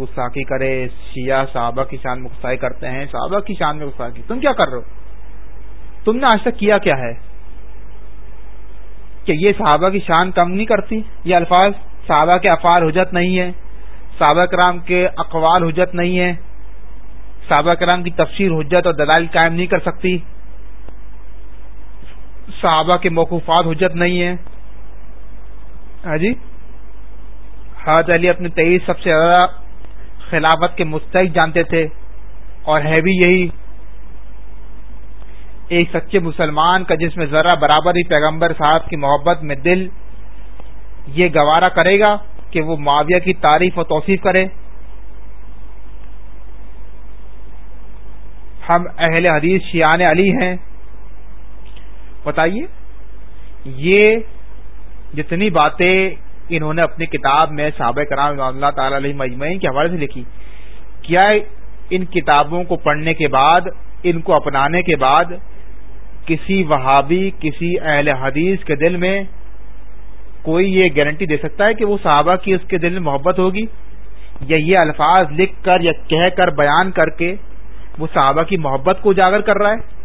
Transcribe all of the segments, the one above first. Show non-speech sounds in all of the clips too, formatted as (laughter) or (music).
گساخی کرے شیعہ صحابہ کی شان مساخی کرتے ہیں صحابہ کی شان میں گی تم کیا کر رہے ہو تم نے آج تک کیا کیا ہے کہ یہ صحابہ کی شان کم نہیں کرتی یہ الفاظ صحابہ کے افعال حجت نہیں ہے صحابہ کرام کے اقوال حجت نہیں ہے صحابہ کرام کی تفسیر حجت اور دلائل قائم نہیں کر سکتی صحابہ کے موقفات حجت نہیں ہے ہاں جی حضرت علی اپنے تیئیس سب سے زیادہ خلافت کے مستحق جانتے تھے اور ہے بھی یہی ایک سچے مسلمان کا جس میں ذرا برابر ہی پیغمبر صاحب کی محبت میں دل یہ گوارا کرے گا کہ وہ معاویہ کی تعریف و توصیف کرے ہم اہل حدیث شیان علی ہیں بتائیے یہ جتنی باتیں انہوں نے اپنی کتاب میں صحابہ کرام اللہ تعالی علیہ مجمعین کے حوالے سے لکھی کیا ان کتابوں کو پڑھنے کے بعد ان کو اپنانے کے بعد کسی وہابی کسی اہل حدیث کے دل میں کوئی یہ گارنٹی دے سکتا ہے کہ وہ صحابہ کی اس کے دل میں محبت ہوگی یا یہ الفاظ لکھ کر یا کہہ کر بیان کر کے وہ صحابہ کی محبت کو اجاگر کر رہا ہے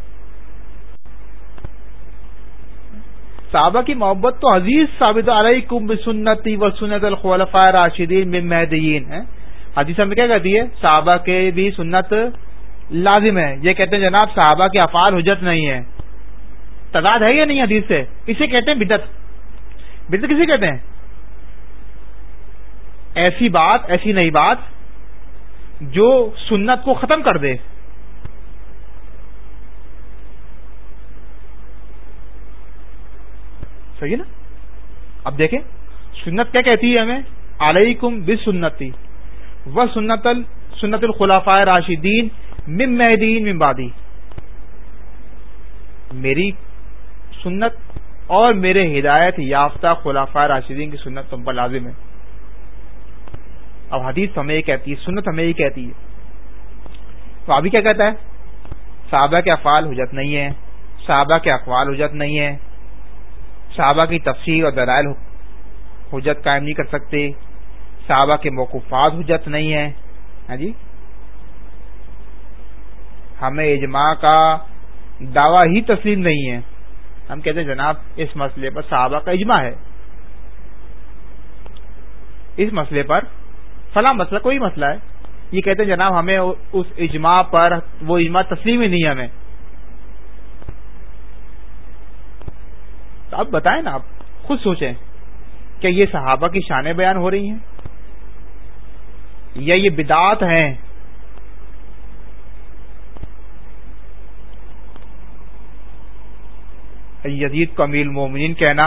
صحابہ کی محبت تو عزیز ثابت علیہ کم و سنت راشدین بن مہدین ہے حدیث ہمیں کیا کہتی ہے صحابہ کے بھی سنت لازم ہے یہ کہتے ہیں جناب صحابہ کے افعال حجت نہیں ہے تعداد ہے یا نہیں حدیث سے اسے کہتے ہیں بدت بدت کسی کہتے ہیں ایسی بات ایسی نئی بات جو سنت کو ختم کر دے صحیح نا اب دیکھیں سنت کیا کہتی ہے ہمیں کم سنتی و سنت سنت الخلاف راشدین مم ممبادی میری سنت اور میرے ہدایت یافتہ خلاف راشدین کی سنت تم پر لازم ہے اب حدیث ہمیں ہمیں یہ یہ کہتی کہتی ہے ہے سنت تو ابھی کیا کہتا ہے صحابہ کے افعال حجت نہیں ہے صحابہ کے اقوال حجت نہیں ہے صحابہ کی تفسیر اور دلائل حجت قائم نہیں کر سکتے صحابہ کے موقفات حجت نہیں ہے ہاں جی ہمیں اجماع کا دعویٰ ہی تسلیم نہیں ہے ہم کہتے ہیں جناب اس مسئلے پر صحابہ کا اجماع ہے اس مسئلے پر فلاں مسئلہ کوئی مسئلہ ہے یہ کہتے ہیں جناب ہمیں اس اجماع پر وہ اجماع تسلیم ہی نہیں ہے ہمیں بتائیں نا آپ خود سوچیں کیا یہ صحابہ کی شانیں بیان ہو رہی ہیں یا یہ بدات ہیں کہنا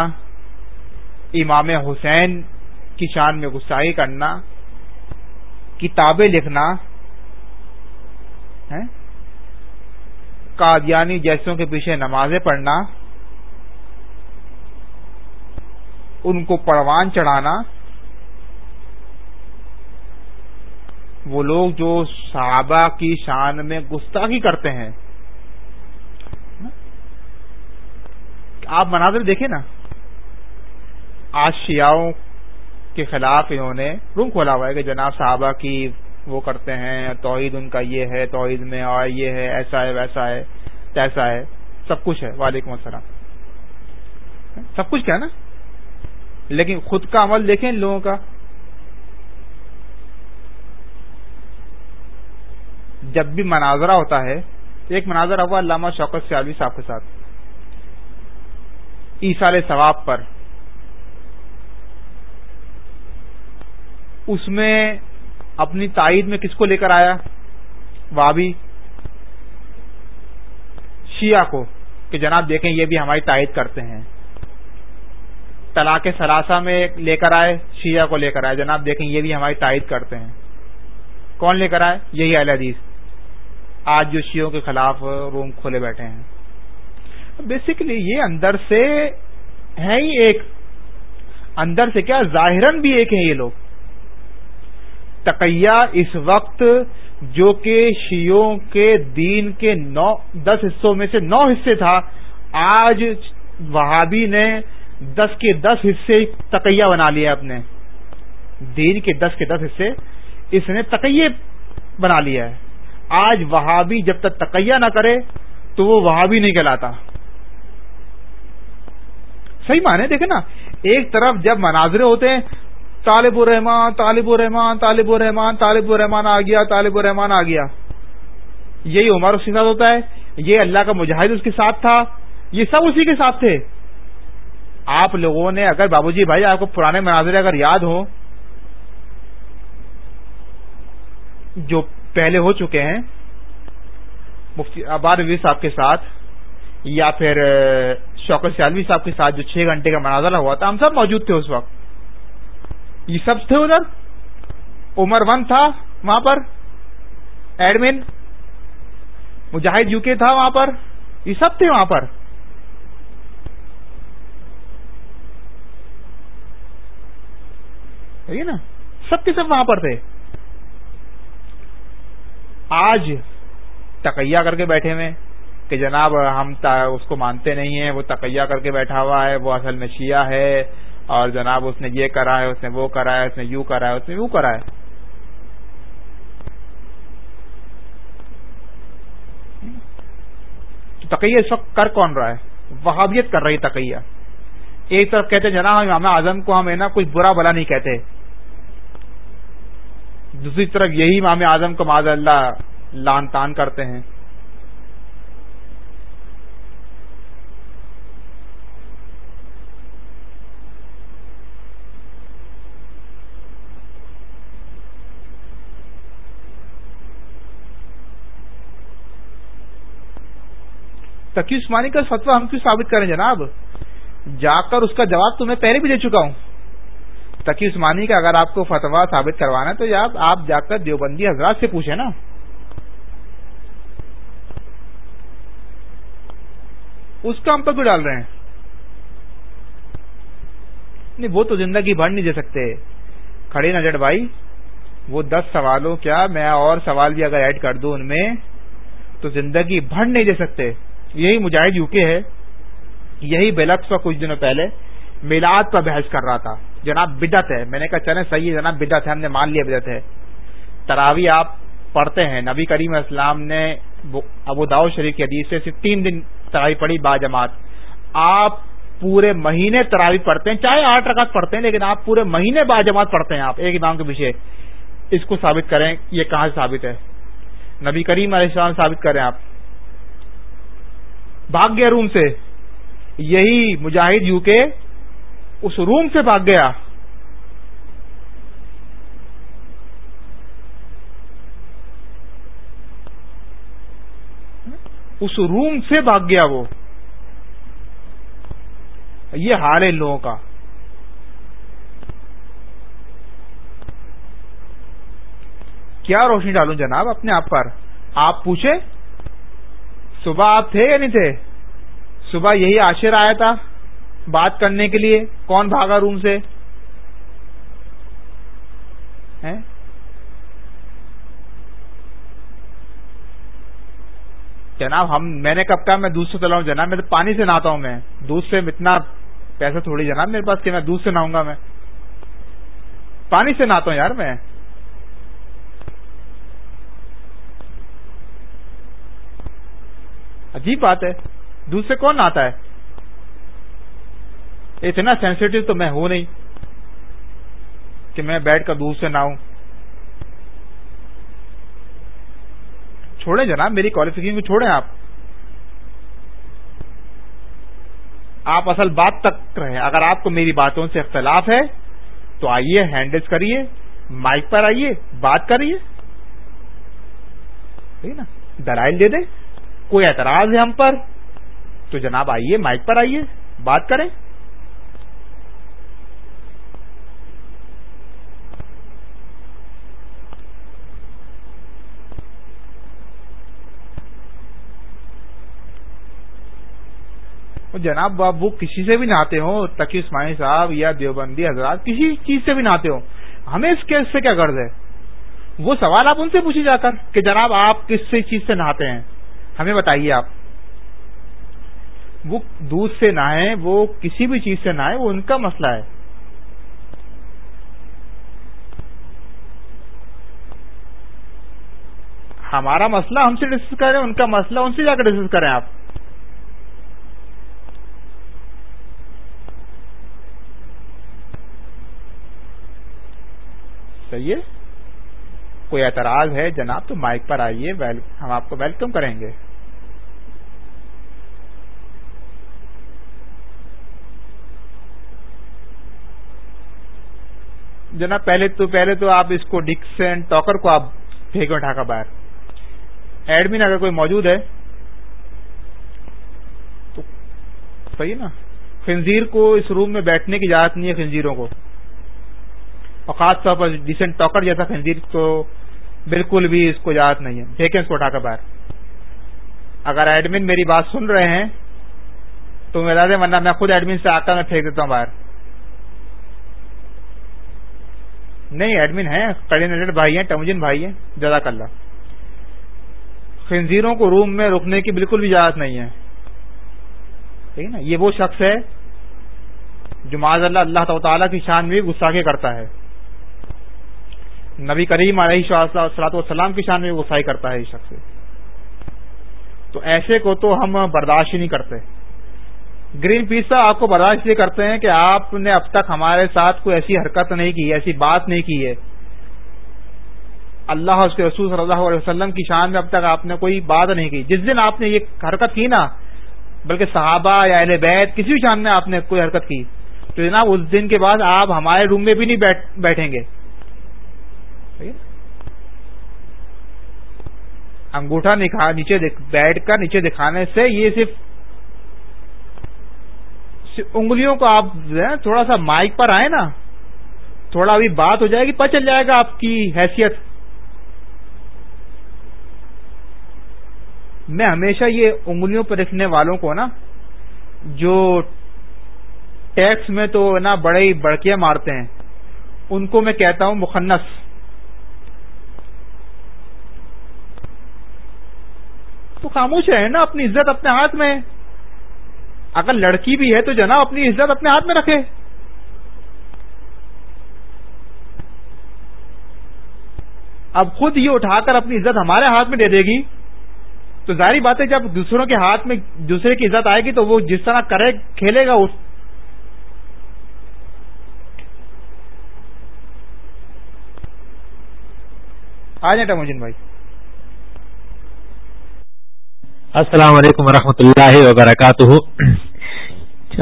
امام حسین کی شان میں غصائی کرنا کتابیں لکھنا قادیانی جیسوں کے پیچھے نمازیں پڑھنا ان کو پروان چڑھانا وہ لوگ جو صحابہ کی شان میں گستاخی کرتے ہیں آپ مناظر دیکھیں نا آج شیاؤں کے خلاف انہوں نے روم کھولا ہوا ہے کہ جناب صحابہ کی وہ کرتے ہیں توحید ان کا یہ ہے توحید میں اور یہ ہے ایسا ہے ویسا ہے تیسا ہے سب کچھ ہے وعلیکم السلام سب کچھ کیا نا لیکن خود کا عمل دیکھیں لوگوں کا جب بھی مناظرہ ہوتا ہے ایک مناظرہ ہوا علامہ شوقت سے صاحب کے ساتھ ایسال ثواب پر اس میں اپنی تائید میں کس کو لے کر آیا وابی شیعہ کو کہ جناب دیکھیں یہ بھی ہماری تائید کرتے ہیں طلاق کے سراسا میں لے کر آئے شیعہ کو لے کر آئے جناب دیکھیں یہ بھی ہماری تائید کرتے ہیں کون لے کر آئے یہی اہل حدیث آج جو شیوں کے خلاف روم کھولے بیٹھے ہیں بیسکلی یہ اندر سے ہے ہی ایک اندر سے کیا ظاہر بھی ایک ہیں یہ لوگ تقیہ اس وقت جو کہ شیوں کے دین کے نو دس حصوں میں سے نو حصے تھا آج وہابی نے دس کے دس حصے تقیہ بنا لیا اپنے دین کے دس کے دس حصے اس نے تقیے بنا لیا ہے آج وہابی جب تک تقیا نہ کرے تو وہ وہابی نہیں کہلاتا صحیح مانے دیکھے نا ایک طرف جب مناظرے ہوتے ہیں طالب الرحمان طالب الرحمان طالب الرحمان طالب الرحمان آ گیا طالب الرحمان آ گیا یہی عمر اس کے ساتھ ہوتا ہے یہ اللہ کا مجاہد اس کے ساتھ تھا یہ سب اسی کے ساتھ تھے آپ لوگوں نے اگر بابو جی بھائی آپ کو پرانے مناظر اگر یاد ہوں جو پہلے ہو چکے ہیں مفتی آباد روی صاحب کے ساتھ یا پھر شوکت سیالوی صاحب کے ساتھ جو چھ گھنٹے کا مناظر ہوا تھا ہم سب موجود تھے اس وقت یہ سب تھے ادھر عمر ون تھا وہاں پر ایڈمن مجاہد یو کے تھا وہاں پر یہ سب تھے وہاں پر نا سب کے سب وہاں پر تھے آج تقیا کر کے بیٹھے ہوئے کہ جناب ہم اس کو مانتے نہیں ہیں وہ تقیا کر کے بیٹھا ہوا ہے وہ اصل میں شیعہ ہے اور جناب اس نے یہ کرا ہے اس نے وہ کرا ہے اس نے یوں کرا ہے اس نے یوں کرا ہے تقیا اس وقت کر کون رہا ہے وہابیت کر رہی تقیہ ایک طرف کہتے جناب امام اعظم کو ہم ہے نا کچھ برا بلا نہیں کہتے دوسری طرف یہی امام اعظم کو معذ اللہ لان تان کرتے ہیں تقی عثمانی کا فتویٰ ہم کیوں ثابت کریں جناب جا کر اس کا جواب تمہیں پہلے بھی دے چکا ہوں تقی عثمانی کا اگر آپ کو فتویٰ ثابت کروانا ہے تو یار آپ جا کر دیوبندی حضرات سے پوچھیں نا اس کا ہم کیوں ڈال رہے ہیں نہیں وہ تو زندگی بھر نہیں دے سکتے کھڑے نجڑ بھائی وہ دس سوالوں کیا میں اور سوال بھی اگر ایڈ کر دوں ان میں تو زندگی بھر نہیں دے سکتے یہی مجاہد یو کے ہے یہی بلکس کچھ دنوں پہلے میلاد پر بحث کر رہا تھا جناب بدت ہے میں نے کہا چلے ہے جناب بدت ہے ہم نے مان لیا بدت ہے تراوی آپ پڑھتے ہیں نبی کریم اسلام نے ابو داؤ شریف کی حدیث سے تین دن تراوی پڑھی با جماعت آپ پورے مہینے تراوی پڑھتے ہیں چاہے آٹھ رکعت پڑھتے ہیں لیکن آپ پورے مہینے با جماعت پڑھتے ہیں آپ ایک امام کے پیچھے اس کو ثابت کریں یہ کہاں سے ثابت ہے نبی کریم علیہ السلام ثابت کریں آپ بھاگیہ روم سے یہی مجاہد یو کے اس روم سے بھاگ گیا اس روم سے بھاگ گیا وہ یہ حال ہے لوگوں کا کیا روشنی ڈالوں جناب اپنے آپ پر آپ پوچھے صبح آپ تھے یا نہیں تھے صبح یہی آشر آیا تھا بات کرنے کے لیے کون بھاگا روم سے جناب ہم میں نے کب کہا میں دودھ سے چلاؤں جناب میں تو پانی سے نہاتا ہوں میں دودھ سے اتنا پیسہ تھوڑی جناب میرے پاس کہ میں دودھ سے نہاؤں گا میں پانی سے نہاتا ہوں یار میں عجیب بات ہے دودھ سے کون نہاتا ہے اتنا سینسیٹیو تو میں ہو نہیں کہ میں بیٹھ کر دور سے نہ ہوں چھوڑیں جناب میری کوالیفکیشن چھوڑیں آپ آپ اصل بات تک رہے اگر آپ کو میری باتوں سے اختلاف ہے تو آئیے ہینڈل کریے مائک پر آئیے بات کریے نا درائل دے دیں کوئی اعتراض ہے ہم پر تو جناب آئیے مائک پر آئیے بات کریں جناب آپ وہ کسی سے بھی نہاتے ہوں تقی اسماعی صاحب یا دیوبندی حضرات کسی چیز سے بھی نہاتے ہوں ہمیں اس کیس سے کیا غرض ہے وہ سوال آپ ان سے پوچھے کر کہ جناب آپ کس سے چیز سے نہاتے ہیں ہمیں بتائیے آپ وہ دودھ سے نہائیں وہ کسی بھی چیز سے نہائیں وہ ان کا مسئلہ ہے ہمارا مسئلہ ہم سے ڈسکس کریں ان کا مسئلہ ان سے جا کر ڈسکس کریں آپ چاہیے کوئی اعتراض ہے جناب تو مائک پر آئیے ہم آپ کو ویلکم کریں گے جناب پہلے تو پہلے تو آپ اس کو ڈکسن ٹاکر کو آپ بھیج اٹھا کے باہر ایڈمن اگر کوئی موجود ہے تو صحیح نا خنزیر کو اس روم میں بیٹھنے کی اجازت نہیں ہے خنزیروں کو اور خاص طور پر ڈیسنٹ ٹاکر جیسا خنزیر کو بالکل بھی اس کو اجازت نہیں ہے پھینکیں اس کو اٹھا کر باہر اگر ایڈمن میری بات سن رہے ہیں تو میرا داعظ منہ میں خود ایڈمن سے آ کر میں پھینک دیتا ہوں باہر نہیں ایڈمن ہیں کڑینڈ بھائی ہیں ٹمجن بھائی ہیں جزاک اللہ خنزیروں کو روم میں رکنے کی بالکل بھی اجازت نہیں ہے ٹھیک ہے نا یہ وہ شخص ہے جو معذ اللہ اللہ تعالیٰ کی شان بھی غصہ کے کرتا ہے نبی کریم علیہ صلاحت وسلام کی شان میں غصائی کرتا ہے اس شخص تو ایسے کو تو ہم برداشت ہی نہیں کرتے گرین پیسا آپ کو برداشت یہ کرتے ہیں کہ آپ نے اب تک ہمارے ساتھ کوئی ایسی حرکت نہیں کی ایسی بات نہیں کی ہے اللہ اس کے رسول صلی اللہ علیہ وسلم کی شان میں اب تک آپ نے کوئی بات نہیں کی جس دن آپ نے یہ حرکت کی نا بلکہ صحابہ یا اہل بیت کسی بھی شان میں آپ نے کوئی حرکت کی تو جناب اس دن کے بعد آپ ہمارے روم میں بھی نہیں بیٹھیں گے انگوٹا نیچے بیٹھ کر نیچے دکھانے سے یہ صرف انگلوں کو آپ تھوڑا سا مائک پر آئے نا تھوڑا ابھی بات ہو جائے گی پتہ چل جائے گا آپ کی حیثیت میں ہمیشہ یہ انگلیوں پر رکھنے والوں کو نا جو ٹیکس میں تو نا بڑے ہی بڑکیاں مارتے ہیں ان کو میں کہتا ہوں مخنص تو خاموش ہے نا اپنی عزت اپنے ہاتھ میں اگر لڑکی بھی ہے تو جو اپنی عزت اپنے ہاتھ میں رکھے اب خود یہ اٹھا کر اپنی عزت ہمارے ہاتھ میں دے دے گی تو ظاہری بات ہے جب دوسروں کے ہاتھ میں دوسرے کی عزت آئے گی تو وہ جس طرح کرے کھیلے گا اس آ جائیں ٹموجن بھائی السلام علیکم ورحمۃ اللہ وبرکاتہ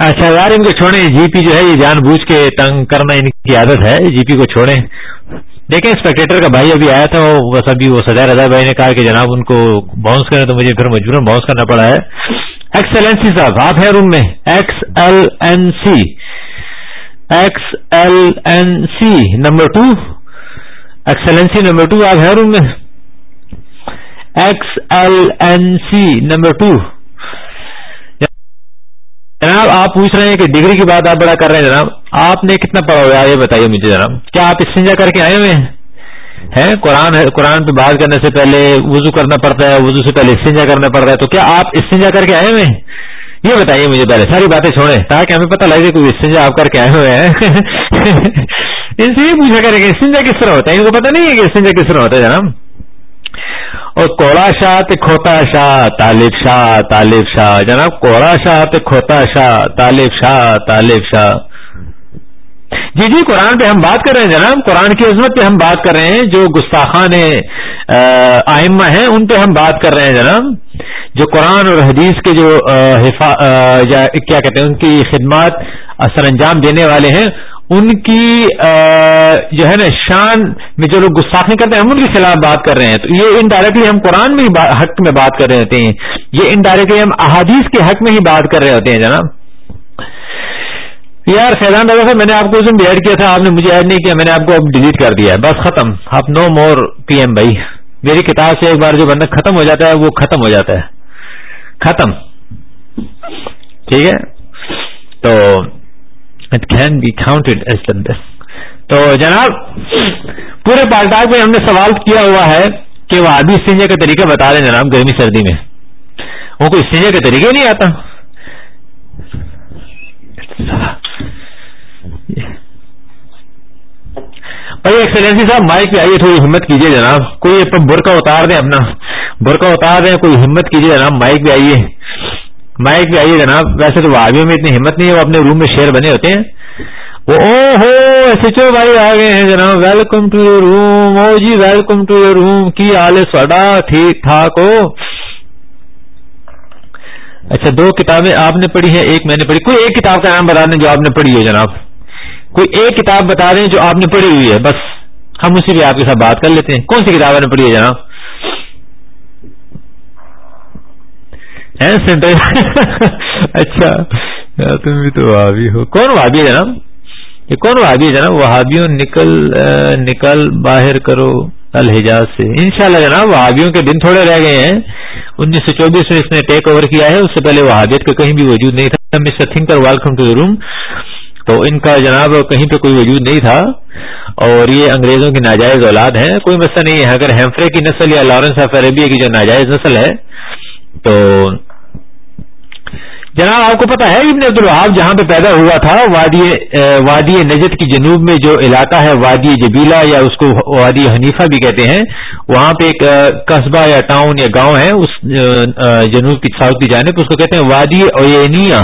اچھا یار ان کو چھوڑیں جی پی جو ہے یہ جان بوجھ کے تنگ کرنا ان کی عادت ہے جی پی کو چھوڑیں دیکھیں اسپیکٹریٹر کا بھائی ابھی آیا تھا بس ابھی وہ سجا رضا بھائی نے کہا کہ جناب ان کو باؤنس کریں تو مجھے پھر مجبوراً باؤنس کرنا پڑا ہے ایکسلینسی صاحب آپ ہیں روم میں X L N C X L N C number two excellency number two آپ ہیں روم میں X L N C number two جناب آپ پوچھ رہے ہیں کہ ڈگری کی بات آپ بڑا کر رہے ہیں جناب آپ نے کتنا پڑھا ہوا یہ بتائیے مجھے جناب کیا آپ استنجا کر کے آئے ہوئے ہے قرآن قرآن پہ بات کرنے سے پہلے وضو کرنا پڑتا ہے وضو سے پہلے استنجا کرنا پڑتا ہے تو کیا آپ استنجا کر کے آئے ہوئے ہیں یہ بتائیے مجھے پہلے ساری باتیں چھوڑیں تاکہ ہمیں پتہ لگے گا کہ استنجا آپ کر کے آئے ہوئے ہیں (laughs) ان سے یہ پوچھا کریں کہ استنجا کس طرح ہوتا ہے ان کو پتا نہیں ہے کہ استنجا کس طرح ہوتا ہے جناب اور کوڑا شاہ کھوتا شاہ طالب شاہ طالب شاہ جناب کوڑا شاہ کھوتا شاہ طالب شاہ طالب شاہ جی جی قرآن پہ ہم بات کر رہے ہیں جناب قرآن کی عظمت پہ ہم بات کر رہے ہیں جو گستاخان آئمہ ہیں ان پہ ہم بات کر رہے ہیں جناب جو قرآن اور حدیث کے جو کیا کہتے ہیں ان کی خدمات اثر انجام دینے والے ہیں ان کی جو ہے نا شان میں جو لوگ گستاخی نہیں کرتے ہیں ہم ان کے خلاف بات کر رہے ہیں تو یہ انڈائریکٹلی ہم قرآن میں حق میں بات کر رہے ہوتے ہیں یہ انڈائریکٹلی ہم احادیث کے حق میں ہی بات کر رہے ہوتے ہیں جناب یار فیضان دادا صاحب میں نے آپ کو اس میں بھی ایڈ کیا تھا آپ نے مجھے ایڈ نہیں کیا میں نے آپ کو اب ڈیلیٹ کر دیا ہے بس ختم آپ نو مور پی ایم بھائی میری کتاب سے ایک بار جو بندہ ختم ہو جاتا ہے وہ ختم ہو جاتا ہے ختم ٹھیک ہے تو تو جناب پورے پالٹاک میں ہم نے سوال کیا ہوا ہے کہ وہ آدمی استنجے کا طریقہ بتا رہے ہیں جناب گرمی سردی میں وہ کوئی استنجے کا طریقہ نہیں آتا بھائی سلسی صاحب مائک پہ آئیے تھوڑی ہمت کیجیے جناب کوئی برقع اتار دیں اپنا برقع اتار دیں کوئی ہمت کیجیے جناب مائک پہ آئیے میں بھی آئیے جناب ویسے تو وہ میں اتنی ہمت نہیں ہے وہ اپنے روم میں شیر بنے ہوتے ہیں وہ او ہو سچو بھائی آ گئے ہیں جناب ویلکم ٹو یور روم او جی ویلکم ٹو یور روم کی حال سڈا سوڈا ٹھیک ٹھاک ہو اچھا دو کتابیں آپ نے پڑھی ہیں ایک میں نے پڑھی کوئی ایک کتاب کا نام بتا دیں جو آپ نے پڑھی ہو جناب کوئی ایک کتاب بتا دیں جو آپ نے پڑھی ہوئی ہے بس ہم اسی بھی آپ کے ساتھ بات کر لیتے ہیں کون سی کتاب آپ نے پڑھی ہے جناب اچھا تم بھی تو وہابی وہابی ہو کون ہے جناب یہ کون وہابی ہے جناب وہابیوں نکل نکل باہر کرو الحجاز سے انشاءاللہ جناب وہابیوں کے دن تھوڑے رہ گئے ہیں انیس سو چوبیس میں اس نے ٹیک اوور کیا ہے اس سے پہلے وہ کا کہیں بھی وجود نہیں تھا مسنگ کر ٹو دا روم تو ان کا جناب کہیں پہ کوئی وجود نہیں تھا اور یہ انگریزوں کی ناجائز اولاد ہیں کوئی مسئلہ نہیں ہے اگر ہیمفرے کی نسل یا لارنس آف عربیہ کی جو ناجائز نسل ہے تو جناب آپ کو پتا ہے ابن عبد الوہاب جہاں پہ پیدا ہوا تھا وادی وادی نجد کی جنوب میں جو علاقہ ہے وادی جبیلا یا اس کو وادی حنیفہ بھی کہتے ہیں وہاں پہ ایک قصبہ یا ٹاؤن یا گاؤں ہے اس جنوب کی ساؤتھ کی جانب اس کو کہتے ہیں وادی اوینیا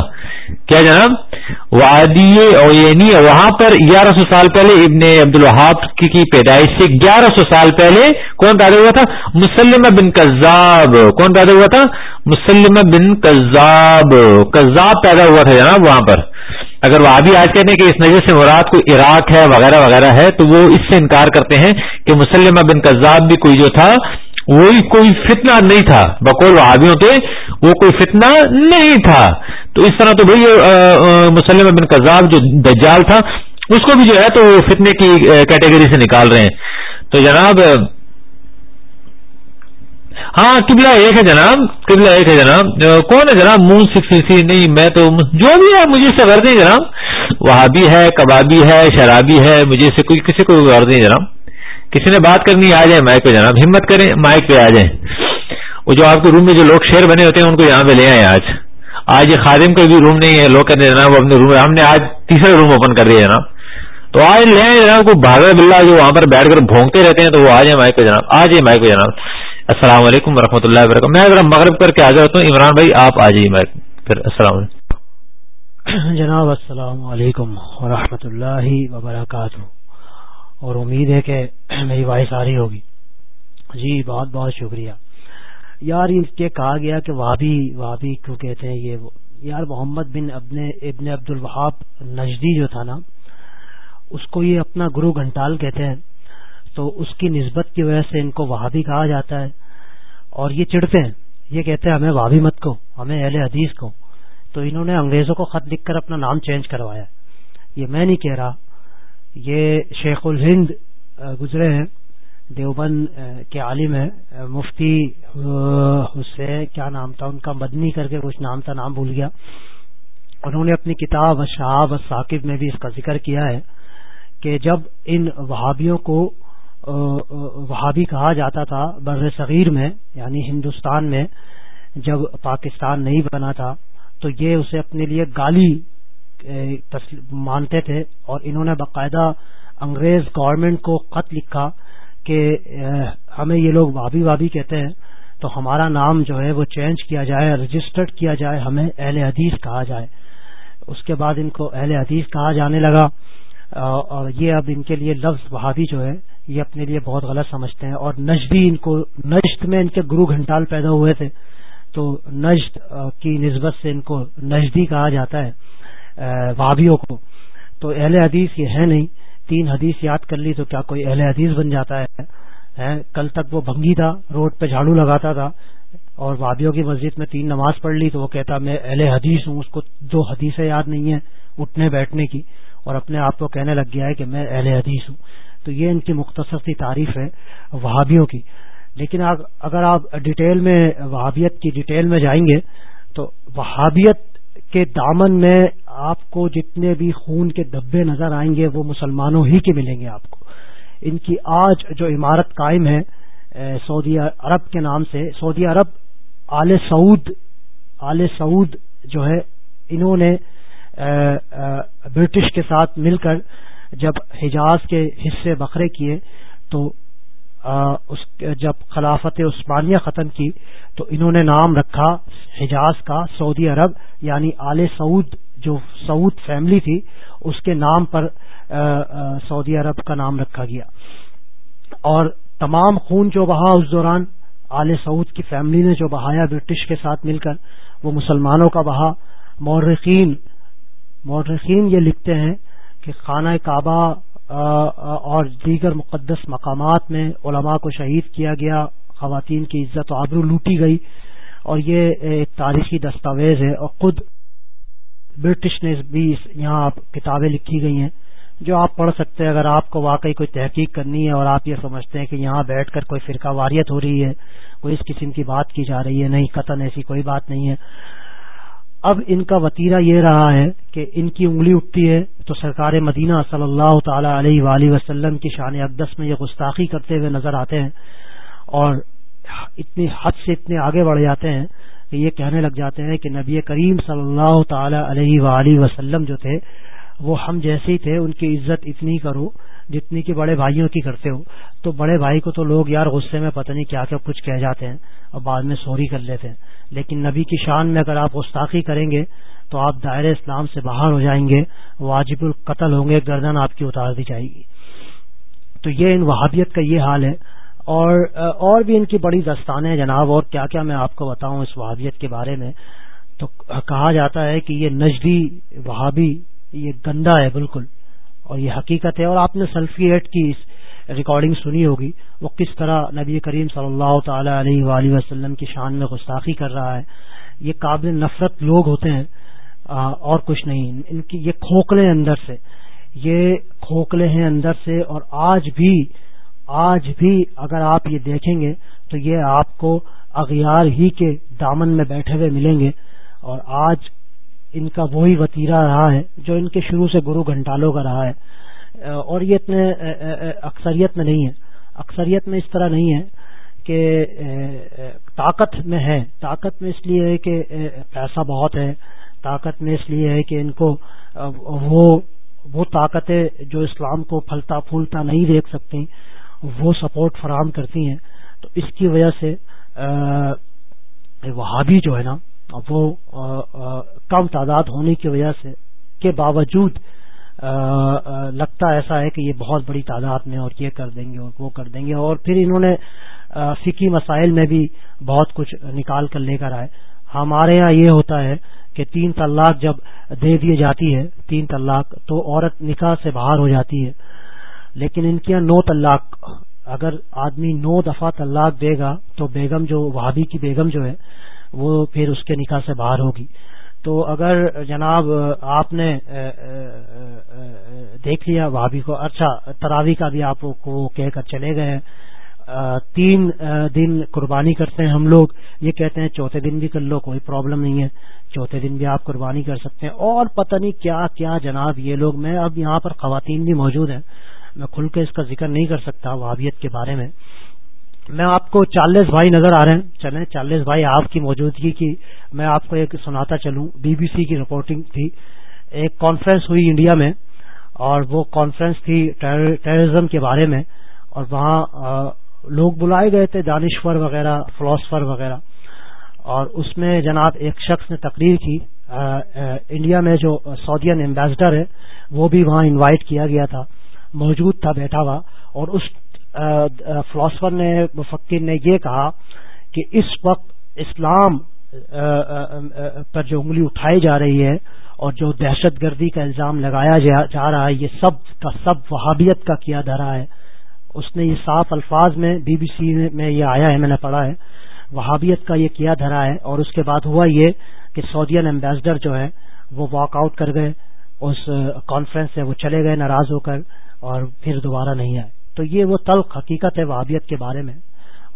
کیا جناب وادی اور یعنی وہاں پر گیارہ سو سال پہلے ابن عبد الحاف کی پیدائش سے گیارہ سو سال پہلے کون پیدا ہوا تھا مسلمہ بن کزاب کون پیدا ہوا تھا مسلمہ بن کزاب کزاب پیدا ہوا تھا جناب وہاں پر اگر وہ ابھی آج کہتے ہیں کہ اس نظر سے مراد کو عراق ہے وغیرہ وغیرہ ہے تو وہ اس سے انکار کرتے ہیں کہ مسلمہ بن کزاب بھی کوئی جو تھا وہی کوئی فتنہ نہیں تھا بقول وہابیوں کے وہ کوئی فتنہ نہیں تھا تو اس طرح تو بھائی مسلم قذاب جو دجال تھا اس کو بھی جو ہے تو فتنے کی کیٹیگری سے نکال رہے ہیں تو جناب ہاں قبلہ ایک ہے جناب قبلہ ایک ہے جناب کون ہے جناب مون مونسی نہیں میں تو جو بھی ہے مجھے سے غرض نہیں جناب وہابی ہے کبابی ہے شرابی ہے مجھے سے کسی کو غرض نہیں جناب کسی نے بات کرنی آ جائیں مائک پہ جناب ہمت کریں مائک پہ آ جائیں وہ جو آپ کے روم میں جو لوگ شیر بنے ہوتے ہیں ان کو یہاں پہ لے آئے آج آج یہ خادم کا بھی روم نہیں ہے لوگ کہتے ہیں جناب ہم نے آج تیسرا روم اوپن کر دیا جناب تو آج لے آئے جناب کو بھاگا بلّہ جو وہاں پر بیٹھ کر بھونگتے رہتے ہیں تو وہ آ جائیں مائک پہ جناب آ جائیں مائک پہ جناب السلام علیکم ورحمۃ اللہ وبرکاتہ میں مغرب کر کے آ جاتا ہوں عمران بھائی آپ آ جائیے مائک پھر السلام علیکم جناب السلام علیکم ورحمۃ اللہ وبرکاتہ اور امید ہے کہ میری وائس آ رہی ہوگی جی بہت بہت شکریہ یار یہ کہا گیا کہ وابی وابی کیوں کہتے ہیں یہ یار محمد بن ابن ابن عبد الوہاب نجدی جو تھا نا اس کو یہ اپنا گرو گھنٹال کہتے ہیں تو اس کی نسبت کی وجہ سے ان کو وہابی کہا جاتا ہے اور یہ چڑھتے ہیں یہ کہتے ہیں ہمیں وابی مت کو ہمیں اہل حدیث کو تو انہوں نے انگریزوں کو خط لکھ کر اپنا نام چینج کروایا یہ میں نہیں کہہ رہا یہ شیخ الہند گزرے ہیں دیوبند کے عالم ہیں مفتی حسین کیا نام تھا ان کا مدنی کر کے کچھ نام تھا نام بھول گیا انہوں نے اپنی کتاب شہاب ثاقب میں بھی اس کا ذکر کیا ہے کہ جب ان وہابیوں کو وہابی کہا جاتا تھا بر صغیر میں یعنی ہندوستان میں جب پاکستان نہیں بنا تھا تو یہ اسے اپنے لیے گالی مانتے تھے اور انہوں نے باقاعدہ انگریز گورنمنٹ کو خط لکھا کہ ہمیں یہ لوگ بابی وابی کہتے ہیں تو ہمارا نام جو ہے وہ چینج کیا جائے رجسٹرڈ کیا جائے ہمیں اہل حدیث کہا جائے اس کے بعد ان کو اہل حدیث کہا جانے لگا اور یہ اب ان کے لیے لفظ بہادی جو ہے یہ اپنے لیے بہت غلط سمجھتے ہیں اور نجدی ان کو نجد میں ان کے گرو گھنٹال پیدا ہوئے تھے تو نجد کی نسبت سے ان کو نجدی کہا جاتا ہے وابیوں کو تو اہل حدیث یہ ہے نہیں تین حدیث یاد کر لی تو کیا کوئی اہل حدیث بن جاتا ہے کل تک وہ بھنگی تھا روڈ پہ جھاڑو لگاتا تھا اور وادیوں کی مسجد میں تین نماز پڑھ لی تو وہ کہتا میں اہل حدیث ہوں اس کو دو حدیثیں یاد نہیں ہیں اٹھنے بیٹھنے کی اور اپنے آپ کو کہنے لگ گیا ہے کہ میں اہل حدیث ہوں تو یہ ان کی مختصر سی تعریف ہے وہابیوں کی لیکن اگر آپ ڈیٹیل میں وہابیت کی ڈیٹیل میں جائیں گے تو وہابیت کے دامن میں آپ کو جتنے بھی خون کے دبے نظر آئیں گے وہ مسلمانوں ہی کے ملیں گے آپ کو ان کی آج جو عمارت قائم ہے سعودی عرب کے نام سے سعودی عرب آل سعود آل سعود جو ہے انہوں نے برٹش کے ساتھ مل کر جب حجاز کے حصے بکرے کیے تو اس جب خلافت عثمانیہ ختم کی تو انہوں نے نام رکھا حجاز کا سعودی عرب یعنی آل سعود جو سعود فیملی تھی اس کے نام پر سعودی عرب کا نام رکھا گیا اور تمام خون جو بہا اس دوران آل سعود کی فیملی نے جو بہایا برٹش کے ساتھ مل کر وہ مسلمانوں کا بہا مورخین مورخین یہ لکھتے ہیں کہ خانہ کعبہ اور دیگر مقدس مقامات میں علماء کو شہید کیا گیا خواتین کی عزت و آبرو لوٹی گئی اور یہ ایک تاریخی دستاویز ہے اور خود برٹش نے بھی یہاں کتابیں لکھی گئی ہیں جو آپ پڑھ سکتے ہیں اگر آپ کو واقعی کوئی تحقیق کرنی ہے اور آپ یہ سمجھتے ہیں کہ یہاں بیٹھ کر کوئی فرقہ واریت ہو رہی ہے کوئی اس قسم کی بات کی جا رہی ہے نہیں قطن ایسی کوئی بات نہیں ہے اب ان کا وطیرہ یہ رہا ہے کہ ان کی انگلی اٹھتی ہے تو سرکار مدینہ صلی اللہ تعالی علیہ وآلہ وسلم کی شان اقدس میں یہ گستاخی کرتے ہوئے نظر آتے ہیں اور اتنے حد سے اتنے آگے بڑھ جاتے ہیں کہ یہ کہنے لگ جاتے ہیں کہ نبی کریم صلی اللہ تعالی علیہ وآلہ وسلم جو تھے وہ ہم جیسے ہی تھے ان کی عزت اتنی کرو جتنی کہ بڑے بھائیوں کی کرتے ہو تو بڑے بھائی کو تو لوگ یار غصے میں پتہ نہیں کیا کیا کچھ کہہ جاتے ہیں اور بعد میں سوری کر لیتے ہیں لیکن نبی کی شان میں اگر آپ گستاخی کریں گے تو آپ دائرہ اسلام سے باہر ہو جائیں گے واجب القتل ہوں گے گردن آپ کی اتار دی جائے گی تو یہ ان وحابیت کا یہ حال ہے اور اور بھی ان کی بڑی دستانے ہیں جناب اور کیا کیا میں آپ کو بتاؤں اس وحابیت کے بارے میں تو کہا جاتا ہے کہ یہ نجدی وہابی یہ گندا ہے بالکل اور یہ حقیقت ہے اور آپ نے سلفیٹ کی اس ریکارڈنگ سنی ہوگی وہ کس طرح نبی کریم صلی اللہ تعالی علیہ وآلہ وسلم کی شان میں گستاخی کر رہا ہے یہ قابل نفرت لوگ ہوتے ہیں اور کچھ نہیں ان کی یہ کھوکھلے اندر سے یہ کھوکھلے ہیں اندر سے اور آج بھی آج بھی اگر آپ یہ دیکھیں گے تو یہ آپ کو اغیار ہی کے دامن میں بیٹھے ہوئے ملیں گے اور آج ان کا وہی وطیرہ رہا ہے جو ان کے شروع سے گرو گھنٹالوں کا رہا ہے اور یہ اتنے اکثریت میں نہیں ہے اکثریت میں اس طرح نہیں ہے کہ طاقت میں ہے طاقت میں اس لیے ہے کہ پیسہ بہت ہے طاقت میں اس لیے ہے کہ ان کو وہ وہ طاقتیں جو اسلام کو پھلتا پھولتا نہیں دیکھ سکتی وہ سپورٹ فراہم کرتی ہیں تو اس کی وجہ سے وہابی جو ہے نا وہ کم تعداد ہونے کی وجہ سے کے باوجود لگتا ایسا ہے کہ یہ بہت بڑی تعداد میں اور یہ کر دیں گے اور وہ کر دیں گے اور پھر انہوں نے فکی مسائل میں بھی بہت کچھ نکال کر لے کر آئے ہمارے ہاں یہ ہوتا ہے کہ تین طلاق جب دے دی جاتی ہے تین طلاق تو عورت نکاح سے باہر ہو جاتی ہے لیکن ان کے یہاں نو طلاق اگر آدمی نو دفعہ طلاق دے گا تو بیگم جو وہابی کی بیگم جو ہے وہ پھر اس کے نکاح سے باہر ہوگی تو اگر جناب آپ نے دیکھ لیا بھابھی کو اچھا تراوی کا بھی آپ کو کہہ کر چلے گئے تین دن قربانی کرتے ہیں ہم لوگ یہ کہتے ہیں چوتھے دن بھی کر لو کوئی پرابلم نہیں ہے چوتھے دن بھی آپ قربانی کر سکتے ہیں اور پتہ نہیں کیا کیا جناب یہ لوگ میں اب یہاں پر خواتین بھی موجود ہیں میں کھل کے اس کا ذکر نہیں کر سکتا وابیت کے بارے میں میں آپ کو چالیس بھائی نظر آ رہے ہیں چلیں چالیس بھائی آپ کی موجودگی کی میں آپ کو ایک سناتا چلوں بی بی سی کی رپورٹنگ تھی ایک کانفرنس ہوئی انڈیا میں اور وہ کانفرنس تھی ٹیررزم کے بارے میں اور وہاں لوگ بلائے گئے تھے دانشور وغیرہ فلاسفر وغیرہ اور اس میں جناب ایک شخص نے تقریر کی انڈیا میں جو سعودین امبیسڈر ہے وہ بھی وہاں انوائٹ کیا گیا تھا موجود تھا بیٹھا ہوا اور اس فلاسفر نے مفکر نے یہ کہا کہ اس وقت اسلام پر جو انگلی اٹھائی جا رہی ہے اور جو دہشت گردی کا الزام لگایا جا رہا ہے یہ سب کا سب وہابیت کا کیا دھرا ہے اس نے یہ صاف الفاظ میں بی بی سی میں یہ آیا ہے میں نے پڑھا ہے وہابیت کا یہ کیا دھرا ہے اور اس کے بعد ہوا یہ کہ سعودی امبیسڈر جو ہے وہ واک آؤٹ کر گئے اس کانفرنس سے وہ چلے گئے ناراض ہو کر اور پھر دوبارہ نہیں آئے تو یہ وہ تلق حقیقت ہے وابیت کے بارے میں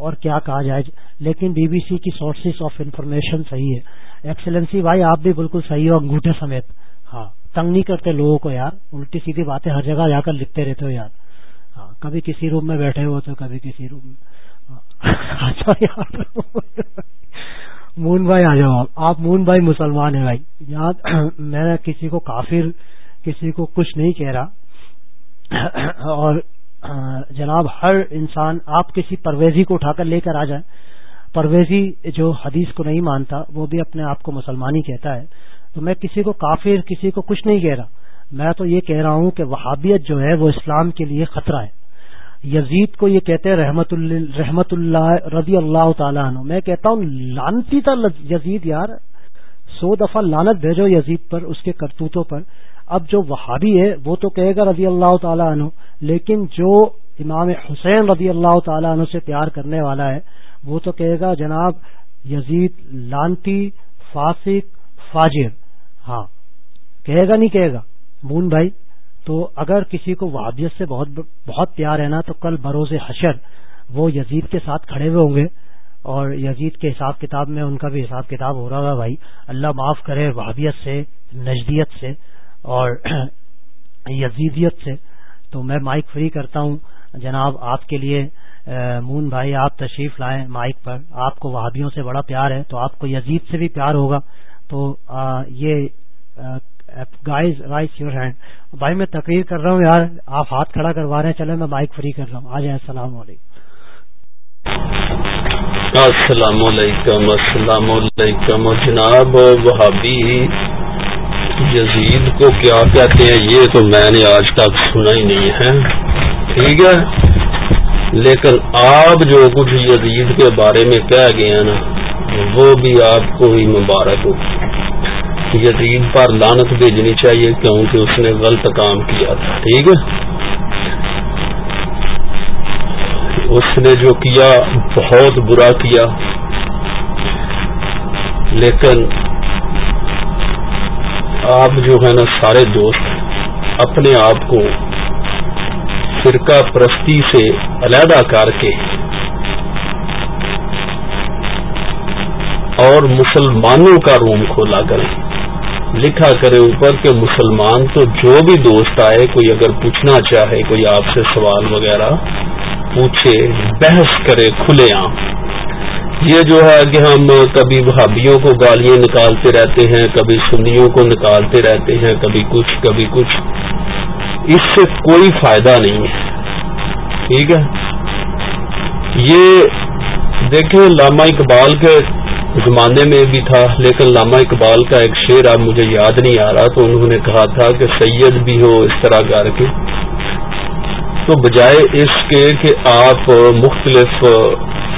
اور کیا کہا جائے لیکن بی بی سی کی سورسز آف انفارمیشن صحیح ہے ایکسلنسی بھائی آپ بھی بالکل صحیح ہو انگوٹھے سمیت ہاں تنگ نہیں کرتے لوگوں کو یار الٹی سیدھی باتیں ہر جگہ جا کر لکھتے رہتے ہو یار ہاں کبھی کسی روم میں بیٹھے ہو تو کبھی کسی روم میں ہاں، (laughs) مون بھائی آ جاؤ آپ آپ مون بھائی مسلمان ہیں بھائی یہاں (clears throat) میں کسی کو کافر کسی کو کچھ نہیں کہہ رہا اور جناب ہر انسان آپ کسی پرویزی کو اٹھا کر لے کر آ جائیں پرویزی جو حدیث کو نہیں مانتا وہ بھی اپنے آپ کو مسلمان ہی کہتا ہے تو میں کسی کو کافر کسی کو کچھ نہیں کہہ رہا میں تو یہ کہہ رہا ہوں کہ وہابیت جو ہے وہ اسلام کے لیے خطرہ ہے یزید کو یہ کہتے ہیں رحمت اللہ رحمت اللہ رضی اللہ تعالیٰ عنہ میں کہتا ہوں لانتی تھا یزید یار سو دفعہ لانت بھیجو یزید پر اس کے کرتوتوں پر اب جو وہابی ہے وہ تو کہے گا رضی اللہ تعالیٰ عنہ لیکن جو امام حسین رضی اللہ تعالیٰ عنہ سے پیار کرنے والا ہے وہ تو کہے گا جناب یزید لانتی فاسق فاجر ہاں کہے گا نہیں کہے گا مون بھائی تو اگر کسی کو وابیت سے بہت بہت پیار ہے نا تو کل بروز حشر وہ یزید کے ساتھ کھڑے ہوئے ہوں گے اور یزید کے حساب کتاب میں ان کا بھی حساب کتاب ہو رہا ہے بھائی اللہ معاف کرے وحابیت سے نجدیت سے اور (clears throat) یزیدیت سے تو میں مائک فری کرتا ہوں جناب آپ کے لیے مون بھائی آپ تشریف لائیں مائک پر آپ کو وہابیوں سے بڑا پیار ہے تو آپ کو یزید سے بھی پیار ہوگا تو یہ گائز یور ہینڈ بھائی میں تقریر کر رہا ہوں یار آپ ہاتھ کھڑا کروا رہے ہیں چلے میں مائک فری کر رہا ہوں آ جائیں السلام علیکم السلام علیکم السلام علیکم جناب وہابی یزید کو کیا کہتے ہیں یہ تو میں نے آج تک سنا ہی نہیں ہے ٹھیک ہے لیکن آپ جو کچھ یزید کے بارے میں کہہ گئے ہیں نا وہ بھی آپ کو ہی مبارک ہو یزید پر لانت بھیجنی چاہیے کیونکہ اس نے غلط کام کیا تھا ٹھیک ہے اس نے جو کیا بہت برا کیا لیکن آپ جو ہے نا سارے دوست اپنے آپ کو فرقہ پرستی سے علیحدہ کر کے اور مسلمانوں کا روم کھولا کریں لکھا کرے اوپر کہ مسلمان تو جو بھی دوست آئے کوئی اگر پوچھنا چاہے کوئی آپ سے سوال وغیرہ پوچھے بحث کرے کھلے آم یہ جو ہے کہ ہم کبھی بھابیوں کو گالیاں نکالتے رہتے ہیں کبھی سنیوں کو نکالتے رہتے ہیں کبھی کچھ کبھی کچھ اس سے کوئی فائدہ نہیں ہے ٹھیک ہے یہ دیکھیں لامہ اقبال کے زمانے میں بھی تھا لیکن لامہ اقبال کا ایک شعر اب مجھے یاد نہیں آ رہا تو انہوں نے کہا تھا کہ سید بھی ہو اس طرح کر کے تو بجائے اس کے کہ آپ مختلف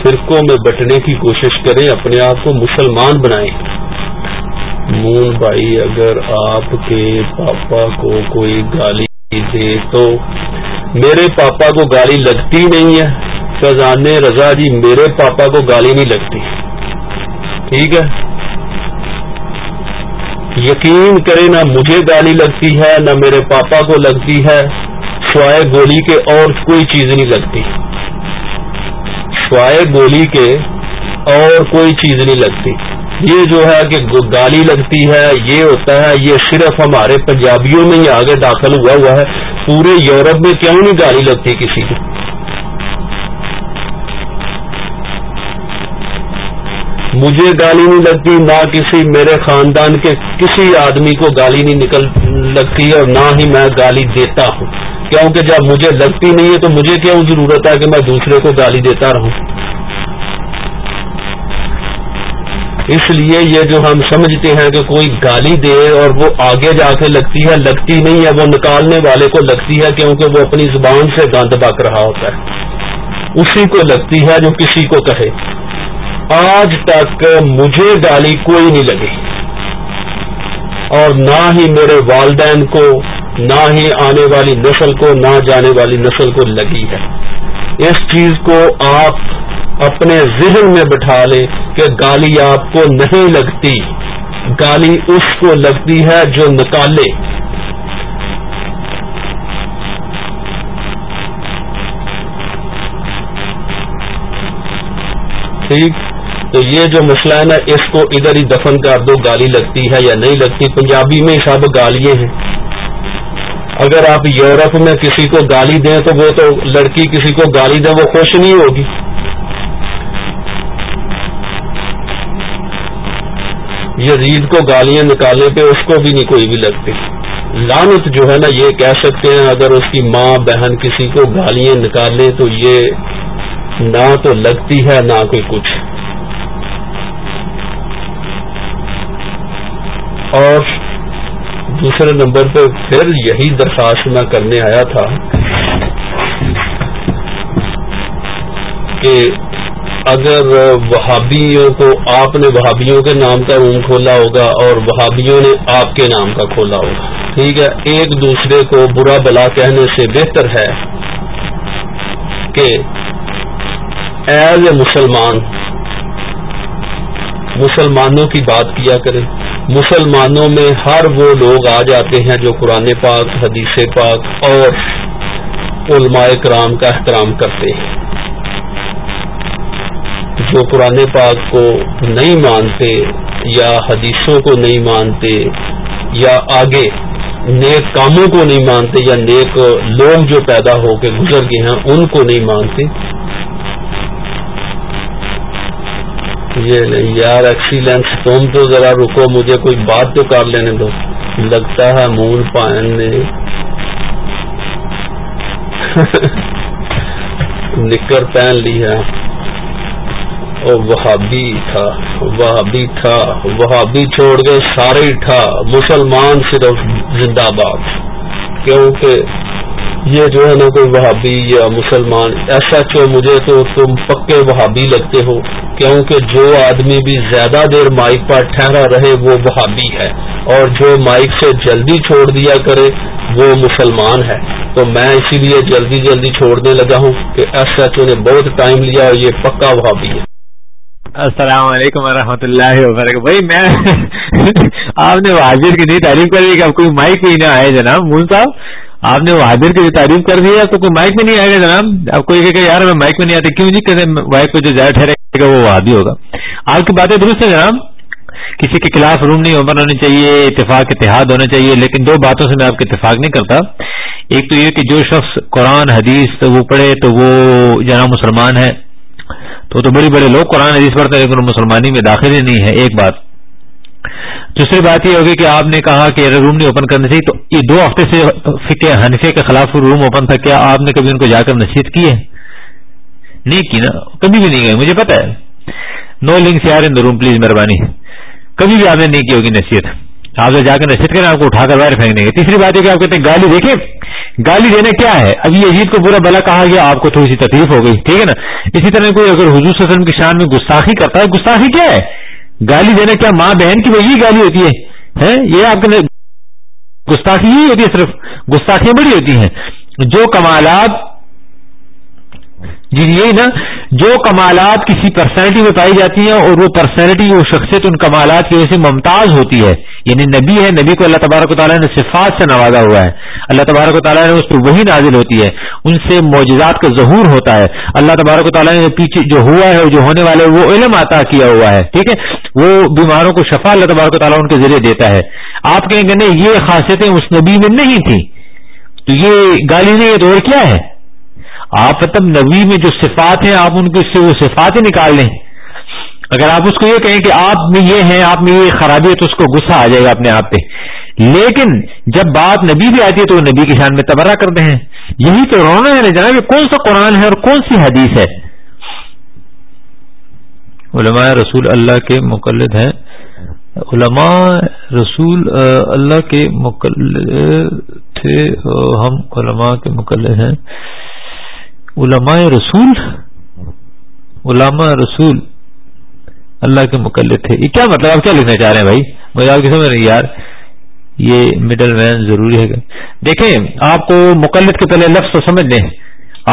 فرقوں میں بٹنے کی کوشش کریں اپنے آپ کو مسلمان بنائیں مون بھائی اگر آپ کے پاپا کو کوئی گالی دے تو میرے پاپا کو گالی لگتی نہیں ہے فیضان رضا جی میرے پاپا کو گالی نہیں لگتی ٹھیک ہے یقین کرے نہ مجھے گالی لگتی ہے نہ میرے پاپا کو لگتی ہے سوائے گولی کے اور کوئی چیز نہیں لگتی سوائے گولی کے اور کوئی چیز نہیں لگتی یہ جو ہے کہ گالی لگتی ہے یہ ہوتا ہے یہ صرف ہمارے پنجابیوں میں ہی آگے داخل ہوا ہوا ہے پورے یورپ میں کیوں نہیں گالی لگتی کسی کو مجھے گالی نہیں لگتی نہ کسی میرے خاندان کے کسی آدمی کو گالی نہیں نکل لگتی اور نہ ہی میں گالی دیتا ہوں کیونکہ جب مجھے لگتی نہیں ہے تو مجھے کیوں ضرورت ہے کہ میں دوسرے کو گالی دیتا رہوں اس لیے یہ جو ہم سمجھتے ہیں کہ کوئی گالی دے اور وہ آگے جا کے لگتی ہے لگتی نہیں ہے وہ نکالنے والے کو لگتی ہے کیونکہ وہ اپنی زبان سے گند بک رہا ہوتا ہے اسی کو لگتی ہے جو کسی کو کہے آج تک مجھے گالی کوئی نہیں لگی اور نہ ہی میرے والدین کو نہ ہی آنے والی نسل کو نہ جانے والی نسل کو لگی ہے اس چیز کو آپ اپنے ذہن میں بٹھا لیں کہ گالی آپ کو نہیں لگتی گالی اس کو لگتی ہے جو نکالے ٹھیک تو یہ جو مسئلہ ہے نا اس کو ادھر ہی دفن کر دو گالی لگتی ہے یا نہیں لگتی پنجابی میں سب گالیاں ہیں اگر آپ یورپ میں کسی کو گالی دیں تو وہ تو لڑکی کسی کو گالی دیں وہ خوش نہیں ہوگی یہ کو گالیاں نکالے پہ اس کو بھی نہیں کوئی بھی لگتی لانت جو ہے نا یہ کہہ سکتے ہیں اگر اس کی ماں بہن کسی کو گالیاں نکالے تو یہ نہ تو لگتی ہے نہ کوئی کچھ اور دوسرے نمبر پہ پھر یہی درخواست میں کرنے آیا تھا کہ اگر وہابیوں کو آپ نے وہابیوں کے نام کا روم کھولا ہوگا اور وہابیوں نے آپ کے نام کا کھولا ہوگا ٹھیک ہے ایک دوسرے کو برا بلا کہنے سے بہتر ہے کہ ایز اے مسلمان مسلمانوں کی بات کیا کریں مسلمانوں میں ہر وہ لوگ آ جاتے ہیں جو قرآن پاک حدیث پاک اور علماء کرام کا احترام کرتے ہیں جو قرآن پاک کو نہیں مانتے یا حدیثوں کو نہیں مانتے یا آگے نیک کاموں کو نہیں مانتے یا نیک لوگ جو پیدا ہو کے گزر گئے ہیں ان کو نہیں مانتے یہ نہیں یار ایکسیلینس تم تو ذرا رکو مجھے کوئی بات تو کر لینے دو لگتا ہے مون پائن نے (laughs) نکر پہن لی ہے وہابی تھا وہابی تھا وہابی چھوڑ گئے سارے تھا مسلمان صرف زندہ باد کیونکہ یہ جو ہے نا کوئی وہابی یا مسلمان ایسا کہ مجھے تو تم پکے وہابی لگتے ہو کیونکہ جو آدمی بھی زیادہ دیر مائک پر ٹھہرا رہے وہ وہابی ہے اور جو مائک سے جلدی چھوڑ دیا کرے وہ مسلمان ہے تو میں اسی لیے جلدی جلدی چھوڑنے لگا ہوں کہ ایس ایچ او نے بہت ٹائم لیا اور یہ پکا وہابی ہے السلام علیکم ورحمۃ اللہ وبرکاتہ بھائی میں (laughs) آپ نے کی نہیں تعریف کر کہ مائک نہ آئے جناب مون صاحب آپ نے وہ حاضر کی تعریف کر دی ہے تو کوئی مائک میں نہیں آئے گا جناب آپ کو یہ کہ یار میں مائک میں نہیں آتے کیوں نہیں کہ مائک پہ کو جو ٹھہرے گا وہ وادی ہوگا آپ کی باتیں درست ہیں جناب کسی کے خلاف روم نہیں اوپن ہونی چاہیے اتفاق اتحاد ہونا چاہیے لیکن دو باتوں سے میں آپ کے اتفاق نہیں کرتا ایک تو یہ کہ جو شخص قرآن حدیث وہ پڑھے تو وہ جناب مسلمان ہے تو تو بڑے بڑے لوگ قرآن حدیث پڑھتے ہیں لیکن مسلمانی میں داخل ہی نہیں ہے ایک بات دوسری بات یہ ہوگی کہ آپ نے کہا کہ روم نہیں اوپن کرنا چاہیے تو یہ دو ہفتے سے فکے حنفے کے خلاف روم اوپن تھا کیا آپ نے کبھی ان کو جا کر نصیحت کی ہے نہیں کی نا کبھی بھی نہیں گئے مجھے پتا ہے نو لنک سے روم پلیز مہربانی کبھی بھی آپ نے نہیں کی ہوگی نصیحت آپ جا کر نصیحت کریں آپ کو اٹھا کر باہر پھینکنے گے تیسری بات یہ کہ آپ کہتے ہیں گالی دیکھیں گالی دینے کیا ہے اب یہ کو برا بلا کہا گیا آپ کو تھوڑی سی تکلیف ہو گئی ٹھیک ہے نا اسی طرح کوئی اگر علیہ وسلم کی شان میں گستاخی کرتا ہے گستاخی کیا ہے گالی دینا کیا ماں بہن کی وہی گالی ہوتی ہے یہ آپ کے گستاخی ہی ہوتی ہے صرف گستاخیاں بڑی ہوتی ہیں جو کمالات جی, جی یہی نا جو کمالات کسی پرسنالٹی میں پائی جاتی ہیں اور وہ پرسنالٹی وہ شخصیت ان کمالات کی وجہ سے ممتاز ہوتی ہے یعنی نبی ہے نبی کو اللہ تبارک و تعالیٰ نے صفات سے نوازا ہوا ہے اللہ تبارک و تعالیٰ نے اس پر وہی نازل ہوتی ہے ان سے معجزات کا ظہور ہوتا ہے اللہ تبارک و تعالیٰ نے پیچھے جو ہوا ہے جو ہونے والے وہ علم عطا کیا ہوا ہے ٹھیک ہے وہ بیماروں کو شفا اللہ تبارک و تعالیٰ ان کے ذریعے دیتا ہے آپ کہیں گے نہیں یہ خاصیتیں اس نبی میں نہیں تھیں تو یہ گالی نے یہ دور کیا ہے آپ مطلب نبی میں جو صفات ہیں آپ ان کی وہ صفات ہی نکال لیں اگر آپ اس کو یہ کہیں کہ آپ میں یہ ہیں آپ میں یہ خرابی ہے تو اس کو غصہ آ جائے گا اپنے آپ پہ لیکن جب بات نبی بھی آتی ہے تو وہ نبی کی شان میں تبرہ کرتے ہیں یہی تو رونا ہے نا جناب یہ کون سا قرآن ہے اور کون سی حدیث ہے علماء رسول اللہ کے مقلد ہیں علماء رسول اللہ کے مقلد تھے ہم علماء کے مقلد ہیں علماء رسول علماء رسول اللہ کے مکل تھے یہ کیا مطلب آپ کیا لکھنا چاہ رہے ہیں بھائی مجھے آپ کی سمجھ نہیں یار یہ مڈل مین ضروری ہے دیکھیں آپ کو مقلد کے پہلے لفظ تو سمجھ لیں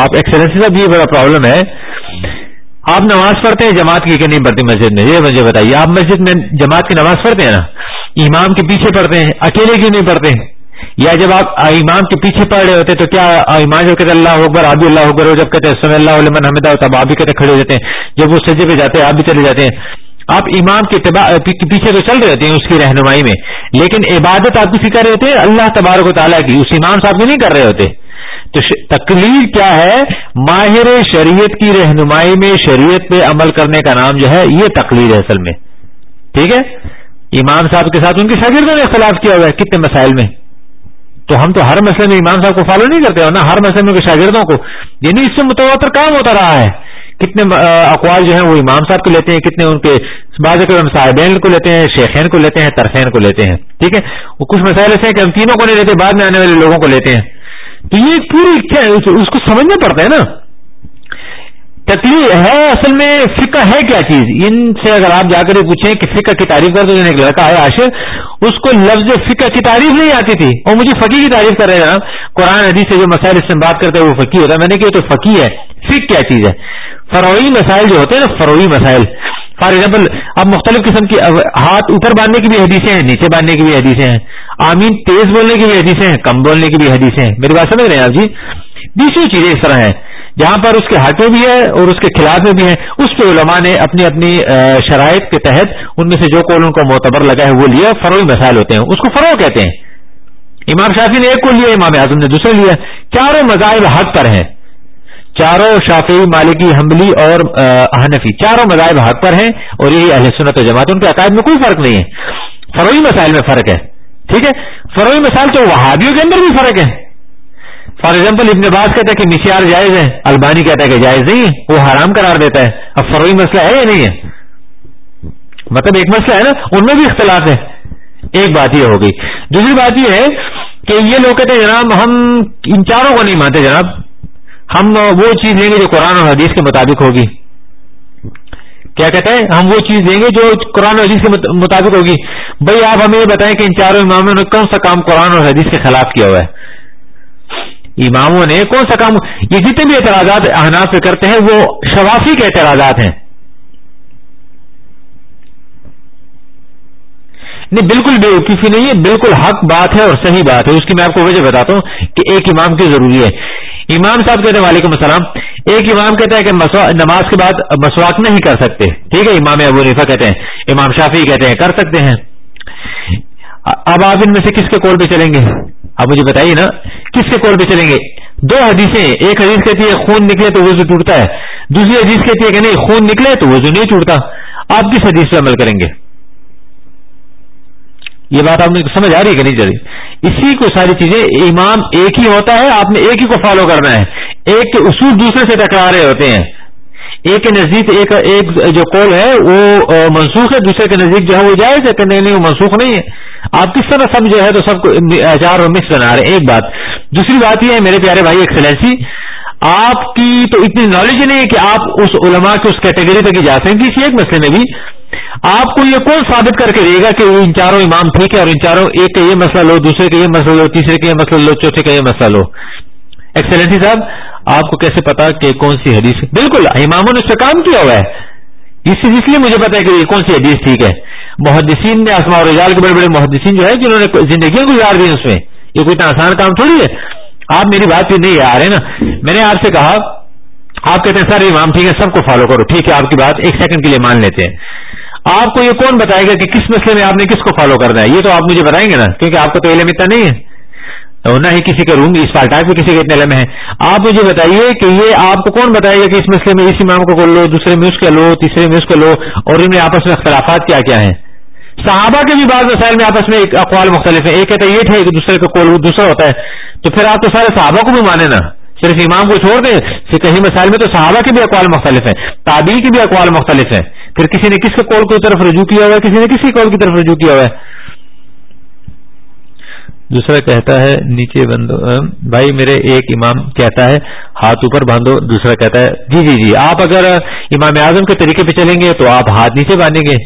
آپ ایکسلنسی کا بھی بڑا پرابلم ہے آپ نماز پڑھتے ہیں جماعت کی کہ نہیں پڑھتے مسجد میں یہ مجھے بتائیے آپ مسجد میں جماعت کی نماز پڑھتے ہیں نا امام کے پیچھے پڑھتے ہیں اکیلے کیوں نہیں پڑھتے ہیں یا جب آپ امام کے پیچھے پڑھ رہے ہوتے تو کیا امام جب کہتے اللہ اکبر آبی اللہ اکبر جب کہتے ہیں سمی اللہ علیہ حمدہ ہوتا تب آپ بھی کہتے کھڑے ہو جاتے ہیں جب وہ سجے پہ جاتے ہیں آپ بھی چلے جاتے ہیں آپ امام کے پیچھے تو چل رہے ہیں اس کی رہنمائی میں لیکن عبادت آپ کی ہوتے ہیں اللہ تبارک و تعالیٰ کی اس امام صاحب کی نہیں کر رہے ہوتے تو تقریر کیا ہے ماہر شریعت کی رہنمائی میں شریعت پہ عمل کرنے کا نام جو ہے یہ تقلیر ہے اصل میں ٹھیک ہے امام صاحب کے ساتھ ان کے شاگردوں نے اختلاف کیا ہوا ہے کتنے مسائل میں تو ہم تو ہر مسئلے میں امام صاحب کو فالو نہیں کرتے ورنہ ہر مسئلے میں شاگردوں کو یعنی اس سے متواتر کام ہوتا رہا ہے کتنے اقوال جو ہیں وہ امام صاحب کو لیتے ہیں کتنے ان کے اکرم صاحبین کو لیتے ہیں شیخین کو لیتے ہیں ترفین کو لیتے ہیں ٹھیک ہے وہ کچھ مسائل ایسے ہیں کہ ہم تینوں کو نہیں لیتے بعد میں آنے والے لوگوں کو لیتے ہیں تو یہ پوری اس کو سمجھنا پڑتا ہے نا تکلیف ہے اصل میں فقہ ہے کیا چیز ان سے اگر آپ جا کر پوچھیں کہ فقہ کی تعریف کر تو ایک لڑکا ہے عاشق اس کو لفظ فقہ کی تعریف نہیں آتی تھی اور مجھے فقی کی تعریف کر رہے ہیں جناب قرآن عدی سے جو مسائل اس سے بات کرتے ہیں وہ فقی ہوتا ہے میں نے کہا تو فقی ہے فک کیا چیز ہے فروئی مسائل جو ہوتے ہیں نا فروئی مسائل فار ایگزامپل اب مختلف قسم کی ہاتھ اوپر باندھنے کی بھی حدیثیں ہیں نیچے باندھنے کی بھی حدیثیں ہیں آمین تیز بولنے کی بھی حدیثیں ہیں کم بولنے کی بھی حدیثیں ہیں میری بات سمجھ رہے ہیں آپ جی دوسری چیزیں اس طرح ہیں جہاں پر اس کے میں بھی ہے اور اس کے خلاف میں بھی ہیں اس پہ علماء نے اپنی اپنی شرائط کے تحت ان میں سے جو کول ان کو معتبر لگا ہے وہ لیا فروئی مسائل ہوتے ہیں اس کو فروغ کہتے ہیں امام شافی نے ایک کو لیا امام اعظم نے دوسرا لیا چاروں مذاہب حق پر ہیں چاروں شافی مالکی حملی اور احنفی چاروں مذاہب حق پر ہیں اور یہی اہل سنت و جماعت ان کے عقائد میں کوئی فرق نہیں ہے فروئی مسائل میں فرق ہے ٹھیک ہے فروئی مسائل تو وہابیوں کے اندر بھی فرق ہے فار ایگزامپل ابن باز کہتا ہے کہ مشیار جائز ہے البانی کہتا ہے کہ جائز نہیں ہے وہ حرام قرار دیتا ہے اب فروئی مسئلہ ہے یا نہیں ہے مطلب ایک مسئلہ ہے نا ان میں بھی اختلاف ہے ایک بات یہ ہوگی دوسری بات یہ ہے کہ یہ لوگ کہتے ہیں جناب ہم ان چاروں کو نہیں مانتے جناب ہم وہ چیز لیں گے جو قرآن اور حدیث کے مطابق ہوگی کیا کہتے ہیں ہم وہ چیز دیں گے جو قرآن اور حدیث کے مطابق ہوگی بھائی آپ ہمیں یہ بتائیں کہ ان چاروں اماموں نے کون سا کام قرآن اور حدیث کے خلاف کیا ہوا ہے اماموں نے کون سا کام یہ جتنے بھی اعتراضات احناف پہ کرتے ہیں وہ شوافی کے اعتراضات ہیں نہیں بالکل بے وقفی نہیں ہے بالکل حق بات ہے اور صحیح بات ہے اس کی میں آپ کو وجہ بتاتا ہوں کہ ایک امام کی ضروری ہے امام صاحب کہتے ہیں وعلیکم السلام ایک امام کہتا ہے کہ نماز کے بعد مسواک نہیں کر سکتے ٹھیک ہے امام ابو ریفا کہتے ہیں امام شافی کہتے ہیں کر سکتے ہیں اب آپ ان میں سے کس کے کول پہ چلیں گے آپ مجھے بتائیے نا کس کے کال پہ چلیں گے دو حدیثیں ایک حدیث کہتی ہے خون نکلے تو وضو ٹوٹتا ہے دوسری حدیث کہتی ہے کہ نہیں خون نکلے تو وضو نہیں ٹوٹتا آپ کس حدیث پہ عمل کریں گے یہ بات آپ کو سمجھ آ رہی ہے کہ نہیں جا اسی کو ساری چیزیں امام ایک ہی ہوتا ہے آپ نے ایک ہی کو فالو کرنا ہے ایک کے اصول دوسرے سے ٹکرا رہے ہوتے ہیں ایک کے نزدیک ایک ایک جو قول ہے وہ منسوخ ہے دوسرے کے نزدیک جو ہے وہ جائز ہے کہ نہیں نہیں وہ منسوخ نہیں ہے آپ کس طرح سب جو ہے تو سب کو اچار اور مکس بنا رہے ہیں ایک بات دوسری بات یہ ہے میرے پیارے بھائی ایکسلینسی آپ کی تو اتنی نالج نہیں ہے کہ آپ اس علماء کے اس کیٹیگری تک ہی جا سکیں کسی ایک مسئلے میں بھی آپ کو یہ کون ثابت کر کے دے گا کہ ان چاروں امام ٹھیک ہے اور ان چاروں ایک کا یہ مسئلہ لو دوسرے کا یہ مسئلہ لو تیسرے کا یہ مسئلہ لو چوتھے کا یہ مسئلہ لو ایکسلینسی صاحب آپ کو کیسے پتا کہ کون سی حدیث بالکل اماموں نے اس پہ کام کیا ہوا ہے اس لیے مجھے پتا ہے کہ یہ کون سی حدیث ٹھیک ہے محدثین نے اور رجال کے بڑے بڑے محدثین جو ہے جنہوں نے زندگیاں گزار دی اس میں یہ کوئی اتنا آسان کام تھوڑی ہے آپ میری بات پہ نہیں آ رہے نا میں نے آپ سے کہا آپ کہتے ہیں سر امام ٹھیک ہے سب کو فالو کرو ٹھیک ہے آپ کی بات ایک سیکنڈ کے لیے مان لیتے ہیں آپ کو یہ کون بتائے گا کہ کس مسئلے میں آپ نے کس کو فالو کرنا ہے یہ تو آپ مجھے بتائیں گے نا کیونکہ آپ کو تو علم اتنا نہیں ہے نہ ہی کسی کا روم اس میں کسی کے اتنے علم ہے آپ مجھے بتائیے کہ یہ آپ کو کون بتائے گا کہ اس مسئلے میں اس امام کو لو دوسرے میں اس کا لو تیسرے میں اس کا لو اور ان میں آپس میں اختلافات کیا کیا ہیں صحابہ کے بھی بعض مسائل میں آپس میں ایک اقوال مختلف ہے ایک ہے تو تھے کہ دوسرے کا کول دوسرا ہوتا ہے تو پھر آپ تو سارے صحابہ کو بھی مانے نا صرف امام کو چھوڑ دیں پھر کہیں مسائل میں تو صحابہ کے بھی اقوال مختلف ہیں تابی کے بھی اقوال مختلف ہیں پھر کسی نے کس کے کول کی طرف رجوع کیا ہوا ہے کسی نے کسی کال کی طرف رجوع کیا ہوا ہے دوسرا کہتا ہے نیچے بندو بھائی میرے ایک امام کہتا ہے ہاتھ اوپر باندھو دوسرا کہتا ہے جی جی جی آپ اگر امام اعظم کے طریقے پہ چلیں گے تو آپ ہاتھ نیچے باندھیں گے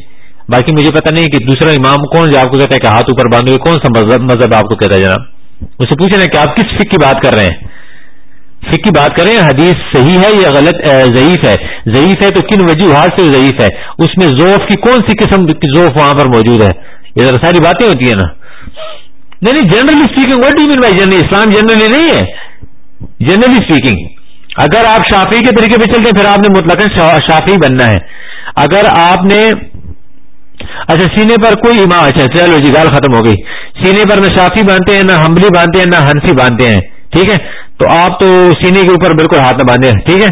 باقی مجھے پتہ نہیں کہ دوسرا امام کون جو آپ کو کہتا ہے کہ ہاتھ اوپر باندھو کون سا مذہب مذہب آپ کو کہتا ہے جناب اسے سے پوچھنا کہ آپ کس فک کی بات کر رہے ہیں فک کی بات کر رہے ہیں حدیث صحیح ہے یا غلط ضعیف ہے ضعیف ہے تو کن وجوہات سے ضعیف ہے اس میں ضوف کی کون سی قسم کی ضوف وہاں پر موجود ہے یہ ساری باتیں ہوتی ہیں نا نہیں نہیں generally speaking what generally Islam generally نہیں ہے جنرلی اسپیکنگ اگر آپ شافی کے طریقے پہ چلتے ہیں پھر آپ نے مطلق شافی بننا ہے اگر آپ نے اچھا سینے پر کوئی امام اچھا چلو جی گال ختم ہو گئی سینے پر نہ شافی باندھتے ہیں نہ ہمبلی باندھتے ہیں نہ ہنسی باندھتے ہیں ٹھیک ہے تو آپ تو سینے کے اوپر بالکل ہاتھ نہ باندھے ٹھیک ہے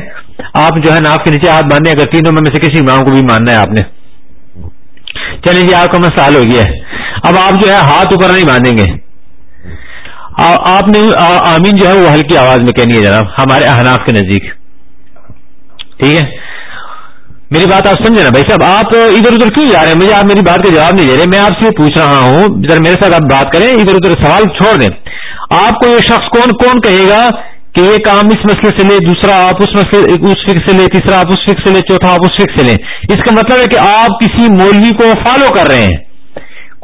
آپ جو ہے نا آپ کے نیچے ہاتھ باندھے اگر تینوں میں سے کسی امام کو بھی ماننا ہے آپ نے چلیں جی آپ کا مسئلہ حل ہو گیا ہے اب آپ جو ہے ہاتھ اوپر نہیں باندھیں گے آپ نے آمین جو ہے وہ ہلکی آواز میں کہنی ہے جناب ہمارے احناف کے نزدیک ٹھیک ہے میری بات آپ سمجھے نا بھائی صاحب آپ ادھر ادھر کیوں جا رہے ہیں مجھے آپ میری بات کا جواب نہیں دے رہے میں آپ سے پوچھ رہا ہوں میرے ساتھ آپ بات کریں ادھر ادھر سوال چھوڑ دیں آپ کو یہ شخص کون کون کہے گا کہ یہ کام اس مسئلے سے لے دوسرا آپ اس مسئلے اس فکر سے لیں تیسرا آپ اس فکر سے لے چوتھا آپ اس فکر سے لیں اس کا مطلب ہے کہ آپ کسی مولوی کو فالو کر رہے ہیں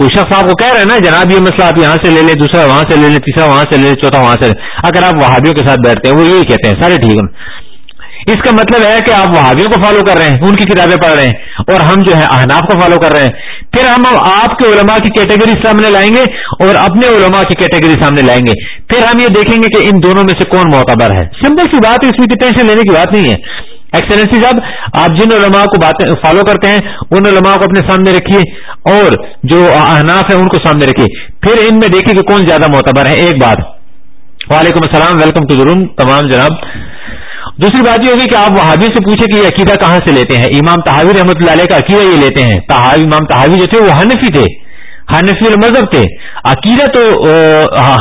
کوئی شخص آپ کو کہہ رہے ہیں نا جناب یہ مسئلہ آپ یہاں سے لے لیں دوسرا وہاں سے لے لیں تیسرا وہاں سے لے لیں چوتھا وہاں سے اگر آپ وہابیوں کے ساتھ بیٹھتے ہیں وہ یہی کہتے ہیں سارے ٹھیک ہے اس کا مطلب ہے کہ آپ وہاویوں کو فالو کر رہے ہیں ان کی کتابیں پڑھ رہے ہیں اور ہم جو ہے احناف کو فالو کر رہے ہیں پھر ہم آپ کے علماء کی کیٹیگری سامنے لائیں گے اور اپنے علماء کی کیٹیگری سامنے لائیں گے پھر ہم یہ دیکھیں گے کہ ان دونوں میں سے کون معتبر ہے سمپل سی بات اس میں کی ٹینشن لینے کی بات نہیں ہے ایکسلینسی صاحب آپ جن علماء کو باتیں فالو کرتے ہیں ان علماء کو اپنے سامنے رکھیے اور جو اہناف ہیں ان کو سامنے رکھیے پھر ان میں دیکھیے کہ کون زیادہ معتبر ہے ایک بات وعلیکم السلام ویلکم ٹو جروم تمام جناب دوسری بات یہ ہوگی کہ آپ وہابی سے پوچھیں کہ یہ عقیدہ کہاں سے لیتے ہیں امام تحاوی رحمۃ اللہ علیہ کا عقیدہ یہ لیتے ہیں تحاوی امام تحاوی جو تھے وہ حنفی تھے حنفی المذہب تھے عقیدہ تو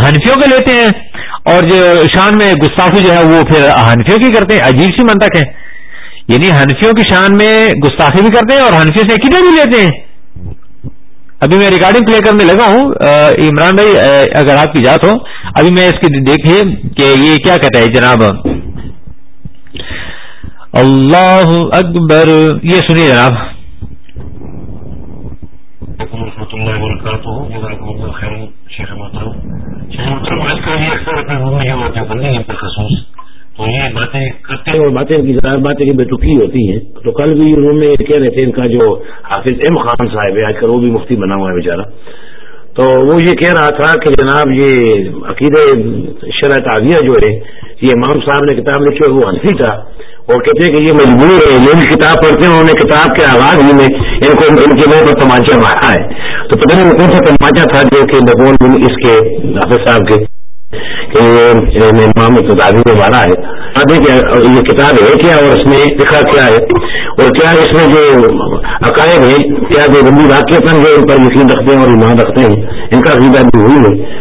حنفیوں کے لیتے ہیں اور جو شان میں گستاخی جو ہے وہ پھر حنفیوں کی کرتے ہیں عجیب سی منتق ہے یعنی حنفیوں کی شان میں گستاخی بھی کرتے ہیں اور حنفیوں سے عقیدہ بھی لیتے ہیں ابھی میں ریکارڈنگ پلے کرنے لگا ہوں عمران بھائی اگر آپ کی جات ہو ابھی میں اس کی دیکھیے کہ یہ کیا کہتا ہے جناب اللہ اکبر یہ سنیے آپ کا باتیں ہے کہ بے تو کی ہوتی ہیں تو کل بھی انہوں نے کہہ رہے تھے ان کا جو حافظ ایم خان صاحب ہے آج کل وہ بھی مفتی بنا ہوا ہے بیچارہ تو وہ یہ کہہ رہا تھا کہ جناب یہ عقید شرح تعزیہ جو ہے یہ امام صاحب نے کتاب لکھی ہے وہ الفی تھا اور کہتے ہیں کہ یہ مجبور ہے یہ بھی کتاب پڑھتے ہیں انہوں نے کتاب کے آغاز ہی میں ان کو ان کے منہ پر مارا ہے تو پتہ نہیں کون سا تماچا تھا جو کہ اس کے حافظ صاحب کے کہ امام میں بارہ ہے یہ کتاب ہے کیا اور اس میں لکھا کیا ہے اور کیا اس میں جو عقائد ہیں کیا جو ربی واقع یقین رکھتے ہیں اور ایمان رکھتے ہیں ان کا سیدھا بھی ہوئی ہے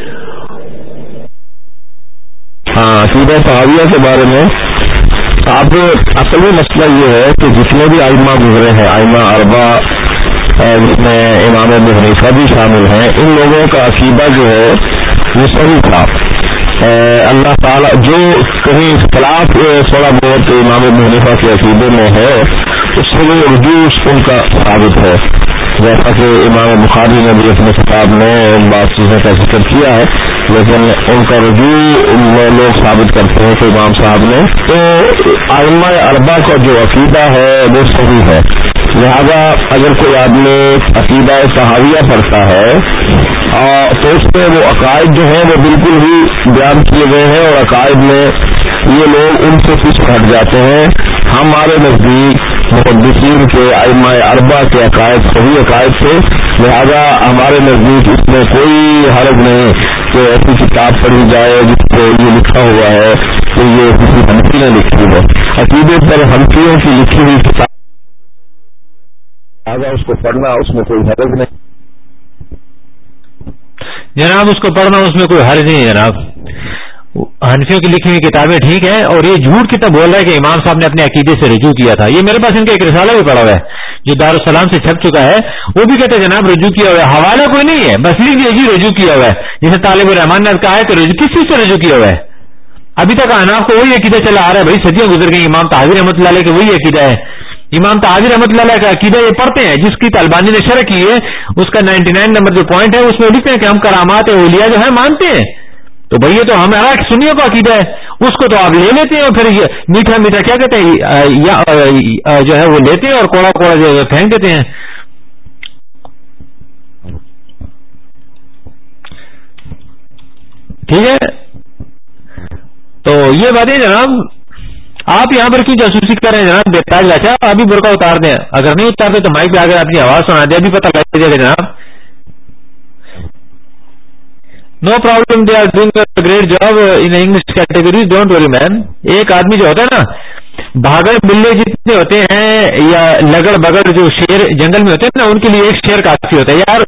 ہاں سیدھا صحابیہ کے بارے میں اب اصل میں مسئلہ یہ ہے کہ جتنے بھی آئمہ گزرے ہیں آئمہ اربا جس میں امام گزری بھی شامل ہیں ان لوگوں کا عقیدہ جو ہے وہ صحیح تھا اللہ تعالی جو کہیں اختلاف تھوڑا بہت امام محنفہ کے عقیدے میں ہے اس پہ اردو اس کا ثابت ہے جیسا کہ امام بخاری نے بھی اپنے خطاب میں بات چیزوں کا ذکر کیا ہے لیکن ان کا میں لوگ ثابت کرتے ہیں کہ امام صاحب نے تو علماء اربا کا جو عقیدہ ہے وہ صحیح ہے لہذا اگر کوئی آدمی عقیدہ صحاویہ پڑھتا ہے تو اس میں وہ عقائد جو ہیں وہ بالکل ہی بیان کیے گئے ہیں اور عقائد میں یہ لوگ ان سے کچھ ہٹ جاتے ہیں ہمارے نزدیک محدثین کے علماء اربا کے عقائد صحیح عقائد تھے لہذا ہمارے نزدیک اس میں کوئی حرج نہیں کہ ایسی کتاب پڑھی جائے جس پہ یہ لکھا ہوا ہے کہ یہ کسی نے لکھی ہے عقیدے پر ہمکیلوں کی لکھی ہوئی کتاب اس کو پڑھنا اس میں کوئی حرج نہیں جناب اس کو پڑھنا اس میں کوئی حرج نہیں جناب ہنفیوں کی لکھی ہوئی کتابیں ٹھیک ہیں اور یہ جھوٹ کی تب بول رہا ہے کہ امام صاحب نے اپنے عقیدے سے رجوع کیا تھا یہ میرے پاس ان کا ایک رسالہ بھی پڑا ہوا ہے جو دارالسلام سے چھپ چکا ہے وہ بھی کہتے ہیں جناب رجوع کیا ہوا ہے حوالہ کوئی نہیں ہے بس لکھ جی رجوع کیا ہوا ہے جسے طالب الرحمان نے کہا ہے رجوع کس چیز سے رجوع کیا ہوا ہے ابھی تک اناف کو وہی عقیدہ چلا آ رہا ہے بھائی سدیاں گزر گئی امام تاضر احمد اللہ علیہ کے وہی عقیدہ ہے امام تاجر احمد اللہ کا عقیدہ یہ پڑھتے ہیں جس کی طالبانی نے شرح کی ہے اس کا نائنٹی نائن نمبر جو پوائنٹ ہے اس میں لکھتے ہیں کہ ہم کرامات اولیا جو ہے مانتے ہیں تو بھائی تو ہم آٹھ کا عقیدہ ہے اس کو تو آپ لے لیتے ہیں اور پھر میٹھا میٹھا کیا کہتے ہیں جو ہے وہ لیتے ہیں اور کوڑا کوڑا جو ہے پھینک دیتے ہیں ٹھیک ہے تو یہ باتیں جناب آپ یہاں پر کی جاسوسی کر رہے ہیں جناب ابھی برقع اتار دیں اگر نہیں اتارتے تو مائک پہ آ کر آپ کی آواز سنا دیں ابھی پتہ لگ جائے گا جناب no problem they are doing great job English categories don't worry man ایک آدمی جو ہوتا ہے نا بھاگڑ بلے جتنے ہوتے ہیں یا لگڑ بگڑ جو شیر جنگل میں ہوتے ہیں نا ان کے لیے ایک شیر کافی ہوتا ہے یار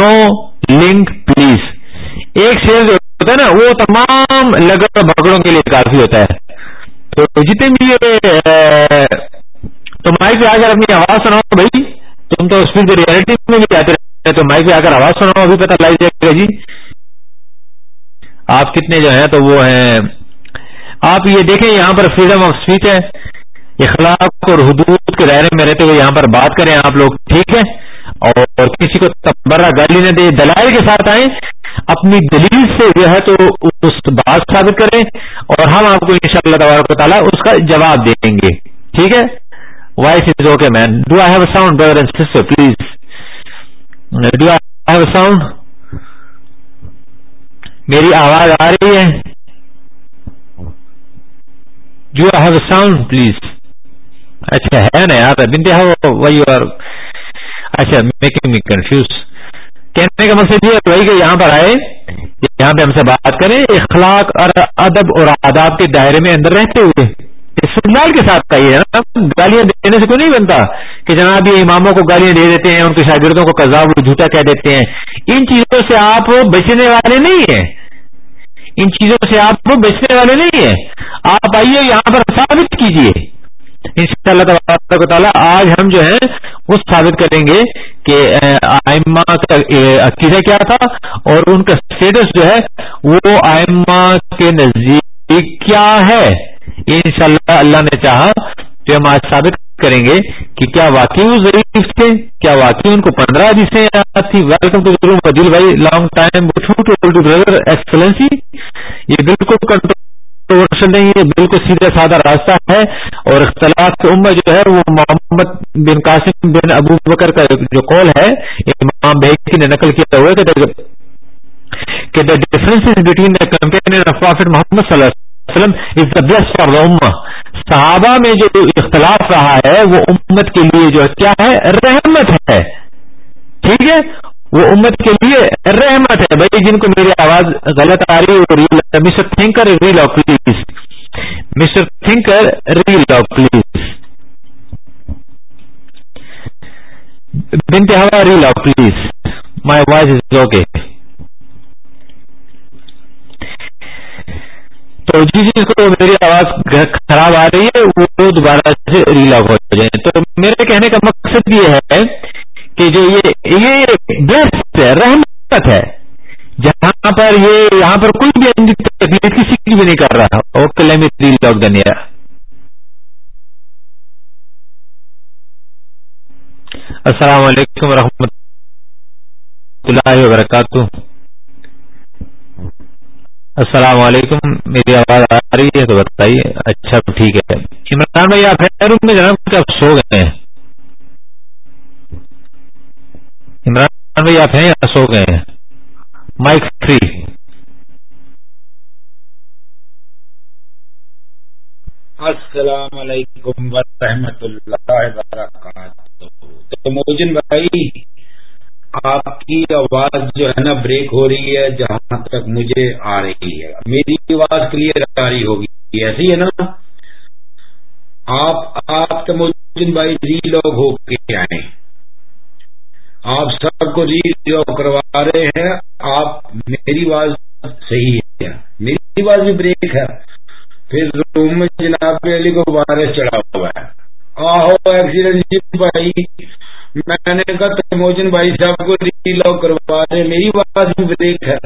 نو لنک پلیز ایک شیر جو ہوتا ہے نا وہ تمام لگڑ بگڑوں کے لیے کافی ہوتا ہے تو جتنے بھی تو مائک پہ آ کر اپنی آواز سناؤ بھائی تم تو اس پہ جو ریالٹی میں بھی جاتے رہتے تو مائک پہ آ کر آواز سناؤ ابھی پتا لگ جائے گا جی آپ کتنے جو ہیں تو وہ ہیں آپ یہ دیکھیں یہاں پر فریڈم آف اسپیچ ہے اخلاق اور حدود کے دائرے میں رہتے ہوئے یہاں پر بات کریں آپ لوگ ٹھیک ہے اور کسی کو تبرا گالی نہ دے دلائل کے ساتھ آئیں اپنی دلیل سے جو ہے تو اس بات ثابت کریں اور ہم آپ کو ان شاء اللہ تعالیٰ اس کا جواب دیں گے ٹھیک ہے voice is okay man do I have a sound please do I have a sound میری آواز آ رہی ہے ہیو ساؤنڈ پلیز اچھا ہے نا یار اچھا میکنگ می کنفیوز کہنے کا مقصد یہ کہ یہاں پر آئے یہاں پہ ہم سے بات کریں اخلاق اور ادب اور آداب کے دائرے میں اندر رہتے ہوئے سکمال کے ساتھ کا یہ ہے گالیاں دینے سے کوئی نہیں بنتا کہ جناب یہ اماموں کو گالیاں دے دیتے ہیں ان کے شاگردوں کو کزاب جھوٹا کہہ دیتے ہیں ان چیزوں سے آپ بچنے والے نہیں ہیں ان چیزوں سے آپ کو بیچنے والے نہیں ہیں آپ آئیے یہاں پر ثابت کیجیے ان شاء اللہ تعالیٰ آج ہم جو ہے وہ ثابت کریں گے کہ آئمہ کا عقیدہ کیا تھا اور ان کا اسٹیٹس جو ہے وہ آئمہ کے نزدیک کیا ہے ان شاء اللہ اللہ نے چاہا جو ہم آج ثابت کریں گے کہ کیا واقعی وہ ضریف تھے کیا واقعی ان کو پندرہ حدیثیں یاد تھی ویلکم ٹو روم فضیل بھائی لانگ ٹائم بردر ایکسلنسی یہ بالکل کنٹروشن نہیں ہے بالکل سیدھا سادہ راستہ ہے اور اختلاف عمر جو ہے وہ محمد بن قاسم بن ابو بکر کا جو کال ہے امام بیگی نے نقل کیا ہوا کہ the difference between the companion Muhammad صلی اللہ علیہ از دا بیسٹ فار صحابہ میں جو اختلاف رہا ہے وہ امت کے لیے جو کیا ہے رحمت ہے ٹھیک ہے وہ امت کے لیے رحمت ہے بھائی جن کو میری آواز غلط آ رہی ہے mister thinker real love please mister thinker real love please بنتے ہوا real love please my voice is okay تو جس جی جی، چیز کو میری آواز خراب آ رہی ہے وہ دوبارہ سے ریلاگ ہو جائے تو میرے کہنے کا مقصد یہ ہے کہ جو یہ یہ بلیس ہے رحمت ہے جہاں پر یہ یہاں پر کوئی بھی تکلیف کسی کی بھی نہیں کر رہا اور کلے میں ری لاک دن السلام علیکم ورحمۃ اللہ وبرکاتہ السلام علیکم میری آواز آ رہی ہے تو بتائیے اچھا ٹھیک ہے عمران بھائی آپ ہے روم میں جناب آپ سو گئے ہیں عمران بھائی آپ ہیں یا سو گئے ہیں مائک فری السلام علیکم و رحمت اللہ وبرکاتہ تو موجن بھائی آپ کی آواز جو ہے نا بریک ہو رہی ہے جہاں تک مجھے آ رہی ہے میری آواز کلیئر آ رہی ہوگی ایسی ہے نا آپ آپ بھائی ری لوگ ہو کے آئے آپ سب کو ری لوگ کروا رہے ہیں آپ میری آواز صحیح ہے میری آواز بھی بریک ہے پھر روم میں جناب علی کو وائرس چڑھا ہوا ہے جی بھائی میں نے کہا تموجن بھائی صاحب کو ری لو کروا دیں میری بات بھی بریک ہے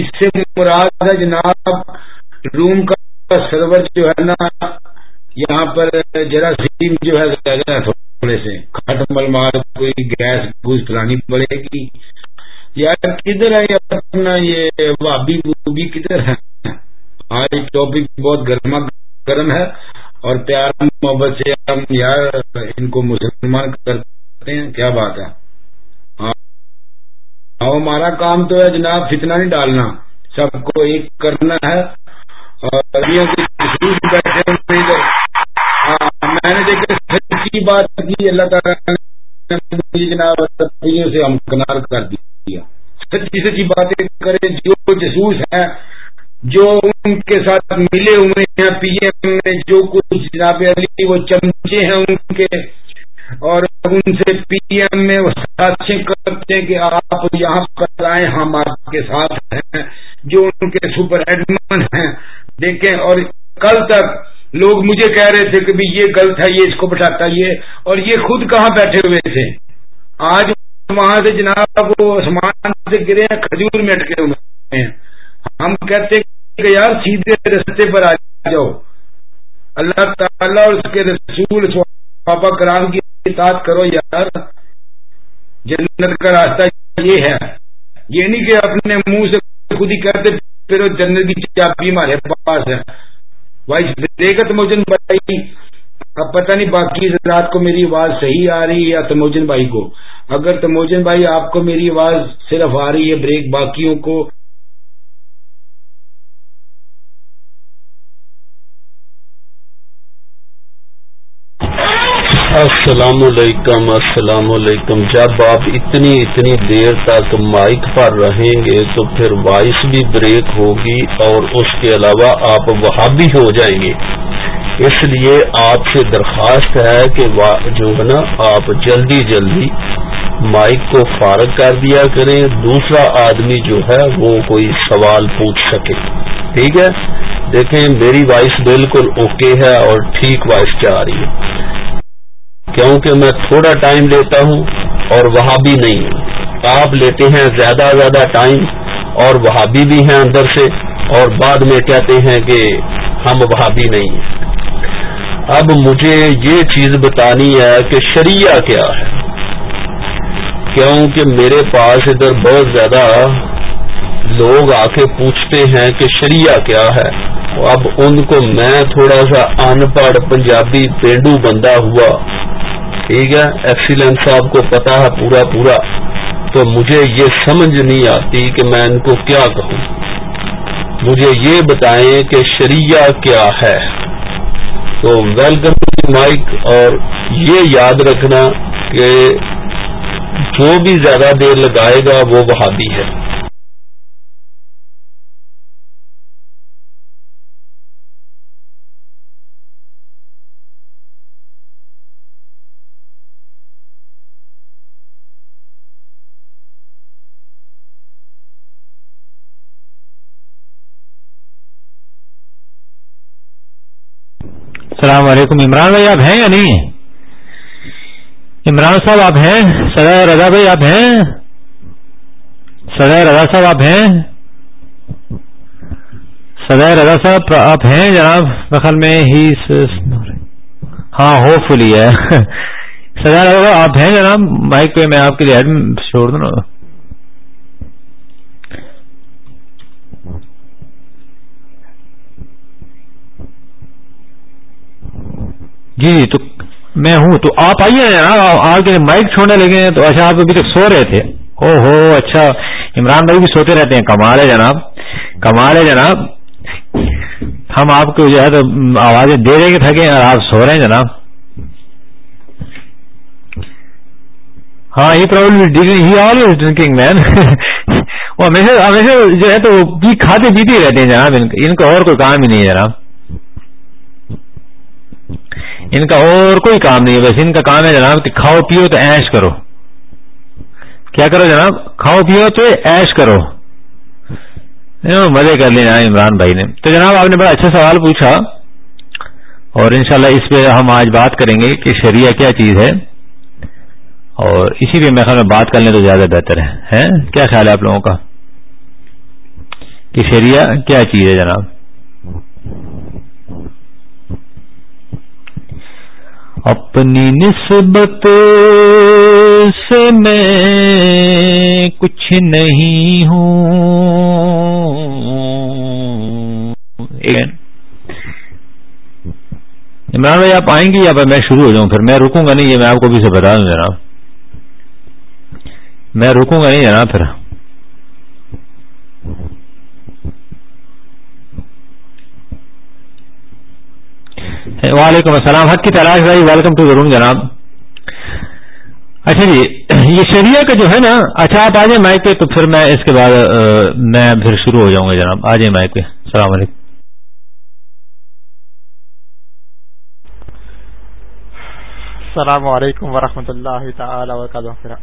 اس سے مراد ہے جناب روم کا سرور جو ہے نا یہاں پر جراثیم جو ہے تھوڑے سے کھٹ مل مار کوئی گیس گوس کرانی پڑے گی یار کدھر ہے اپنا یہ وابی بوبی کدھر ہے آج ٹاپک بہت گرما گرم ہے اور پیار محبت سے ہم یار ان کو مسلمان کرتے کرتے ہیں کیا بات ہے ہاں۔ ہمارا کام تو ہے جناب فتنہ نہیں ڈالنا سب کو ایک کرنا ہے اور ہاں، میں نے دیکھا سچی بات کی اللہ تعالیٰ نے جناب سے ہم کنار کر دیا سچی سچی باتیں کریں جو جسوس ہیں جو ان کے ساتھ ملے ہوئے ہیں پی ایم نے جو کچھ جناب علی وہ چمچے ہیں ان کے اور ان سے پی ایم میں ساتھیں کرتے ہیں کہ آپ یہاں پر آئے ہم آپ کے ساتھ ہیں جو ان کے سپر ایڈمن ہیں دیکھیں اور کل تک لوگ مجھے کہہ رہے تھے کہ بھی یہ غلط ہے یہ اس کو بٹھاتا یہ اور یہ خود کہاں بیٹھے ہوئے تھے آج وہاں سے جناب وہ سامان سے گرے ہیں کھجور میں اٹکے ہوئے ہیں ہم کہتے ہیں کہ یار سیدھے رستے پر آ جاؤ اللہ تعالیٰ اور اس کے رسول سوال پاپا کرام کی اطاعت کرو یار جنت کا راستہ یہ ہے یہ نہیں کہ اپنے منہ سے خود ہی کرتے پھر جنت کی چابی ہمارے پاس ہے بھائی دیکھا تموجن بھائی اب پتہ نہیں باقی رات کو میری آواز صحیح آ رہی ہے یا تموجن بھائی کو اگر تموجن بھائی آپ کو میری آواز صرف آ رہی ہے بریک باقیوں کو السلام علیکم السلام علیکم جب آپ اتنی اتنی دیر تک مائک پر رہیں گے تو پھر وائس بھی بریک ہوگی اور اس کے علاوہ آپ وہاں بھی ہو جائیں گے اس لیے آپ سے درخواست ہے کہ جو ہے نا آپ جلدی جلدی مائک کو فارغ کر دیا کریں دوسرا آدمی جو ہے وہ کوئی سوال پوچھ سکے ٹھیک ہے دیکھیں میری وائس بالکل اوکے ہے اور ٹھیک وائس جا رہی ہے کیونکہ میں تھوڑا ٹائم لیتا ہوں اور وہاں بھی نہیں ہوں آپ لیتے ہیں زیادہ زیادہ ٹائم اور وہاں بھی ہیں اندر سے اور بعد میں کہتے ہیں کہ ہم وہاں بھی نہیں ہیں اب مجھے یہ چیز بتانی ہے کہ شریعہ کیا ہے کیونکہ میرے پاس ادھر بہت زیادہ لوگ آ کے پوچھتے ہیں کہ شریعہ کیا ہے اب ان کو میں تھوڑا سا ان پڑھ پنجابی پینڈو بندہ ہوا ٹھیک ہے ایکسیلنس صاحب کو پتا ہے پورا پورا تو مجھے یہ سمجھ نہیں آتی کہ میں ان کو کیا کہوں مجھے یہ بتائیں کہ شریعہ کیا ہے تو ویلکم ٹو مائک اور یہ یاد رکھنا کہ جو بھی زیادہ دیر لگائے گا وہ بہادی ہے السلام علیکم عمران بھائی آپ ہیں یا نہیں عمران صاحب آپ ہیں سدا رضا بھائی آپ ہیں سدا رضا صاحب آپ ہیں سدا رضا صاحب آپ ہیں جناب بخل میں ہی ہاں ہوپ فلی ہے سدا (laughs) رضا آپ ہیں جناب بائک پہ میں آپ کے لیے ہائڈ چھوڑ دوں جی جی تو میں ہوں تو آپ آئیے کے مائک چھوڑنے لگے ہیں تو اچھا آپ ابھی تک سو رہے تھے او ہو اچھا عمران بھائی بھی سوتے رہتے ہیں کمال ہے جناب کمال ہے جناب ہم آپ کو جو ہے تو آوازیں دے رہے تھکے اور آپ سو رہے ہیں جناب ہاں یہ پرابلم مین وہ ہمیشہ ہمیشہ جو ہے تو کھاتے پیتے ہی رہتے ہیں جناب ان کو اور کوئی کام ہی نہیں ہے جناب ان کا اور کوئی کام نہیں ہے بس ان کا کام ہے جناب کہ کھاؤ پیو تو ایش کرو کیا کرو جناب کھاؤ پیو تو ایش کرو مزے کر لینا عمران بھائی نے تو جناب آپ نے بڑا اچھا سوال پوچھا اور انشاءاللہ اس پہ ہم آج بات کریں گے کہ شریعہ کیا چیز ہے اور اسی پہ میرے خیال میں بات کرنے تو زیادہ بہتر ہے کیا خیال ہے آپ لوگوں کا کہ شریعہ کیا چیز ہے جناب اپنی نسبت سے میں کچھ نہیں ہوں عمران بھائی آپ آئیں گے یا پھر میں شروع ہو جاؤں پھر میں رکوں گا نہیں یہ میں آپ کو بھی سے بتا دوں جناب میں رکوں گا نہیں جناب پھر وعلیکم السلام حق کی تلاش بھائی ویلکم ٹو ضرور جناب اچھا جی یہ شریا کا جو ہے نا اچھا آپ آ جائیں مائک پہ تو پھر میں اس کے بعد میں پھر شروع ہو جاؤں گا جناب آ جائیں مائک پہ السلام علیکم السلام علیکم ورحمۃ اللہ تعالی وبرکاتہ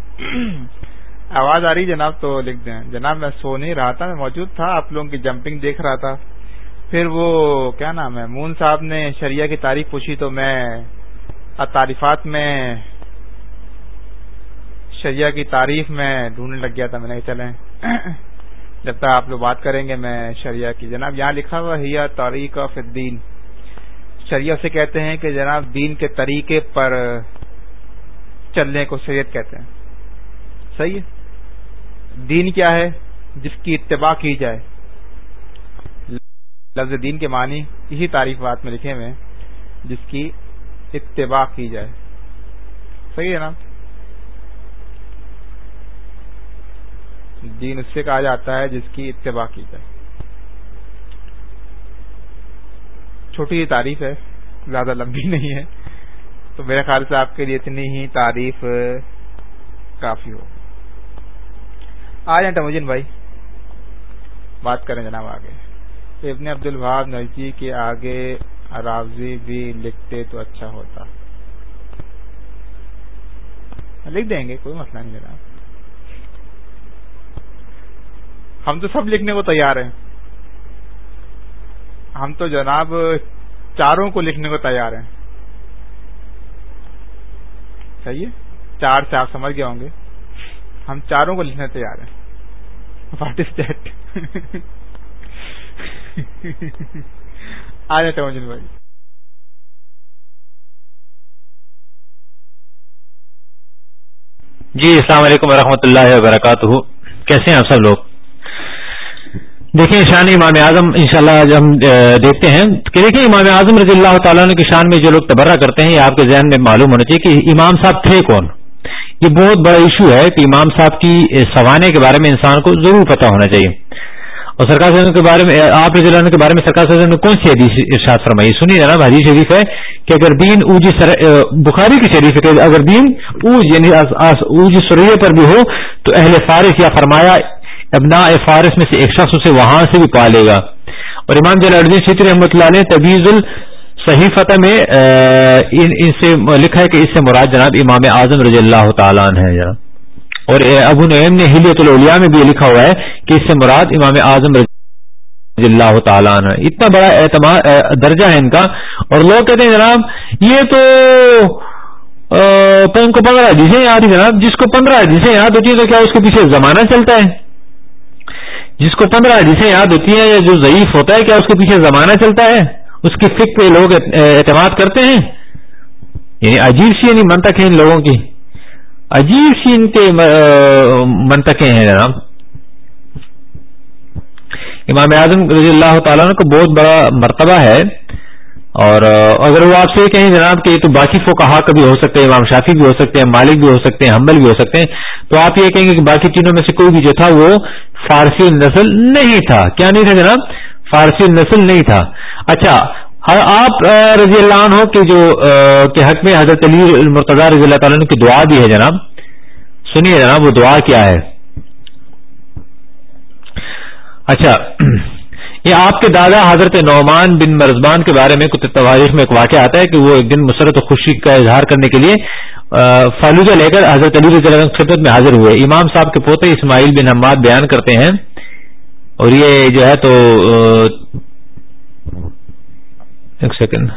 آواز آ رہی جناب تو لکھ دیں جناب میں سو نہیں رہا تھا میں موجود تھا آپ لوگوں کی جمپنگ دیکھ رہا تھا پھر وہ کیا نام ہے مون صاحب نے شریعہ کی تاریخ پوچھی تو میں تعریفات میں شریعہ کی تعریف میں ڈھونڈنے لگ گیا تھا میں نہیں چلیں جب تک آپ لوگ بات کریں گے میں شریعہ کی جناب یہاں لکھا ہوا ہیا تاریخ آف دین شریعہ سے کہتے ہیں کہ جناب دین کے طریقے پر چلنے کو سید کہتے ہیں صحیح ہے دین کیا ہے جس کی اتباع کی جائے لفظ دین کے معنی اسی تعریف بات میں لکھے ہوئے جس کی اتباع کی جائے صحیح ہے نا دین اس سے کہا جاتا ہے جس کی اتباع کی جائے چھوٹی تعریف ہے زیادہ لمبی (laughs) نہیں ہے تو میرے خیال سے آپ کے لیے اتنی ہی تعریف کافی ہو آ جائیں ٹموجن بھائی بات کریں جناب آگے ابن عبد الباب نرجی کے آگے راوزی بھی لکھتے تو اچھا ہوتا لکھ دیں گے کوئی مسئلہ نہیں جناب ہم تو سب لکھنے کو تیار ہیں ہم تو جناب چاروں کو لکھنے کو تیار ہیں صحیح ہے چار سے آپ سمجھ گئے ہوں گے ہم چاروں کو لکھنے تیار ہیں واٹ از دیٹ آ جاتے ہیں بھائی جی السلام علیکم ورحمۃ اللہ وبرکاتہ کیسے ہیں آپ سب لوگ دیکھیں شان امام اعظم انشاءاللہ شاء ہم دیکھتے ہیں کہ دیکھیں امام اعظم رضی اللہ تعالیٰ کی شان میں جو لوگ تبرہ کرتے ہیں یہ آپ کے ذہن میں معلوم ہونا چاہیے کہ امام صاحب تھے کون یہ بہت بڑا ایشو ہے کہ امام صاحب کی سوانے کے بارے میں انسان کو ضرور پتہ ہونا چاہیے اور سرکار وسلم کے بارے میں آپ رضی اللہ عنہ کے بارے میں سرکار وسلم نے کون سی حدیث ارشاد فرمائی سنی جناب حدیث شریف ہے کہ اگر دین اوج سر... بخاری کی شریف ہے کہ اگر دین اوج یعنی اوج سریا پر بھی ہو تو اہل فارس یا فرمایا ابنا فارس میں سے ایک شخص اسے وہاں سے بھی پالے گا اور امام جلال الدین شیطر رحمۃ اللہ نے تبیز الصحی فتح میں ان سے لکھا ہے کہ اس سے مراد جناب امام اعظم رضی اللہ تعالیٰ ہے اور ابو نعیم نے ہلیت الاولیاء میں بھی لکھا ہوا ہے کہ اس سے مراد امام اعظم رضی اللہ تعالیٰ عنہ اتنا بڑا اعتماد درجہ ہے ان کا اور لوگ کہتے ہیں جناب یہ تو ان کو پندرہ عدیشیں یاد جناب جس کو پندرہ حدیثیں یاد ہوتی ہیں تو کیا اس کے پیچھے زمانہ چلتا ہے جس کو پندرہ حدیثیں یاد ہوتی ہیں یا جو ضعیف ہوتا ہے کیا اس کے پیچھے زمانہ چلتا ہے اس کی فکر پہ لوگ اعتماد کرتے ہیں یعنی عجیب سی یعنی منتق ہے ان لوگوں کی عجیب سی ان کے منتقے ہیں جناب امام اعظم رضی اللہ تعالیٰ کو بہت بڑا مرتبہ ہے اور اگر وہ آپ سے یہ کہیں جناب کہ یہ تو باقی فو کا بھی ہو سکتے ہیں امام شافی بھی ہو سکتے ہیں مالک بھی ہو سکتے ہیں حمل بھی ہو سکتے ہیں تو آپ یہ کہیں گے کہ باقی تینوں میں سے کوئی بھی جو تھا وہ فارسی نسل نہیں تھا کیا نہیں تھا جناب فارسی نسل نہیں تھا اچھا آپ رضی اللہ عنہ کے کے جو حق میں حضرت علی المرتضی رضی اللہ تعالیٰ کی دعا دی ہے جناب سنیے جناب وہ دعا کیا ہے اچھا یہ آپ کے دادا حضرت نعمان بن مرزبان کے بارے میں کچھ تواریخ میں ایک واقعہ آتا ہے کہ وہ ایک دن مسرت و خوشی کا اظہار کرنے کے لیے فالوجہ لے کر حضرت علی رضی اللہ خدمت میں حاضر ہوئے امام صاحب کے پوتے اسماعیل بن حماد بیان کرتے ہیں اور یہ جو ہے تو ایک سیکنڈ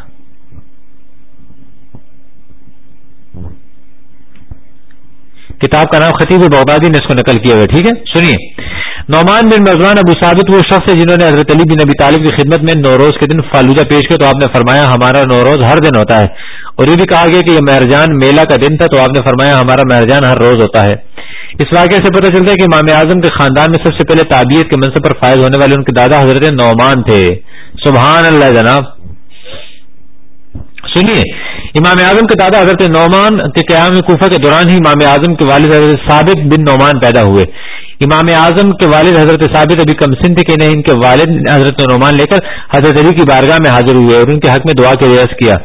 کتاب کا نام خطیب بغدادی نے اس کو نقل کیا ہوا ٹھیک ہے سنیے نعمان بن مضمان ابو ثابت وہ شخص ہے جنہوں نے حضرت علی بن ابی طالب کی خدمت میں نوروز کے دن فالوجہ پیش کیا تو آپ نے فرمایا ہمارا نوروز ہر دن ہوتا ہے اور یہ بھی کہا گیا کہ یہ مہرجان میلہ کا دن تھا تو آپ نے فرمایا ہمارا مہرجان ہر روز ہوتا ہے اس واقعے سے پتہ چلتا ہے کہ امام اعظم کے خاندان میں سب سے پہلے تعبیت کے منصب پر فائز ہونے والے ان کے دادا حضرت نعمان تھے سبحان اللہ جناب سنیے امام اعظم کے دادا حضرت نعمان کے قیام کوفہ کے دوران ہی امام اعظم کے والد حضرت ثابت بن نعمان پیدا ہوئے امام اعظم کے والد حضرت ثابت ابھی کم سن تھے کہ نہیں ان کے والد حضرت نعمان لے کر حضرت علی کی بارگاہ میں حاضر ہوئے اور ان کے حق میں دعا کے ریاض کیا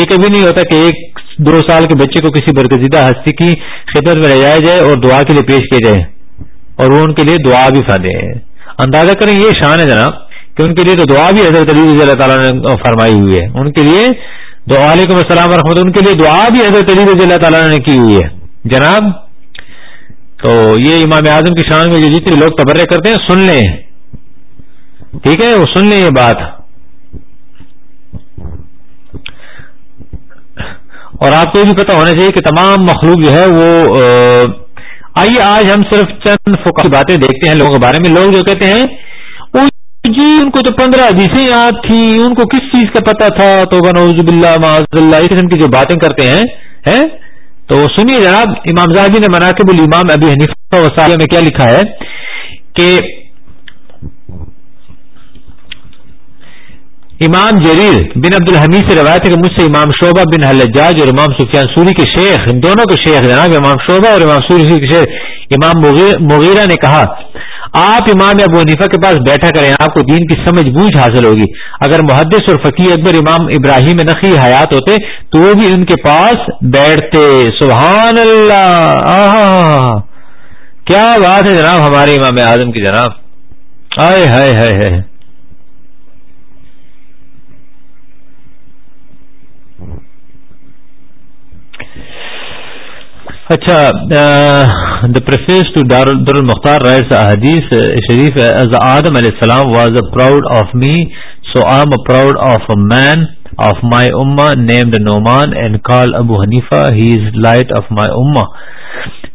یہ کبھی نہیں ہوتا کہ ایک دو سال کے بچے کو کسی برگزیدہ ہستی کی خدمت میں لے جایا جائے اور دعا کے لیے پیش کیا جائے اور وہ ان کے لیے دعا بھی اندازہ کریں یہ شان ہے جناب کہ ان کے لیے تو دعا بھی حضرت علی رضی اللہ تعالیٰ نے فرمائی ہوئی ہے ان کے لیے تو وعلیکم السلام ورحمۃ لیے دعا بھی حضرت علی رضی اللہ تعالیٰ نے کی ہوئی ہے جناب تو یہ امام اعظم کی شان میں جو جتنے لوگ تبرے کرتے ہیں سن لیں ٹھیک ہے وہ سن لیں یہ بات اور آپ کو یہ بھی پتا ہونا چاہیے کہ تمام مخلوق جو ہے وہ آئیے آج ہم صرف چند فوک باتیں دیکھتے ہیں لوگوں کے بارے میں لوگ جو کہتے ہیں جی ان کو پندرہ حدیثیں یاد تھیں ان کو کس چیز کا پتا تھا تو بنوز اللہ قسم کی جو باتیں کرتے ہیں تو سنیے جناب امام زاہدی نے مناقب حنیفہ وسالیہ میں کیا لکھا ہے کہ امام جریر بن عبد الحمید سے روایت ہے کہ مجھ سے امام شعبہ بن حلجاج اور امام سفیان سوری کے شیخ ان دونوں کے شیخ جناب امام شعبہ اور امام سوری کے شیخ امام مغیرہ نے کہا آپ امام ابو حنیفہ کے پاس بیٹھا کریں آپ کو دین کی سمجھ بوجھ حاصل ہوگی اگر محدث اور فقی اکبر امام ابراہیم نقی حیات ہوتے تو وہ بھی ان کے پاس بیٹھتے سبحان اللہ آہا کیا بات ہے جناب ہمارے امام اعظم کی جناب آئے ہائے ہائے ہائے اچھا دا ٹو دار المختار رائٹس حدیث شریف از آدم علیہ السلام was a proud of me so I am a proud of man of my اما name the Numan and call Abu Hanifa he is light of my اما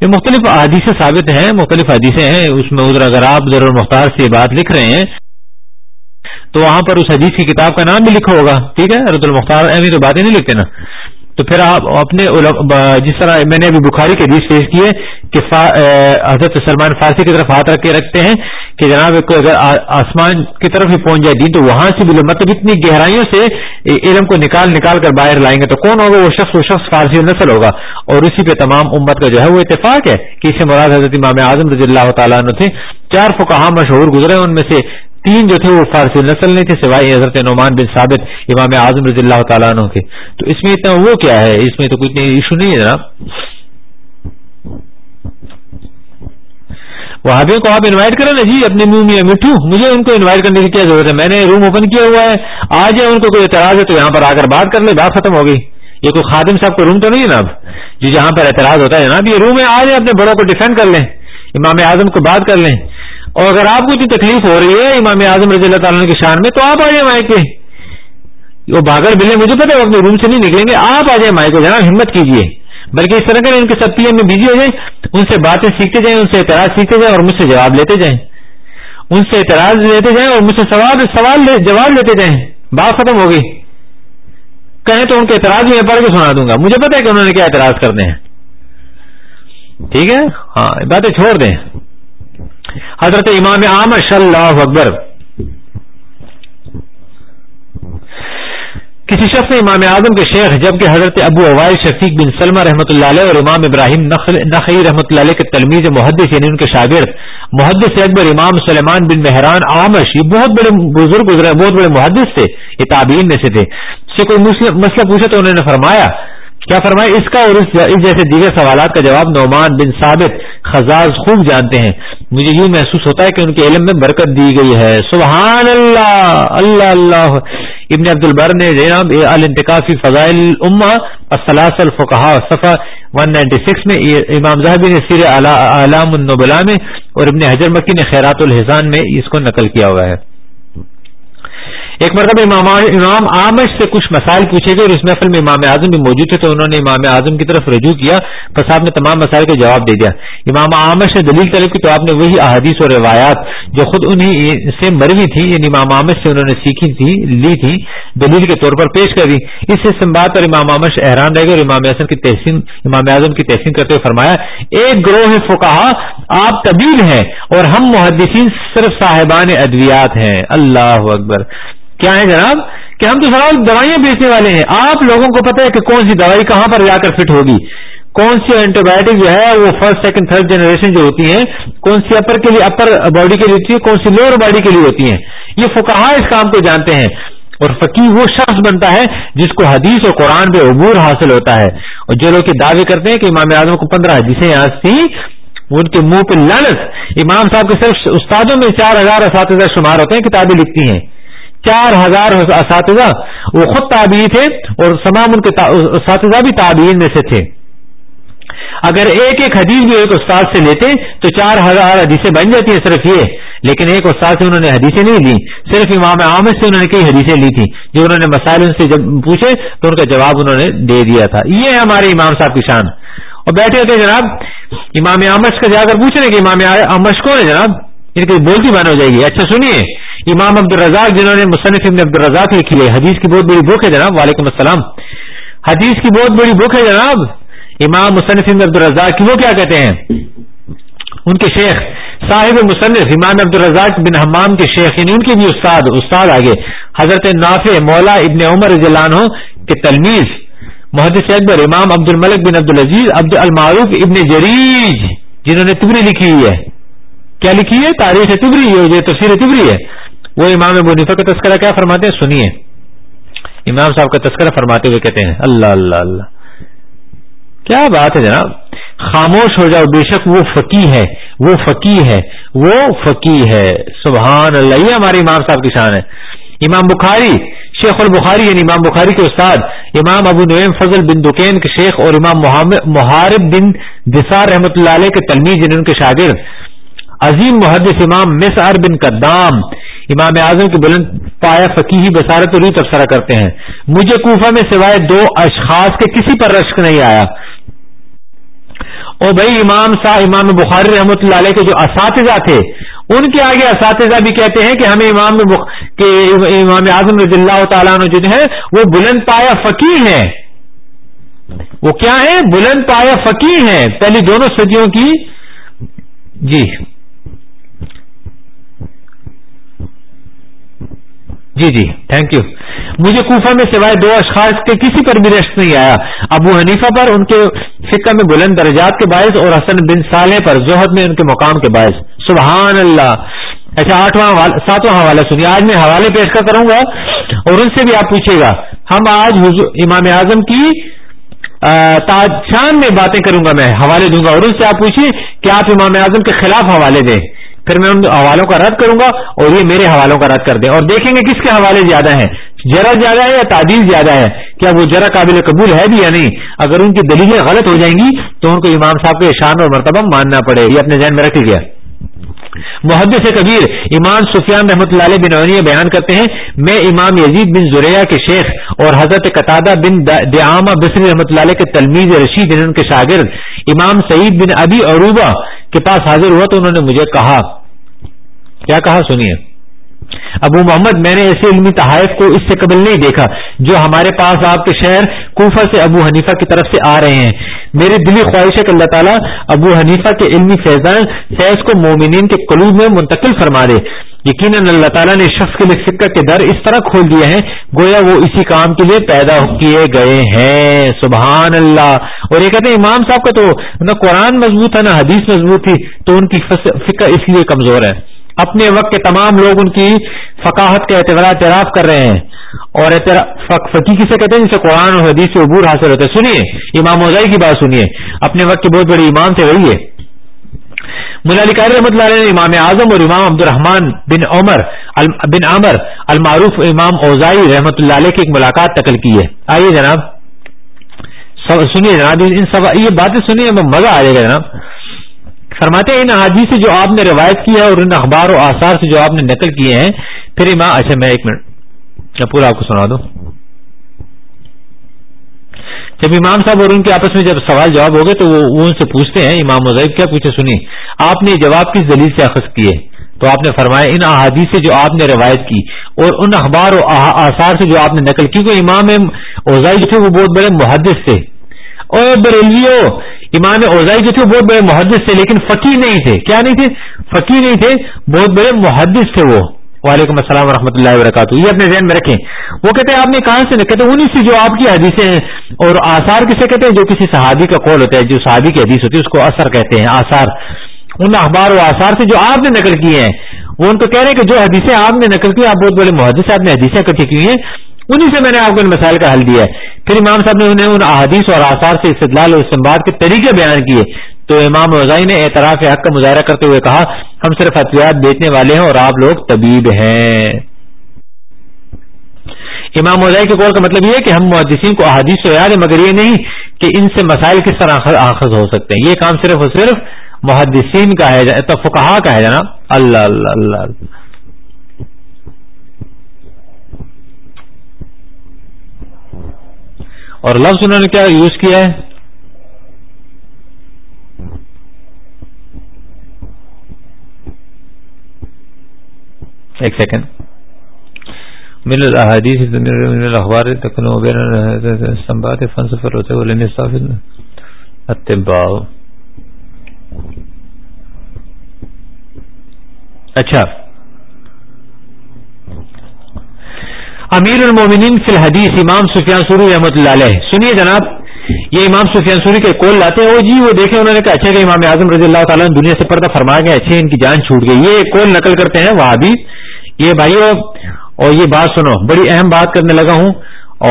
یہ مختلف حادیثیں ثابت ہیں مختلف حادیثیں ہیں اس میں ادھر اگر آپ المختار سے بات لکھ رہے ہیں تو وہاں پر اس حدیث کی کتاب کا نام بھی لکھا ہوگا ٹھیک ہے رد المختار اہمی تو باتیں نہیں لکھتے نا تو پھر آپ اپنے جس طرح میں نے ابھی بخاری کے بیچ پیش کیے کہ حضرت سلمان فارسی کی طرف ہاتھ رکھے رکھتے ہیں کہ جناب کو اگر آسمان کی طرف ہی پہنچ جائے تو وہاں سے مطلب اتنی گہرائیوں سے علم کو نکال نکال کر باہر لائیں گے تو کون ہوگا وہ شخص و شخص فارسی نسل ہوگا اور اسی پہ تمام امت کا جو ہے وہ اتفاق ہے کہ اسے مراد حضرت امام اعظم رضی اللہ تعالیٰ عنہ تھے چار فکہ مشہور گزرے ان میں سے تین جو تھے وہ فارسی نسل نے تھے سوائے حضرت نعمان بن ثابت امام اعظم رضی اللہ تعالیٰ عنہ کے تو اس میں اتنا وہ کیا ہے اس میں تو کوئی ایشو نہیں ہے جناب وہابیوں کو آپ انوائٹ کریں نا جی اپنے منہ میں مٹھو مجھے ان کو انوائٹ کرنے کی کیا ضرورت ہے میں نے روم اوپن کیا ہوا ہے آ جائے ان کو کوئی اعتراض ہے تو یہاں پر آ کر بات کر لیں بات ختم ہو گئی یہ کوئی خادم صاحب کو روم تو نہیں ہے جناب جی جہاں پر اعتراض ہوتا ہے جناب یہ روم ہے آ جائیں اپنے بڑوں کو ڈیفینڈ کر لیں امام اعظم کو بات کر لیں اور اگر آپ کو اتنی تکلیف ہو رہی ہے امام اعظم رضی اللہ تعالیٰ کی شان میں تو آپ آ جائیں مائک کے وہ بھاگڑ بلے مجھے پتا ہے اپنے روم سے نہیں نکلیں گے آپ آ جائیں مائک کو جناب ہمت کیجیے بلکہ اس طرح کے ان کے سب پی ایم میں بزی ہو جائیں ان سے باتیں سیکھتے جائیں ان سے اعتراض سیکھتے جائیں اور مجھ سے جواب لیتے جائیں ان سے اعتراض لیتے جائیں اور مجھ سے سوال سوال جواب لیتے جائیں بات ختم ہوگی کہیں تو ان کے اعتراض میں پڑھ کے سنا دوں گا مجھے پتا ہے کہ انہوں نے کیا اعتراض کرنے ہیں ٹھیک ہے ہاں باتیں چھوڑ دیں حضرت امام عام اللہ اکبر کسی شخص نے امام اعظم کے شیخ جبکہ حضرت ابو اوائل شفیق بن سلمہ رحمۃ اللہ علیہ اور امام ابراہیم نقی رحمۃ اللہ علیہ کے تلمیز محدث یعنی ان کے شاگرد محدث اکبر امام سلمان بن مہران آمش یہ بہت بڑے بزرگ بہت بڑے محدث تھے یہ تابعین میں سے تھے سے کوئی مسئلہ پوچھا تو انہوں نے فرمایا کیا فرمائے اس کا اور اس جیسے دیگر سوالات کا جواب نعمان بن ثابت خزاز خوب جانتے ہیں مجھے یوں محسوس ہوتا ہے کہ ان کے علم میں برکت دی گئی ہے سبحان اللہ اللہ اللہ ابن عبد البر نے جناب الانتقافی فضائل امہ الفہا الفقہ صفحہ 196 میں امام زہبی نے سیر علام النبلا میں اور ابن حجر مکی نے خیرات الحسان میں اس کو نقل کیا ہوا ہے ایک مرتبہ امام امام آمش سے کچھ مسائل پوچھے گئے اور اس محفل میں امام اعظم بھی موجود تھے تو انہوں نے امام اعظم کی طرف رجوع کیا صاحب نے تمام مسائل کا جواب دے دیا امام آمش نے دلیل طلب کی تو آپ نے وہی احادیث اور روایات جو خود انہیں سے مروی تھی یعنی امام آمش سے انہوں نے سیکھی تھی لی تھی دلیل کے طور پر پیش کر دی اس اسماعت پر امام آمش احران رہ گئے اور امام اعظم کی تحسین امام اعظم کی تحسین کرتے ہوئے فرمایا ایک گروہ ہے فکاہا آپ طبیل ہیں اور ہم محدثین صرف صاحبان ادویات ہیں اللہ اکبر کیا ہے جناب کہ ہم تو سوال دوائیاں بیچنے والے ہیں آپ لوگوں کو پتہ ہے کہ کون سی دوائی کہاں پر جا کر فٹ ہوگی کون سی اینٹی بایوٹک جو ہے وہ فرسٹ سیکنڈ تھرڈ جنریشن جو ہوتی ہیں کون سی اپر کے لیے اپر باڈی کے لیے ہوتی ہے کون سی لوور باڈی کے لیے ہوتی ہیں یہ فکاہ اس کام کو جانتے ہیں اور فقیر وہ شخص بنتا ہے جس کو حدیث اور قرآن پہ عبور حاصل ہوتا ہے اور جو لوگ یہ دعوے کرتے ہیں کہ امام اعظم کو پندرہ حدیثیں آج تھی ان کے منہ پہ لالچ امام صاحب کے صرف استادوں میں چار ہزار اور سات ہزار شمار ہوتے ہیں کتابیں لکھتی ہیں چار ہزار اساتذہ وہ خود تابعی تھے اور تمام ان کے اساتذہ بھی تابعین میں سے تھے اگر ایک ایک حدیث بھی ایک استاد سے لیتے تو چار ہزار حدیثیں بن جاتی ہیں صرف یہ لیکن ایک استاد سے انہوں نے حدیثیں نہیں لی صرف امام عامر سے انہوں نے کئی حدیثیں لی تھی جو انہوں نے مسائل ان سے جب پوچھے تو ان کا جواب انہوں نے دے دیا تھا یہ ہے ہمارے امام صاحب کی شان اور بیٹھے ہوتے جناب امام عامش کا جا کر پوچھ رہے کہ امام آمش کون ہے جناب ان کی بولتی بند ہو جائے گی اچھا سنیے امام عبد الرزاق جنہوں نے مصنف ابن عبد الرزاق لکھی ہے حدیث کی بہت بڑی بک ہے جناب وعلیکم السلام حدیث کی بہت بڑی بک ہے جناب امام مصنف ابن عبد الرزاق کی وہ کیا کہتے ہیں ان کے شیخ صاحب مصنف امام عبد الرزاق بن حمام کے شیخ یعنی ان کے بھی استاد استاد آگے حضرت نافع مولا ابن عمر کے تلمیز محدث اکبر امام عبد الملک بن عبد العزیز عبد المعروف ابن جریج جنہوں نے تبری لکھی ہے کیا لکھی ہے تاریخ تبری ہے تفسیر تبری ہے وہ امام ابو نثر کا تذکرہ کیا فرماتے ہیں سنیے امام صاحب کا تذکرہ فرماتے ہوئے کہتے ہیں اللہ اللہ اللہ کیا بات ہے جناب خاموش ہو جاؤ بے شک وہ فقی ہے وہ فقی ہے وہ فقی ہے سبحان اللہ یہ ہمارے امام صاحب کی شان ہے امام بخاری شیخ البخاری یعنی امام بخاری کے استاد امام ابو نعیم فضل بن دکین کے شیخ اور امام محارب بن دسار رحمت اللہ علیہ کے تلمی جن کے شاگرد عظیم محدث امام مسعر بن قدام امام اعظم کی بلند پایا فقی بسارت روی تبصرہ کرتے ہیں مجھے کوفہ میں سوائے دو اشخاص کے کسی پر رشک نہیں آیا اور بھائی امام شاہ امام بخاری رحمۃ اللہ علیہ کے جو اساتذہ تھے ان کے آگے اساتذہ بھی کہتے ہیں کہ ہمیں امام بخ... کہ امام اعظم رضی اللہ تعالیٰ عنہ جو ہیں وہ بلند پایا فقی ہیں وہ کیا ہے بلند پایا فقی ہیں پہلی دونوں صدیوں کی جی جی جی تھینک یو مجھے کوفہ میں سوائے دو اشخاص کے کسی پر بھی رشت نہیں آیا ابو حنیفہ پر ان کے فقہ میں بلند درجات کے باعث اور حسن بن سالح پر زہد میں ان کے مقام کے باعث سبحان اللہ اچھا آٹھواں ساتواں حوالہ سنیے آج میں حوالے پیش کروں گا اور ان سے بھی آپ پوچھے گا ہم آج امام اعظم کی تاج شان میں باتیں کروں گا میں حوالے دوں گا اور ان سے آپ پوچھیے کہ آپ امام اعظم کے خلاف حوالے دیں پھر میں ان حوالوں کا رد کروں گا اور یہ میرے حوالوں کا رد کر دیں اور دیکھیں گے کس کے حوالے زیادہ ہیں جرا زیادہ ہے یا تعدیل زیادہ ہے کیا وہ جرا قابل قبول ہے بھی یا نہیں اگر ان کی دلیلیں غلط ہو جائیں گی تو ان کو امام صاحب کے شان اور مرتبہ ماننا پڑے یہ اپنے ذہن میں رکھ لیا محدث سے کبیر امام سفیان رحمۃ اللہ علیہ بن اونی بیان کرتے ہیں میں امام یزید بن ضریاء کے شیخ اور حضرت قطادہ بن دعامہ بصری رحمۃ اللہ کے تلمیز رشید ان کے شاگرد امام سعید بن ابی عروبہ کے پاس حاضر ہوا تو انہوں نے مجھے کہا کیا کہا سنیے ابو محمد میں نے ایسے علمی تحائف کو اس سے قبل نہیں دیکھا جو ہمارے پاس آپ کے شہر کوفہ سے ابو حنیفہ کی طرف سے آ رہے ہیں میری دلی خواہش ہے کہ اللہ تعالیٰ ابو حنیفہ کے علمی فیضان فیض کو مومنین کے قلوب میں منتقل فرما دے یقیناً اللہ تعالیٰ نے شخص کے لیے فکر کے در اس طرح کھول دیے ہیں گویا وہ اسی کام کے لیے پیدا کیے گئے ہیں سبحان اللہ اور یہ کہتے ہیں امام صاحب کا تو نہ قرآن مضبوط تھا نہ حدیث مضبوط تھی تو ان کی فکر اس لیے کمزور ہے اپنے وقت کے تمام لوگ ان کی فقاحت کا اعتبار اعتراف کر رہے ہیں اور فقی کسے کہتے ہیں جسے قرآن اور حدیث سے عبور حاصل ہوتے ہیں سنیے امام وزائی کی بات سنیے اپنے وقت کے بہت بڑے امام سے ملا علی قائد رحمۃ اللہ علیہ نے امام اعظم اور امام عبد الرحمان بن عمر بن عامر المعروف امام اوزائی رحمت اللہ علیہ کی ایک ملاقات کی ہے آئیے جناب سنیے جناب ان سب یہ باتیں سنیے مزہ آ جائے گا جناب فرماتے ہیں ان حادی سے جو آپ نے روایت کی ہے اور ان اخبار و آثار سے جو آپ نے نقل کیے ہیں پھر امام اچھا میں ایک منٹ میں پورا آپ کو سنا دوں جب امام صاحب اور ان کے آپس میں جب سوال جواب ہو گئے تو وہ ان سے پوچھتے ہیں امام مذہب کیا پوچھے سنی آپ نے جواب کس دلیل سے اخذ کیے تو آپ نے فرمایا ان احادیث سے جو آپ نے روایت کی اور ان اخبار و آثار سے جو آپ نے نقل کیونکہ امام جو تھے وہ بہت بڑے محدث تھے اور بریلو امام اوزائی جو تھے وہ بہت بڑے محدث تھے لیکن فقی نہیں تھے کیا نہیں تھے فقیر نہیں تھے بہت بڑے محدث تھے وہ وعلیکم السلام ورحمۃ اللہ وبرکاتہ یہ اپنے ذہن میں رکھیں وہ کہتے ہیں آپ نے کہاں سے کہتے انہیں سے جو آپ کی حدیثیں ہیں اور آثار کسے کہتے ہیں جو کسی صحابی کا قول ہوتا ہے جو صحابی کی حدیث ہوتی ہے اس کو اثر کہتے ہیں آثار ان اخبار و آثار سے جو آپ نے نقل کیے ہیں وہ ان کو کہہ رہے ہیں کہ جو حدیثیں آپ نے نقل کی آپ بہت بڑے محدث آپ نے حدیثیں کٹھی کی ہیں انہیں سے میں نے آپ کو ان مسائل کا حل دیا ہے پھر امام صاحب نے انہیں ان احادیث اور آثار سے استدلال اور استعمال کے طریقے بیان کیے تو امام وزائی نے اعتراف حق کا مظاہرہ کرتے ہوئے کہا ہم صرف اطویات بیچنے والے ہیں اور آپ لوگ طبیب ہیں امام وزائی کے قول کا مطلب یہ ہے کہ ہم محدثین کو احادیث سے یاد ہے مگر یہ نہیں کہ ان سے مسائل کس طرح آخذ ہو سکتے ہیں یہ کام صرف اور صرف محدثین کا ہے فکہ کا ہے جانا اللہ اللہ اللہ اور لفظ انہوں نے کیا یوز کیا ہے ایک سیکنڈ میرا اچھا امیر المومنین فی الحدیث امام سفیان سوری رحمۃ اللہ علیہ سنیے جناب یہ امام سفیان سوری کے کول لاتے ہو جی وہ دیکھیں انہوں نے کہا اچھا کہ امام اعظم رضی اللہ تعالیٰ دنیا سے پردہ فرما گئے اچھے ان کی جان چھوٹ گئی یہ کول نقل کرتے ہیں وہ بھی یہ بھائی اور یہ بات سنو بڑی اہم بات کرنے لگا ہوں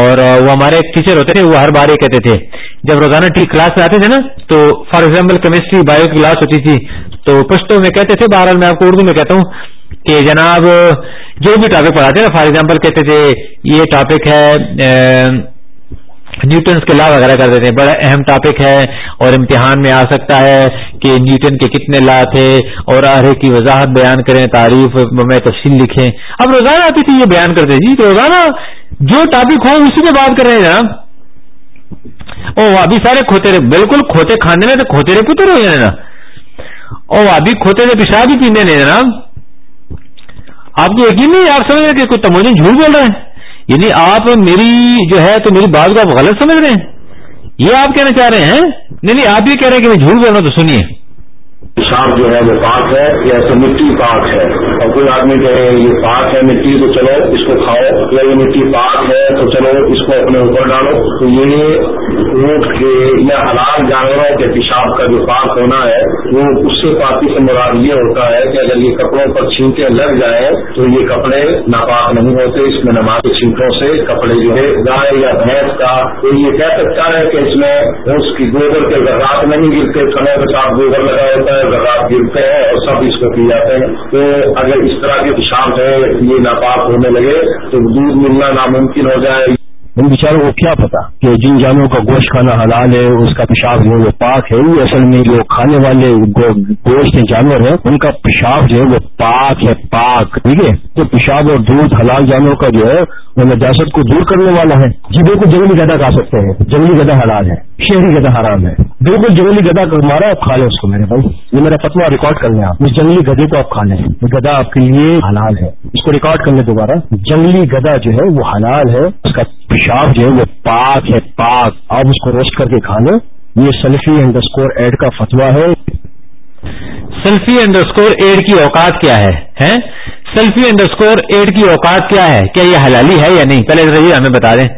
اور وہ ہمارے ٹیچر ہوتے تھے وہ ہر بار یہ کہتے تھے جب روزانہ ٹی کلاس میں آتے تھے نا تو فار ایگزامپل کیمسٹری بایو کی کلاس ہوتی تھی تو پشتوں میں کہتے تھے بہرحال میں آپ کو اردو میں کہتا ہوں کہ جناب جو بھی ٹاپک پڑھاتے نا فار ایگزامپل کہتے تھے یہ ٹاپک ہے نیوٹنس کے لا وغیرہ کر دیتے ہیں بڑا اہم ٹاپک ہے اور امتحان میں آ سکتا ہے کہ نیوٹن کے کتنے لا تھے اور آرے کی وضاحت بیان کریں تعریف میں تفصیل لکھیں اب روزانہ آتی تھی یہ بیان کرتے جی تو روزانہ جو ٹاپک ہو اسی پہ بات کر رہے ہیں جناب او ابھی سارے کھوتے رہے بالکل کھوتے کھانے میں تو کھوتے رہے پتر ہو جانے نا او ابھی کھوتے پیشاب ہی پینے پیندے جناب آپ کو یقین نہیں آپ سمجھ رہے کہ کوئی تمجن جھوٹ بول رہے ہیں یعنی آپ میری جو ہے تو میری بات کو آپ غلط سمجھ رہے ہیں یہ آپ کہنا چاہ رہے ہیں نہیں نہیں آپ یہ کہہ رہے ہیں کہ میں جھوٹ بول رہا ہوں تو سنیے پیشاب جو ہے وہ پاک ہے یا ایسے مٹی پاک ہے اور کوئی آدمی کہے یہ پاک ہے مٹی تو چلو اس کو کھاؤ یا یہ مٹی پاک ہے تو چلو اس کو اپنے اوپر ڈالو تو یہ اونٹ کے یا حلال جانوروں کے پیشاب کا جو پاک ہونا ہے وہ اس سے پاکی سے مراد یہ ہوتا ہے کہ اگر یہ کپڑوں پر چھینکے لگ جائے تو یہ کپڑے ناپاک نہیں ہوتے اس میں نماز چھینکوں سے کپڑے جو ہے گائے یا بھینس کا تو یہ کہہ سکتا ہے کہ اس میں اس کی گوبر کے ذرات نہیں گرتے کھڑے کے ساتھ گوبر لگائے ہوتا ہے اور سب اس پی جاتے ہیں تو اگر اس طرح کے پیشاب ہے یہ ناپاک ہونے لگے تو دودھ ملنا ناممکن ہو جائے ان بیچاروں کو کیا پتا کہ جن جانوروں کا گوشت کھانا حلال ہے اس کا پیشاب جو ہے وہ پاک ہے وہ اصل میں جو کھانے والے گوشت جانور ہیں ان کا پیشاب جو ہے وہ پاک ہے پاک ٹھیک ہے تو پیشاب اور دودھ حلال جانوروں کا جو ہے میں نجاست کو دور کرنے والا ہے جی بالکل جنگلی گدا کھا سکتے ہیں جنگلی گدا حلال ہے شہری گدا حرام ہے بالکل جنگلی گدا مارا آپ کھا لیں اس کو میرے بھائی یہ میرا فتوا ریکارڈ کر لیں آپ اس جنگلی گدے کو آپ کھا لیں یہ گدا آپ کے لیے حلال ہے اس کو ریکارڈ کرنے دوبارہ جنگلی گدا جو ہے وہ حلال ہے اس کا پیشاب جو ہے وہ پاک ہے پاک آپ اس کو روسٹ کر کے کھا لیں یہ سیلفی انڈر اسکور ایڈ کا فتوا ہے سیلفی انڈر اسکور ایڈ کی اوقات کیا ہے سیلفی انڈر اسکور ایڈ کی اوقات کیا ہے کیا یہ حلالی ہے یا نہیں پہلے ہمیں بتا دیں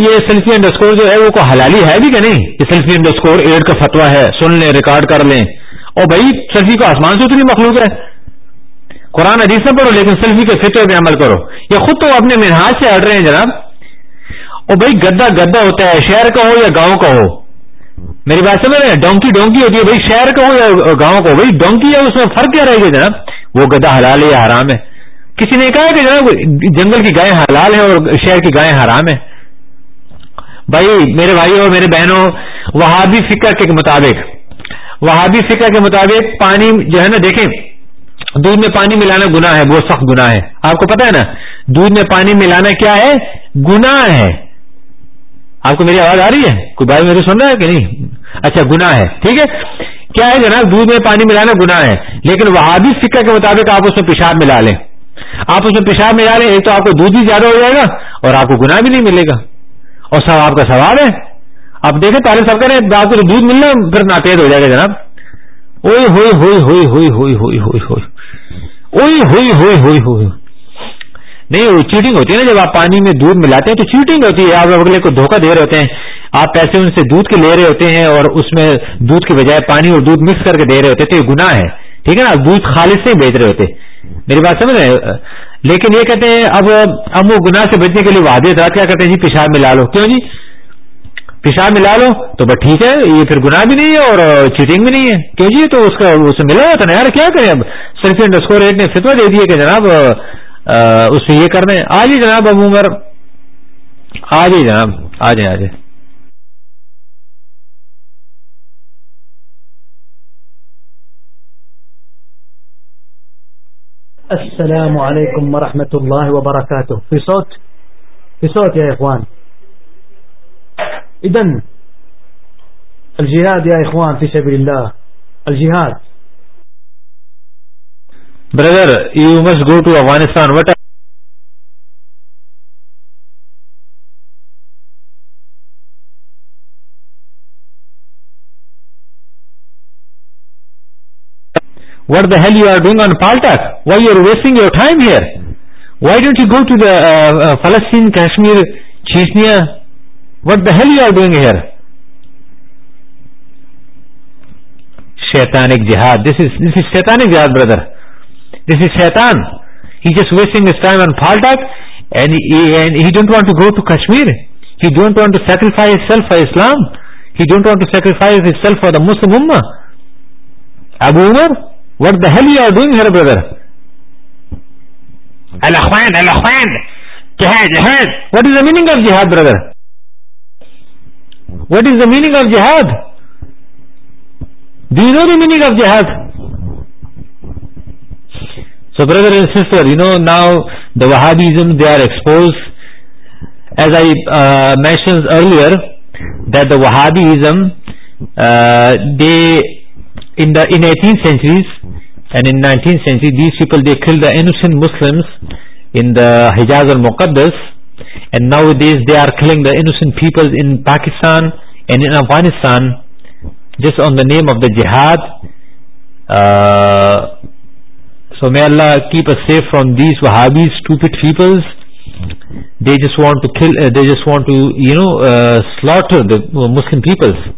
یہ سیلفی انڈر اسکور جو ہے وہ کو حلالی ہے بھی کہ نہیں یہ سیلفی انڈر اسکور ایڈ کا فتوا ہے سن لیں ریکارڈ کر لیں اور بھائی سیلفی کو آسمان سے اتنی مخلوق ہے قرآن عزیز سے پڑھو لیکن سیلفی کے فطر پہ عمل کرو یا خود تو اپنے منہاج سے ہٹ رہے ہیں جناب اور بھائی گدا گدا ہوتا ہے شہر کا ہو یا گاؤں کا ہو میری بات سمجھ رہے ہیں ڈونکی ڈونکی ہوتی ہے بھائی شہر کا ہو یا گاؤں کا ہو بھائی ڈونکی ہے اس میں فرق کیا رہے گا جناب وہ گدا حلال ہے یا حرام ہے کسی نے کہا کہ جناب جنگل کی گائے حلال ہے اور شہر کی گائے حرام ہے میرے میرے بہنوں وہابی فکر کے مطابق وہابی کے مطابق پانی جو ہے نا دیکھیں دودھ میں پانی ملانا گنا ہے وہ سخت گنا ہے آپ کو پتا ہے نا دودھ میں پانی ملانا کیا ہے گنا ہے آپ کو میری آواز آ رہی ہے کوئی بھائی میرے سن رہا ہے کہ نہیں اچھا گنا ہے ٹھیک ہے کیا ہے جناب دودھ میں پانی ملانا گنا ہے لیکن وہاں بھی سکہ کے مطابق آپ اس میں پیشاب ملا لیں آپ اس میں پیشاب ملا لیں ایک تو آپ کو دودھ بھی زیادہ ہو جائے گا اور آپ کو گنا بھی نہیں ملے گا اور سب آپ کا سوال ہے آپ دیکھیں تو کہہ رہے آپ کو دودھ ملنا پھر ناپید ہو جائے گا جناب اوئی ہوئی ہوئی ہوئی ہوئی ہوئی ہوئی ہوئی ہوئی اوئی ہوئی ہوئی ہوئی ہوئی نہیں وہ چیٹنگ ہوتی ہے نا جب آپ پانی میں دودھ ملاتے ہیں تو چیٹنگ ہوتی ہے آپ اگلے کو دھوکہ دے رہے ہوتے ہیں آپ پیسے ان سے دودھ کے لے رہے ہوتے ہیں اور اس میں دودھ کے بجائے پانی اور دودھ مکس کر کے دے رہے ہوتے تو یہ گناہ ہے ٹھیک ہے نا دودھ خالص سے بیچ رہے ہوتے میری بات سمجھ رہے لیکن یہ کہتے ہیں اب ہم وہ گناہ سے بچنے کے لیے وعدے تھا کیا کہتے ہیں جی پیشاب میں لا لو کیوں جی پیشاب میں لا لو تو بس ٹھیک ہے یہ پھر گناہ بھی نہیں ہے اور چیٹنگ بھی نہیں ہے کیوں جی تو اس کا اسے ملا ہوتا نا یار کیا کریں اب صرف انڈسکور ایٹ نے فتوا دے دیے کہ جناب اس میں یہ کرنا ہے ہی جی جناب اب عمر آ جائیے جناب آ جائیں آ جائیں السلام عليكم ورحمة الله وبركاته في صوت في صوت يا إخوان إذن الجهاد يا إخوان في سبيل الله الجهاد Brother, you must go to Afghanistan. What what the hell you are doing on فالٹک why you are wasting your time here why don't you go to the فلسطین what the hell you are doing here this is سیتان he جس wasting his time این فالٹکی don't want to go to Kashmir he don't want to sacrifice self for Islam he don't want to sacrifice self for the Muslim Abu Omar what Delhi are doing her brothers the meaning of jihad brother what is the meaning of jihad the meaning of jihad so بردرسٹر you know now the وہدیزم they are expose as اشنز earlier the وہادیزم they the eighteen centuries and in nineteen century these people they kill داسنٹ Muslim in the حجازل مقدس and now these they are killing the innocent peoples in Pakistan and in Afghanistan just on the name of the jihad so میں keep a safe from these Wahhabis to pet peoples they just want they just want to you know salute the Muslim peoples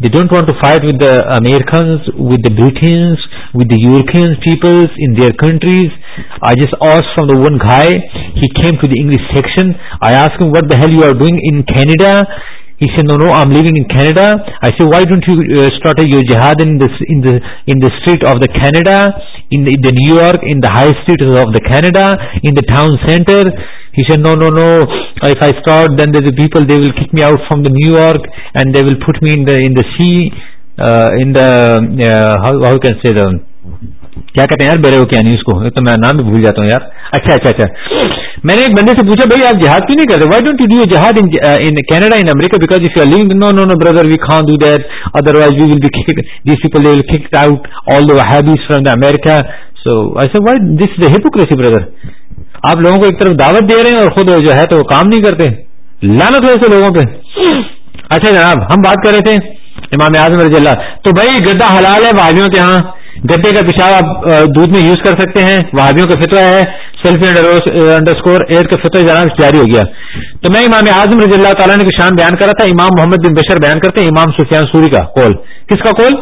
They don't want to fight with the Americans, with the Britons, with the European peoples in their countries. I just asked from the one guy, he came to the English section. I asked him, what the hell you are doing in Canada? He He said, said, said, no, no, no, no, no, I'm living in in, in, in in in in in Canada. Canada, Canada, I I why don't you uh, start start, your jihad this, the, the the the, the the the the the, street street of of New York, high town center? if then people, they will kick me out from the New York and they will put me in the, in the sea, uh, in the, uh, how, how the will say the, کیا کہتے ہیں یار بیرو کیا کو تو میں نام بھی بھول جاتا ہوں یار اچھا اچھا اچھا میں نے ایک بندے سے پوچھا بھائی آپ جہاد کیوں نہیں کرتے Y don't you do jihad in Canada in America because if you ling no no no brother we can't do that otherwise we will be these people will kick out all the ہیبیز from the America so I ایسا why this the hypocrisy brother آپ لوگوں کو ایک طرف دعوت دے رہے ہیں اور خود جو ہے تو وہ کام نہیں کرتے لانت ہو ایسے لوگوں پہ اچھا جناب ہم بات کر رہے تھے امام اعظم رضی اللہ تو بھائی گدا حلال ہے بھائیوں کے ہاں گدے کا پیشاب آپ دودھ میں یوز کر سکتے ہیں وادیوں کا فطرہ ہے سیلفی انڈر اسکور کا فطرہ فطرے جاری ہو گیا تو میں امام اعظم رضی اللہ تعالیٰ نے شان بیان کرا تھا امام محمد بن بشر بیان کرتے ہیں امام سفیان سوری کا کال کس کا کال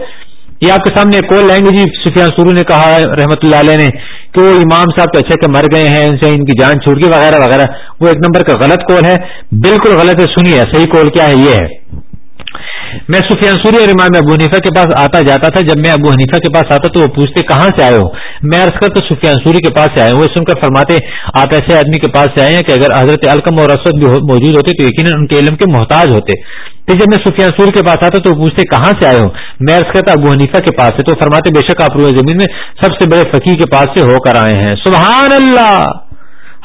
یہ آپ کے سامنے کال گے جی سفیان سوری نے کہا رحمت اللہ علیہ نے کہ وہ امام صاحب تو اچھے کہ مر گئے ہیں ان سے ان کی جان گئی وغیرہ وغیرہ وہ ایک نمبر کا غلط کال ہے بالکل غلط ہے سنیے صحیح کال کیا ہے یہ ہے میں سفیان سوری اور امام ابو حنیفہ کے پاس آتا جاتا تھا جب میں ابو حنیفہ کے پاس آتا تو وہ پوچھتے کہاں سے آئے ہو میں عرض کرتا سفیان سوری کے پاس سے ہوں وہ سن کر فرماتے آپ ایسے آدمی کے پاس سے آئے ہیں کہ اگر حضرت علقم اور اصد بھی موجود ہوتے تو یقیناً ان کے علم کے محتاج ہوتے پھر جب میں سفیان سوری کے پاس آتا تو وہ پوچھتے کہاں سے آئے ہو میں عرض کرتا ابو حنیفہ کے پاس سے تو فرماتے بے شک آپ روئے زمین میں سب سے بڑے فقیر کے پاس سے ہو کر آئے ہیں سبحان اللہ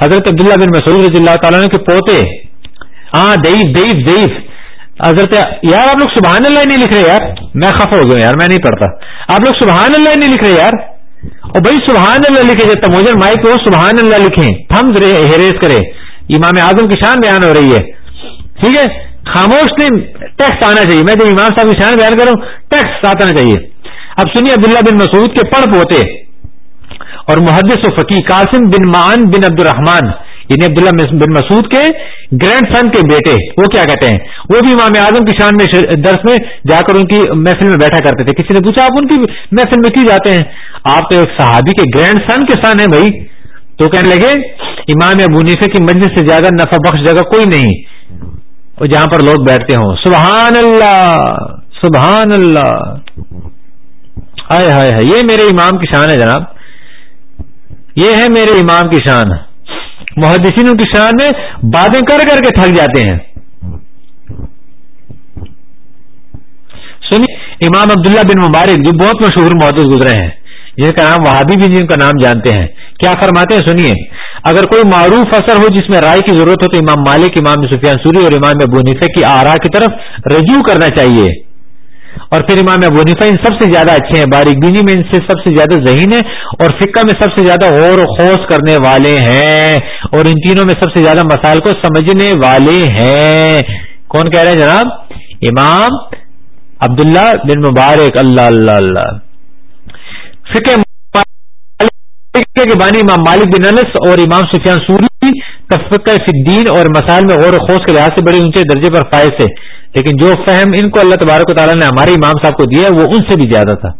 حضرت عبداللہ بن مسعود رضی اللہ تعالیٰ کے پوتے ہاں حضرت یار آپ لوگ سبحان اللہ نہیں لکھ رہے یار میں خفا ہو گیا یار میں نہیں پڑھتا آپ لوگ سبحان اللہ نہیں لکھ رہے یار اور بھائی سبحان اللہ لکھے جب سبحان اللہ لکھیں ہیریز کرے امام اعظم کی شان بیان ہو رہی ہے ٹھیک ہے خاموش نے ٹیکس آنا چاہیے میں جب امام صاحب کی شان بیان کروں ٹیکس آنا چاہیے اب سنیے عبداللہ بن مسعود کے پڑ پوتے اور محدث و فقی قاسم بن مان بن عبد الرحمان یعنی عبداللہ بن مسعود کے گرینڈ سن کے بیٹے وہ کیا کہتے ہیں وہ بھی امام اعظم کی شان میں درس میں جا کر ان کی محفل میں بیٹھا کرتے تھے کسی نے پوچھا آپ ان کی محفل میں کیوں جاتے ہیں آپ تو ایک صحابی کے گرینڈ سن کے سن ہیں بھائی تو کہنے لگے امام ابو نیفے کی مجلس سے زیادہ نفع بخش جگہ کوئی نہیں اور جہاں پر لوگ بیٹھتے ہوں سبحان اللہ سبحان اللہ یہ میرے امام کی شان ہے جناب یہ ہے میرے امام کی شان کی شان میں باتیں کر کر کے تھک جاتے ہیں امام عبداللہ بن مبارک جو بہت مشہور محدود گزرے ہیں جن کا نام وہابی بھی جن کا نام جانتے ہیں کیا فرماتے ہیں سنیے اگر کوئی معروف اثر ہو جس میں رائے کی ضرورت ہو تو امام مالک امام سفیان سوری اور امام ابو نیفے کی آرا کی طرف رجوع کرنا چاہیے اور پھر امام ابو حنیفہ ان سب سے زیادہ اچھے ہیں باریک بینی میں ان سے سب سے زیادہ ذہین ہے اور فقہ میں سب سے زیادہ غور و خوص کرنے والے ہیں اور ان تینوں میں سب سے زیادہ مسائل کو سمجھنے والے ہیں کون کہہ رہے ہیں جناب امام عبداللہ بن مبارک اللہ اللہ اللہ فقہ کے بانی امام مالک بن انس اور امام سفیان سوری تفقہ الدین اور مسائل میں غور و خوص کے لحاظ سے بڑے اونچے درجے پر فائز ہے لیکن جو فہم ان کو اللہ تبارک و تعالیٰ نے ہمارے امام صاحب کو دیا ہے وہ ان سے بھی زیادہ تھا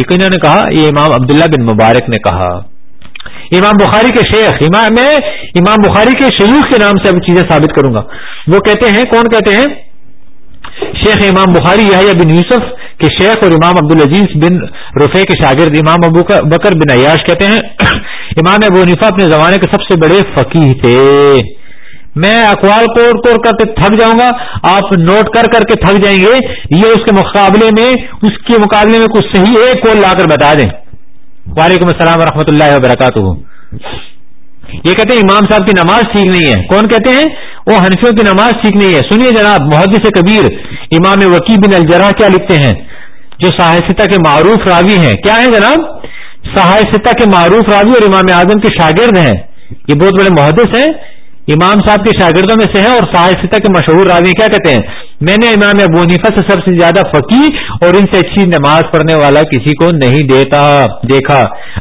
یہ نے کہا یہ امام عبداللہ بن مبارک نے کہا امام بخاری کے شیخ امام میں امام بخاری کے شیوخ کے نام سے اب چیزیں ثابت کروں گا وہ کہتے ہیں کون کہتے ہیں شیخ امام بخاری یا بن یوسف کے شیخ اور امام عبدالعزیز بن رفیع کے شاگرد امام ابو بکر بن عیاش کہتے ہیں (coughs) امام ابو نفا اپنے زمانے کے سب سے بڑے فقیر تھے میں اخبار توڑ توڑ کر کے تھک جاؤں گا آپ نوٹ کر کر کے تھک جائیں گے یہ اس کے مقابلے میں اس کے مقابلے میں کچھ صحیح ایک کو لا کر بتا دیں وعلیکم السلام ورحمۃ اللہ وبرکاتہ یہ کہتے ہیں امام صاحب کی نماز ٹھیک نہیں ہے کون کہتے ہیں وہ ہنفیوں کی نماز ٹھیک نہیں ہے سنیے جناب محدث کبیر امام وکی بن الجرا کیا لکھتے ہیں جو ساہستہ کے معروف راوی ہیں کیا ہیں جناب ساہستہ کے معروف راوی اور امام اعظم کے شاگرد ہیں یہ بہت بڑے محدث ہیں امام صاحب کے شاگردوں میں سے اور فاحصہ کے مشہور راوی کیا کہتے ہیں میں نے امام ابو نیفا سے سب سے زیادہ فقی اور ان سے اچھی نماز پڑھنے والا کسی کو نہیں دیتا دیکھا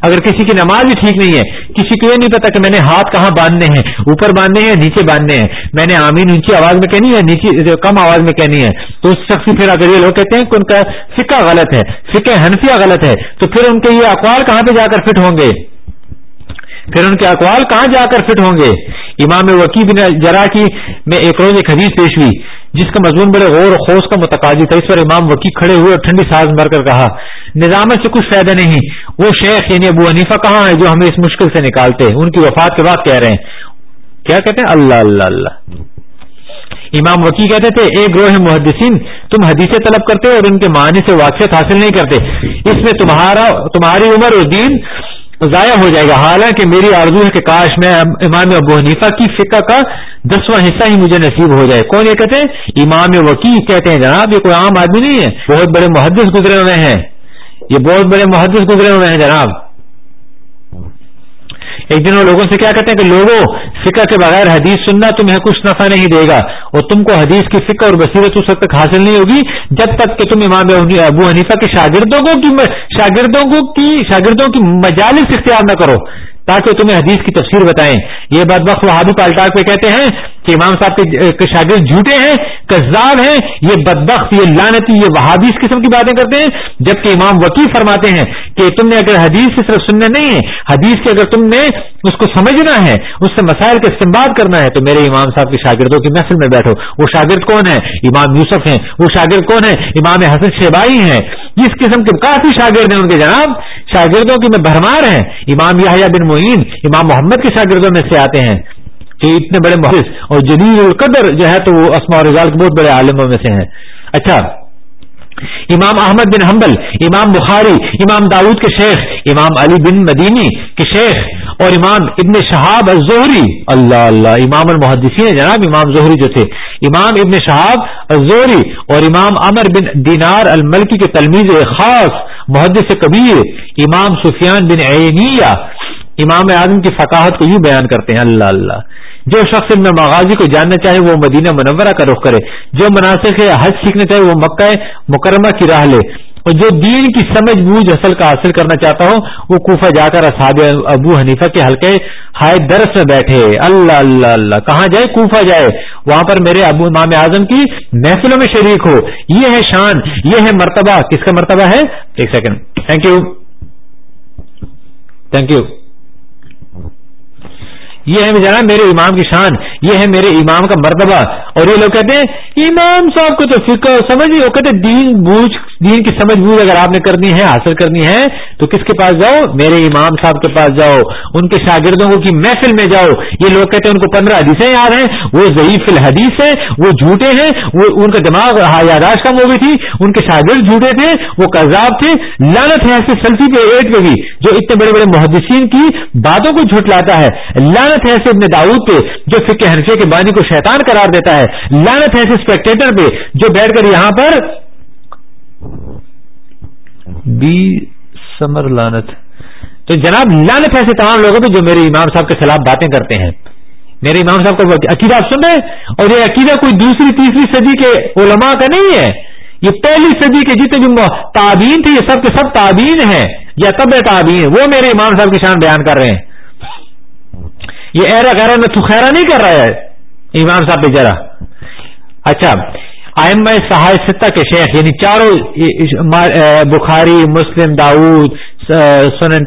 اگر کسی کی نماز بھی ٹھیک نہیں ہے کسی کو یہ نہیں پتا کہ میں نے ہاتھ کہاں باندھنے ہیں اوپر باندھنے ہیں یا نیچے باندھنے ہیں میں نے آمین اونچی آواز میں کہنی ہے نیچے کم آواز میں کہنی ہے تو اس شخص پھر اگر یہ لوگ کہتے ہیں کہ ان کا فکہ غلط ہے فکہ حنفیہ غلط ہے تو پھر ان کے یہ اخبار کہاں پہ جا کر فٹ ہوں گے پھر ان کے اقوال کہاں جا کر فٹ ہوں گے امام وکی بن جرا کی میں ایک روز ایک حدیث پیش ہوئی جس کا مضمون بڑے غور و خوش کا متقاضی تھا اس پر امام وکی کھڑے ہوئے اور ٹھنڈی ساز مر کر کہا نظام سے کچھ فائدہ نہیں وہ شیخ یعنی ابو حنیفہ کہاں ہے جو ہمیں اس مشکل سے نکالتے ہیں ان کی وفات کے بعد کہہ رہے ہیں کیا کہتے ہیں اللہ اللہ اللہ امام وکی کہتے تھے ایک گروہ محدثین تم حدیث طلب کرتے اور ان کے معنی سے واقفیت حاصل نہیں کرتے اس میں تمہارا تمہاری عمر اور دین ضائع ہو جائے گا حالانکہ میری آرزو ہے کہ کاش میں امام ابو حنیفہ کی فقہ کا دسواں حصہ ہی مجھے نصیب ہو جائے کون یہ کہتے ہیں امام وکی کہتے ہیں جناب یہ کوئی عام آدمی نہیں ہے بہت بڑے محدث گزرے ہوئے ہیں یہ بہت بڑے محدث گزرے ہوئے ہیں جناب ایک دن وہ لوگوں سے کیا کہتے ہیں کہ لوگوں فکر کے بغیر حدیث سننا تمہیں کچھ نفع نہیں دے گا اور تم کو حدیث کی فکر اور بصیرت اس وقت تک حاصل نہیں ہوگی جب تک کہ تم امام ابو حنیفہ کے شاگردوں کو کی شاگردوں کو کی شاگردوں کی مجالس اختیار نہ کرو تاکہ تمہیں حدیث کی تفسیر بتائیں یہ بات بخ بہاد پالٹاک پہ کہتے ہیں کہ امام صاحب کے شاگرد جھوٹے ہیں کزاب ہیں یہ بدبخت یہ لانتی یہ وہادی قسم کی باتیں کرتے ہیں جبکہ امام وکی فرماتے ہیں کہ تم نے اگر حدیث صرف سننا نہیں ہے حدیث کے اگر تم نے اس کو سمجھنا ہے اس سے مسائل کا استعمال کرنا ہے تو میرے امام صاحب کے شاگردوں کی نسل میں بیٹھو وہ شاگرد کون ہے امام یوسف ہیں وہ شاگرد کون ہے امام حسن شیبائی ہیں جس قسم کے کافی شاگرد ہیں ان کے جناب شاگردوں کی میں بھرمار ہیں امام یاہیا بن معین امام محمد کے شاگردوں میں سے آتے ہیں کہ اتنے بڑے محل اور جدید القدر جو ہے تو وہ اور رضال کے بہت بڑے عالموں میں سے ہیں اچھا امام احمد بن حنبل امام بخاری امام داود کے شیخ امام علی بن مدینی کے شیخ اور امام ابن شہاب الزہری اللہ اللہ امام المحدثین جناب امام ظہری جو تھے امام ابن شہاب الزہری اور امام امر بن دینار الملکی کے تلمیز خاص محدث کبیر امام سفیان بن عینیہ امام اعظم کی فقاحت کو یوں بیان کرتے ہیں اللہ اللہ جو شخص ابن مغازی کو جاننا چاہے وہ مدینہ منورہ کا رخ کرے جو مناسب حج سیکھنا چاہے وہ مکہ مکرمہ کی راہ لے اور جو دین کی سمجھ بوجھ اصل کا حاصل کرنا چاہتا ہوں وہ کوفہ جا کر اصحاب ابو حنیفہ کے حلقے ہائے درس میں بیٹھے اللہ اللہ اللہ کہاں جائے کوفہ جائے وہاں پر میرے ابو امام اعظم کی محفلوں میں شریک ہو یہ ہے شان یہ ہے مرتبہ کس کا مرتبہ ہے ایک second thank you thank you یہ ہے جانا میرے امام کی شان یہ ہے میرے امام کا مرتبہ اور یہ لوگ کہتے ہیں امام صاحب کو تو فکر سمجھ ہی وہ کہتے دین دین بوجھ کی سمجھ بوجھ اگر آپ نے کرنی ہے حاصل کرنی ہے تو کس کے پاس جاؤ میرے امام صاحب کے پاس جاؤ ان کے شاگردوں کی محفل میں جاؤ یہ لوگ کہتے ہیں ان کو پندرہ حدیثیں یاد ہیں وہ ضعیف الحدیث ہے وہ جھوٹے ہیں وہ ان کا دماغ ہاں، کم کا گئی تھی ان کے شاگرد جھوٹے تھے وہ قزاب تھے لالت ہے ایسے سلفی پہ ایٹ پہ بھی جو اتنے بڑے بڑے محدثین کی باتوں کو جھٹلاتا ہے لالت لانت ہے ایسے اپنے داؤد پہ جو سکے حنفیہ کے بانی کو شیطان قرار دیتا ہے لانت ہے ایسے اسپیکٹیٹر پہ جو بیٹھ کر یہاں پر بی سمر لانت تو جناب ہے ایسے تمام لوگوں پہ جو میرے امام صاحب کے خلاف باتیں کرتے ہیں میرے امام صاحب کا عقیدہ آپ سن رہے اور یہ عقیدہ کوئی دوسری تیسری صدی کے علماء کا نہیں ہے یہ پہلی صدی کے جتنے تعبین تھے یہ سب کے سب تعبین ہیں یا طب تعبین وہ میرے امام صاحب کی شان بیان کر رہے ہیں یہ ایرا گہرا میں تو خیرہ نہیں کر رہا ہے امام صاحب جرا اچھا آئم کے شیخ یعنی چاروں بخاری مسلم داؤد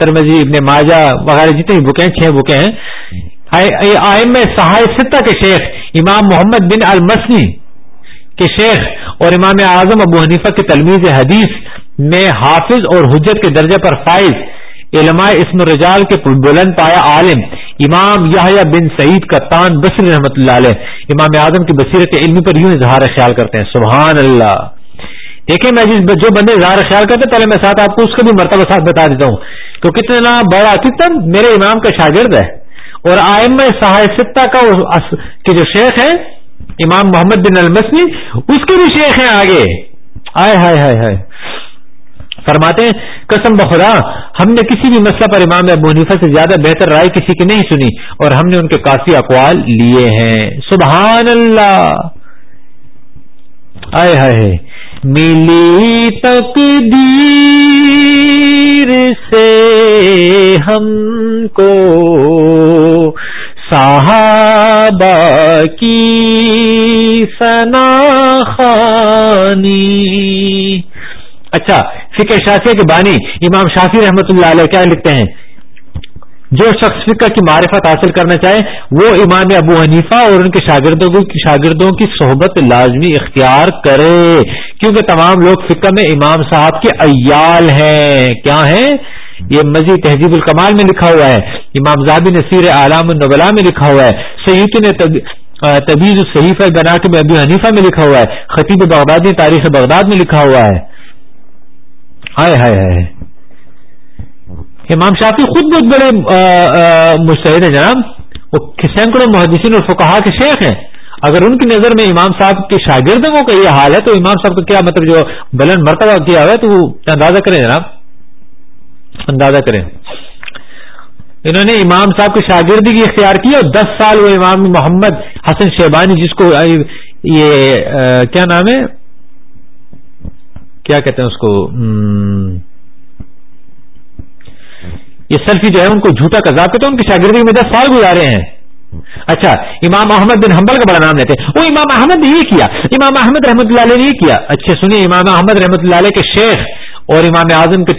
ترمزی ابن ماجا وغیرہ جتنے بھی بکیں چھ بکیں ہیں آئم ستا کے شیخ امام محمد بن المسنی کے شیخ اور امام اعظم ابو حنیفہ کے تلمیز حدیث میں حافظ اور حجت کے درجے پر فائز علماء اسم الرجال کے بلند پایا عالم امام یا بن سعید کا تان بسر رحمت اللہ علیہ امام اعظم کی بصیرت علمی پر یوں اظہار خیال کرتے ہیں سبحان اللہ دیکھیں میں جس جو بندے اظہار خیال کرتے پہلے میں ساتھ آپ کو اس کا بھی مرتبہ ساتھ بتا دیتا ہوں تو کتنا بڑا کتنا میرے امام کا شاگرد ہے اور آئم سا سا کا جو شیخ ہیں امام محمد بن المسنی اس کے بھی شیخ ہیں آگے آئے ہائے ہائے ہائے فرماتے ہیں قسم بخدا ہم نے کسی بھی مسئلہ پر امام ابو حنیفہ سے زیادہ بہتر رائے کسی کی نہیں سنی اور ہم نے ان کے کافی اقوال لیے ہیں سبحان اللہ آئے ہائے ملی تقدیر سے ہم کو صحابہ کی سنا خانی اچھا فکر شافیہ کے بانی امام شافی رحمت اللہ علیہ کیا لکھتے ہیں جو شخص فکر کی معرفت حاصل کرنا چاہے وہ امام ابو حنیفہ اور ان کے شاگردوں کی شاگردوں کی صحبت لازمی اختیار کرے کیونکہ تمام لوگ فکر میں امام صاحب کے ایال ہیں کیا ہیں یہ مزید تہذیب الکمال میں لکھا ہوا ہے امام زابی سیر عالام النبلا میں لکھا ہوا ہے سعید نے تبیز الصحیفہ بنا کے ابو حنیفہ میں لکھا ہوا ہے خطیب بغداد نے تاریخ بغداد میں لکھا ہوا ہے ہائے ہائے امام شافی خود بہت بڑے ہیں جناب وہ محدثین اور کے شیخ ہیں اگر ان کی نظر میں امام صاحب کے شاگردوں کا یہ حال ہے تو امام صاحب کا کیا مطلب جو بلند مرتبہ کیا ہوا ہے تو وہ اندازہ کریں جناب اندازہ کریں انہوں نے امام صاحب کی شاگردی کی اختیار کی اور دس سال وہ امام محمد حسن شیبانی جس کو یہ کیا نام ہے کیا کہتے ہیں اس کو یہ سلفی جو ہے ان کو جھوٹا کہتے ہیں ان کی شاگردی میں دس سال گزارے ہیں اچھا امام احمد بن حنبل کا بڑا نام لیتے ہیں وہ امام احمد نے یہ کیا امام احمد رحمۃ اللہ علیہ نے یہ کیا اچھے سنیے امام احمد رحمت اللہ علیہ کے شیخ اور امام اعظم کے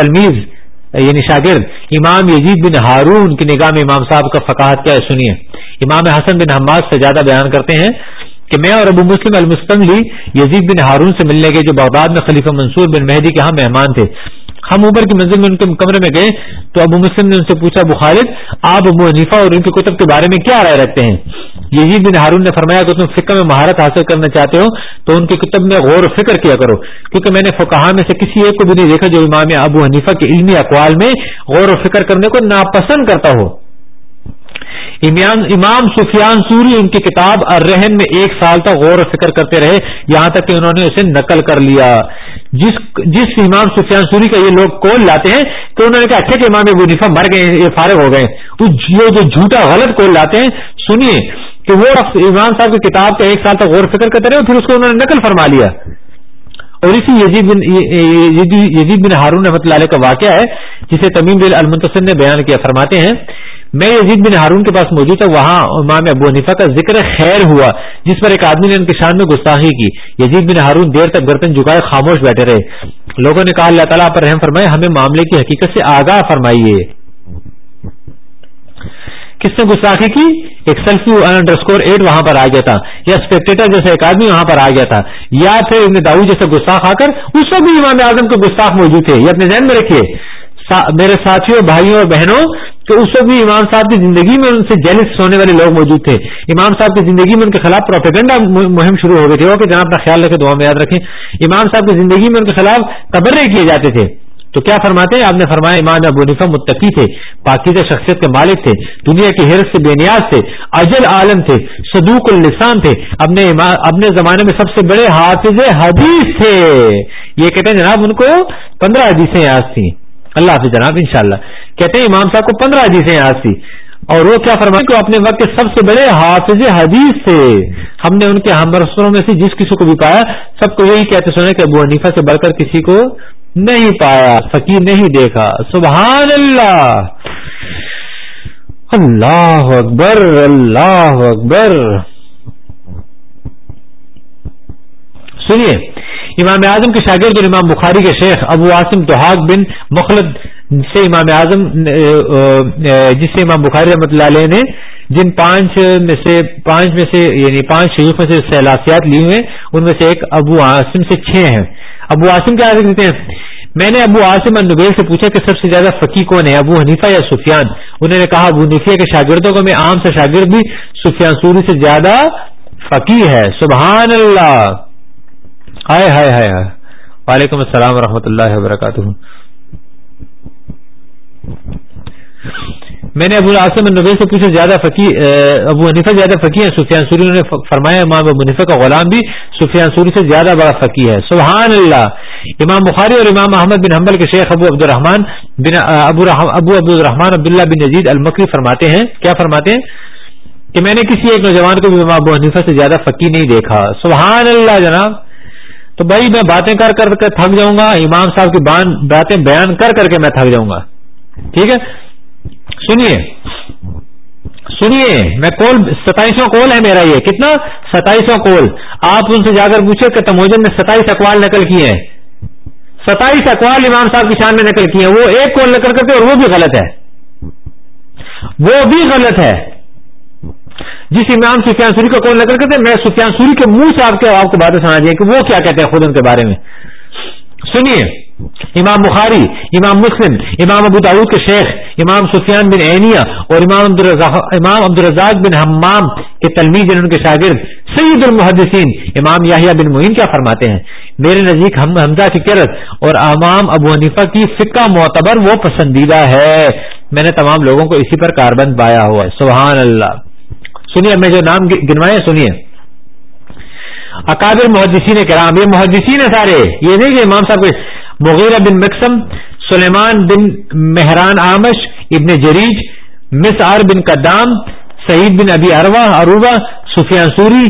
تلمیز یعنی شاگرد امام یزید بن ہارون کی نگاہ میں امام صاحب کا فقاحت کیا ہے سنیے امام حسن بن حماد سے زیادہ بیان کرتے ہیں کہ میں اور ابو مسلم المستنگلی یزید بن ہارون سے ملنے گئے جو بغداد میں خلیفہ منصور بن مہدی کے ہاں مہمان تھے ہم اوبر کی منزل میں ان کے کمرے میں گئے تو ابو مسلم نے ان سے پوچھا ابو خالد آپ ابو حنیفہ اور ان کے کتب کے بارے میں کیا رائے رکھتے ہیں یزید بن ہارون نے فرمایا کہ تم فکر میں مہارت حاصل کرنا چاہتے ہو تو ان کی کتب میں غور و فکر کیا کرو کیونکہ میں نے فکہ میں سے کسی ایک کو بھی نہیں دیکھا جو امام ابو حنیفہ کے علمی اقوال میں غور و فکر کرنے کو ناپسند کرتا ہو امام سفیان سوری ان کی کتاب ارحن میں ایک سال تک غور و فکر کرتے رہے یہاں تک کہ انہوں نے اسے نقل کر لیا جس جس امام سفیان سوری کا یہ لوگ کول لاتے ہیں تو انہوں نے کہا اچھا کہ جی، امام ابو نیفا مر گئے یہ فارغ ہو گئے تو یہ جو جھوٹا غلط کول لاتے ہیں سنیے کہ وہ امام صاحب کی کتاب کا ایک سال تک غور و فکر کرتے رہے پھر اس کو انہوں نے نقل فرما لیا اور اسی یزید بن ہارون رحمت اللہ علیہ کا واقعہ ہے جسے تمیم بل المنتسن نے بیان کیا فرماتے ہیں میں یزید بن ہارون کے پاس موجود تھا وہاں امام ابو حنیفہ کا ذکر خیر ہوا جس پر ایک آدمی نے ان کے شان میں گستاخی کی یزید بن ہارون دیر تک برتن جھکائے خاموش بیٹھے رہے لوگوں نے کہا اللہ تعالیٰ پر رحم فرمائے ہمیں معاملے کی حقیقت سے آگاہ فرمائیے کس نے گستاخی کی ایک سیلفی انڈر اسکور ایٹ وہاں پر آ گیا تھا یا اسپیکٹریٹر جیسے ایک آدمی وہاں پر آ گیا تھا یا پھر ابن داؤ جیسے گستاخ آ کر اس وقت بھی امام اعظم کے گستاخ موجود تھے یہ اپنے ذہن میں رکھیے میرے ساتھیوں بھائیوں اور بہنوں تو اس وقت بھی امام صاحب کی زندگی میں ان سے جیلس ہونے والے لوگ موجود تھے امام صاحب کی زندگی میں ان کے خلاف پروپیگنڈا مہم شروع ہو گئی تھی اوکے جناب کا خیال رکھے دعا میں یاد رکھیں امام صاحب کی زندگی میں ان کے خلاف تبرے کیے جاتے تھے تو کیا فرماتے ہیں آپ نے فرمایا امام ابو نفا متقی تھے پاکیزہ شخصیت کے مالک تھے دنیا کی حیرت سے بے نیاز تھے اجل عالم تھے صدوق السان تھے اپنے اپنے زمانے میں سب سے بڑے حافظ حدیث تھے یہ کہتے ہیں جناب ان کو پندرہ حدیثیں یاد تھیں اللہ حافظ جناب انشاءاللہ کہتے ہیں امام صاحب کو پندرہ حدیثیں تھی اور وہ کیا فرمائے کہ اپنے وقت کے سب سے بڑے حافظ حدیث تھے ہم نے ان کے ہمرسروں میں سے جس کسی کو بھی پایا سب کو یہی کہتے سنے کہ ابو حنیفہ سے بڑھ کر کسی کو نہیں پایا فقیر نہیں دیکھا سبحان اللہ اللہ اکبر اللہ اکبر سنیے امام اعظم کے شاگرد اور امام بخاری کے شیخ ابو عاصم توحاق بن مخلد سے امام اعظم جس سے امام بخاری رحمت اللہ علیہ نے جن پانچ میں سے پانچ میں سے یعنی پانچ میں سے سیلاسیات لی ہیں ان میں سے ایک ابو عاصم سے چھ ہیں ابو عاصم کیا ہیں میں نے ابو عاصم النبیر سے پوچھا کہ سب سے زیادہ فقی کون ہے ابو حنیفہ یا سفیان انہوں نے کہا ابو حنیفیہ کے شاگردوں کو میں عام سے شاگرد بھی سفیان سوری سے زیادہ فقی ہے سبحان اللہ ہائے ہائے ہائے ہائے وعلیکم السلام ورحمۃ اللہ وبرکاتہ میں نے ابو اللہ نبی سے پوچھا زیادہ فقیر ابو حنیفہ زیادہ فقی ہیں سفیان سوری نے فرمایا امام ابو حنیفہ کا غلام بھی سفیان سوری سے زیادہ بڑا فقیر ہے سبحان اللہ امام بخاری اور امام احمد بن حنبل کے شیخ ابو عبد بن ابو ابو عبد الرحمان عبداللہ بن نجیز المکری فرماتے ہیں کیا فرماتے ہیں کہ میں نے کسی ایک نوجوان کو بھی امام ابو حنیفہ سے زیادہ فقی نہیں دیکھا سبحان اللہ جناب تو بھائی میں باتیں کر کر کے تھک جاؤں گا امام صاحب کی باتیں بیان کر کر کے میں تھک جاؤں گا ٹھیک ہے سنیے سنیے میں کول ستائیسواں کول ہے میرا یہ کتنا ستائیسواں کول آپ ان سے جا کر پوچھے کہ تموجن نے ستائیس اقوال نقل کیے ہیں ستائیس اقوال امام صاحب کی شان میں نقل کیے ہیں وہ ایک کول نقل کرتے اور وہ بھی غلط ہے وہ بھی غلط ہے جس امام سفیان سوری کا کون نہ کرتے میں سفیان سوری کے منہ سے آپ کے آپ کو باتیں سنا دیا کہ وہ کیا کہتے ہیں خود ان کے بارے میں سنیے امام بخاری امام مسلم امام ابو تاروق کے شیخ امام سفیان بن اینیا اور امام عبدالرزاق بن حمام کے تلمیز ان کے شاگرد سید المحدثین امام یاہیا بن مہین کیا فرماتے ہیں میرے نزدیک حمزہ کی کرت اور امام ابو حنیفہ کی فقہ معتبر وہ پسندیدہ ہے میں نے تمام لوگوں کو اسی پر کاربن پایا ہوا ہے سبحان اللہ سنیے میں جو نام گنوائے سنیے اکابر محدثین کرام یہ محدثین ہیں سارے یہ نہیں کہ امام صاحب مغیرہ بن مکسم سلیمان بن مہران آمش ابن جریج مس آر بن قدام سعید بن ابی اروا اروبا سفیان سوری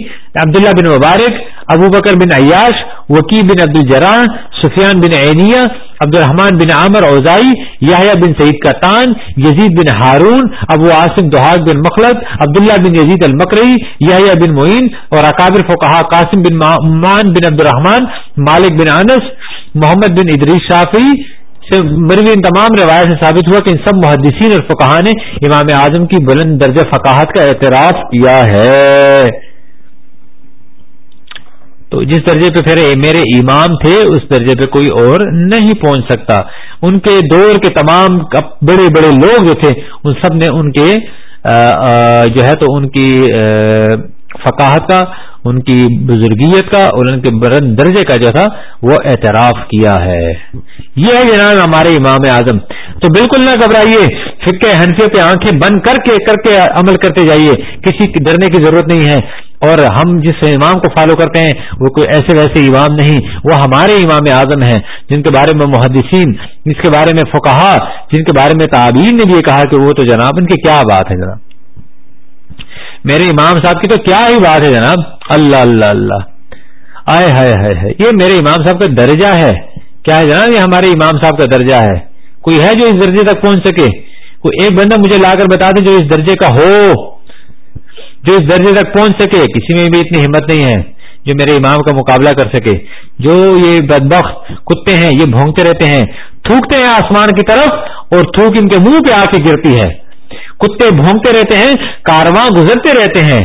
عبداللہ بن مبارک ابو بکر بن عیاش وکی بن عبد الجران سفیان بن عینیہ عبد الرحمان بن عامر اوزائی یاہیا بن سعید کا تان یزید بن ہارون ابو عاصم دوہاد بن مخلت عبداللہ بن یزید المکری یاہیا بن معین اور اکابر فقہ قاسم بن مان بن عبد الرحمان مالک بن انس محمد بن ادری شافی مروی ان تمام روایت سے ثابت ہوا کہ ان سب محدثین اور فقہ نے امام اعظم کی بلند درجہ فقاہت کا اعتراف کیا ہے تو جس درجے پہ پھر میرے امام تھے اس درجے پہ کوئی اور نہیں پہنچ سکتا ان کے دور کے تمام بڑے بڑے لوگ جو تھے ان سب نے ان کے جو ہے تو ان کی فقاہت کا ان کی بزرگیت کا اور ان کے برن درجے کا جو تھا وہ اعتراف کیا ہے یہ ہے جناب ہمارے امام اعظم تو بالکل نہ گھبرائیے فکے ہنسی پہ آنکھیں بند کر کے کر کے عمل کرتے جائیے کسی ڈرنے کی ضرورت نہیں ہے اور ہم جس امام کو فالو کرتے ہیں وہ کوئی ایسے ویسے امام نہیں وہ ہمارے امام اعظم ہیں جن کے بارے میں محدثین جس کے بارے میں فقہا جن کے بارے میں تعبیر نے بھی کہا کہ وہ تو جناب ان کی کیا بات ہے جناب میرے امام صاحب کی تو کیا ہی بات ہے جناب اللہ اللہ اللہ آئے ہائے ہائے ہائے یہ میرے امام صاحب کا درجہ ہے کیا ہے جناب یہ ہمارے امام صاحب کا درجہ ہے کوئی ہے جو اس درجے تک پہنچ سکے کوئی ایک بندہ مجھے لا کر بتا دے جو اس درجے کا ہو جو اس درجے تک پہنچ سکے کسی میں بھی اتنی ہمت نہیں ہے جو میرے امام کا مقابلہ کر سکے جو یہ بد کتے ہیں یہ بھونکتے رہتے ہیں تھوکتے ہیں آسمان کی طرف اور تھوک ان کے منہ پہ آ کے گرتی ہے کتے بھونکتے رہتے ہیں کارواں گزرتے رہتے ہیں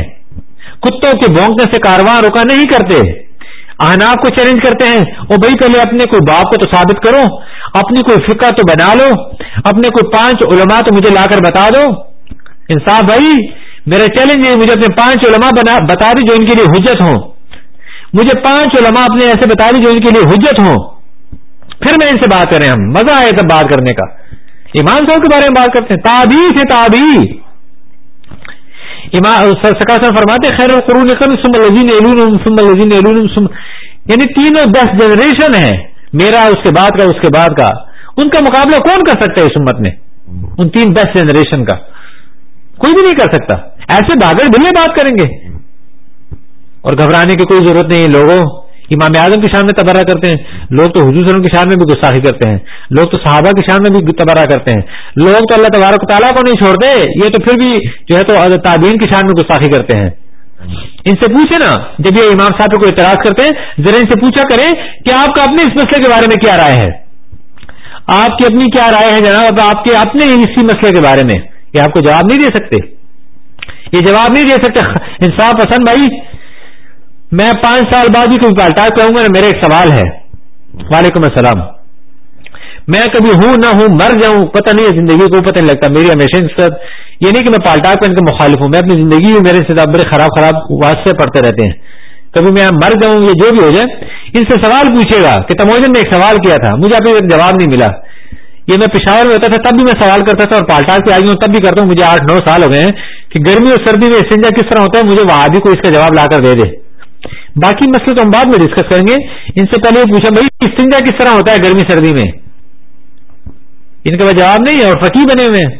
کتوں کے بھونکنے سے کارواں روکا نہیں کرتے اہن آپ کو چیلنج کرتے ہیں وہ بھائی پہلے اپنے کوئی باپ کو تو ثابت کرو اپنی کوئی فقہ تو بنا لو اپنے کوئی پانچ علماء تو مجھے لا کر بتا دو انصاف بھائی میرا چیلنج ہے مجھے اپنے پانچ علماء بتا دی جو ان کے لیے حجت ہوں مجھے پانچ علماء اپنے ایسے بتا دی جو ان کے لیے حجت ہوں پھر میں ان سے بات کریں ہم مزہ آئے تب بات کرنے کا ایمان صاحب کے بارے میں بات کرتے ہیں تابی سے تابی سکاسن فرماتے خیر القرون سم سم الزین الزین یعنی تینوں دس جنریشن ہے میرا اس کے بعد کا اس کے بعد کا ان کا مقابلہ کون کر سکتا ہے اس جنریشن نے کوئی بھی نہیں کر سکتا ایسے بادل بھلو بات کریں گے اور گھبرانے کی کوئی ضرورت نہیں لوگوں امام اعظم کی شان میں تبرہ کرتے ہیں لوگ تو حضور وسلم کے شان میں بھی گساخی کرتے ہیں لوگ تو صحابہ کی شان میں بھی تبرہ کرتے ہیں لوگ تو اللہ تبارک و تعالیٰ کو نہیں چھوڑتے یہ تو پھر بھی جو ہے تو تعبین کی شان میں گساخی کرتے ہیں ان سے پوچھے نا جب یہ امام صاحب کو اعتراض کرتے ہیں ذرا ان سے پوچھا کریں کہ آپ کا اپنے اس مسئلے کے بارے میں کیا رائے ہے آپ کی اپنی کیا رائے ہے جناب آپ کے اپنے اسی مسئلے کے بارے میں یہ آپ کو جواب نہیں دے سکتے یہ جواب نہیں دے سکتے انصاف پسند بھائی میں پانچ سال بعد بھی کبھی پالٹا کہوں گا میرا ایک سوال ہے وعلیکم السلام میں کبھی ہوں نہ ہوں مر جاؤں پتہ نہیں ہے زندگی کو پتہ نہیں لگتا میری ہمیشہ یہ نہیں کہ میں پالٹا پہ ان کے مخالف ہوں میں اپنی زندگی میں میرے سیدھا بڑے خراب خراب واسطے پڑھتے رہتے ہیں کبھی میں مر جاؤں یہ جو بھی ہو جائے ان سے سوال پوچھے گا کہ تموجن نے ایک سوال کیا تھا مجھے ابھی تک جواب نہیں ملا یہ میں پشاور میں ہوتا تھا تب بھی میں سوال کرتا تھا اور پالٹا کے آئی ہوں تب بھی کرتا ہوں مجھے آٹھ نو سال ہو گئے ہیں کہ گرمی اور سردی میں کس طرح ہوتا ہے مجھے وہاں بھی کو اس کا جواب لا کر دے دے باقی مسئلے تو ہم بعد میں ڈسکس کریں گے ان سے پہلے پوچھا بھائی کس طرح ہوتا ہے گرمی سردی میں ان کا جواب نہیں ہے اور فقی بنے ہوئے ہیں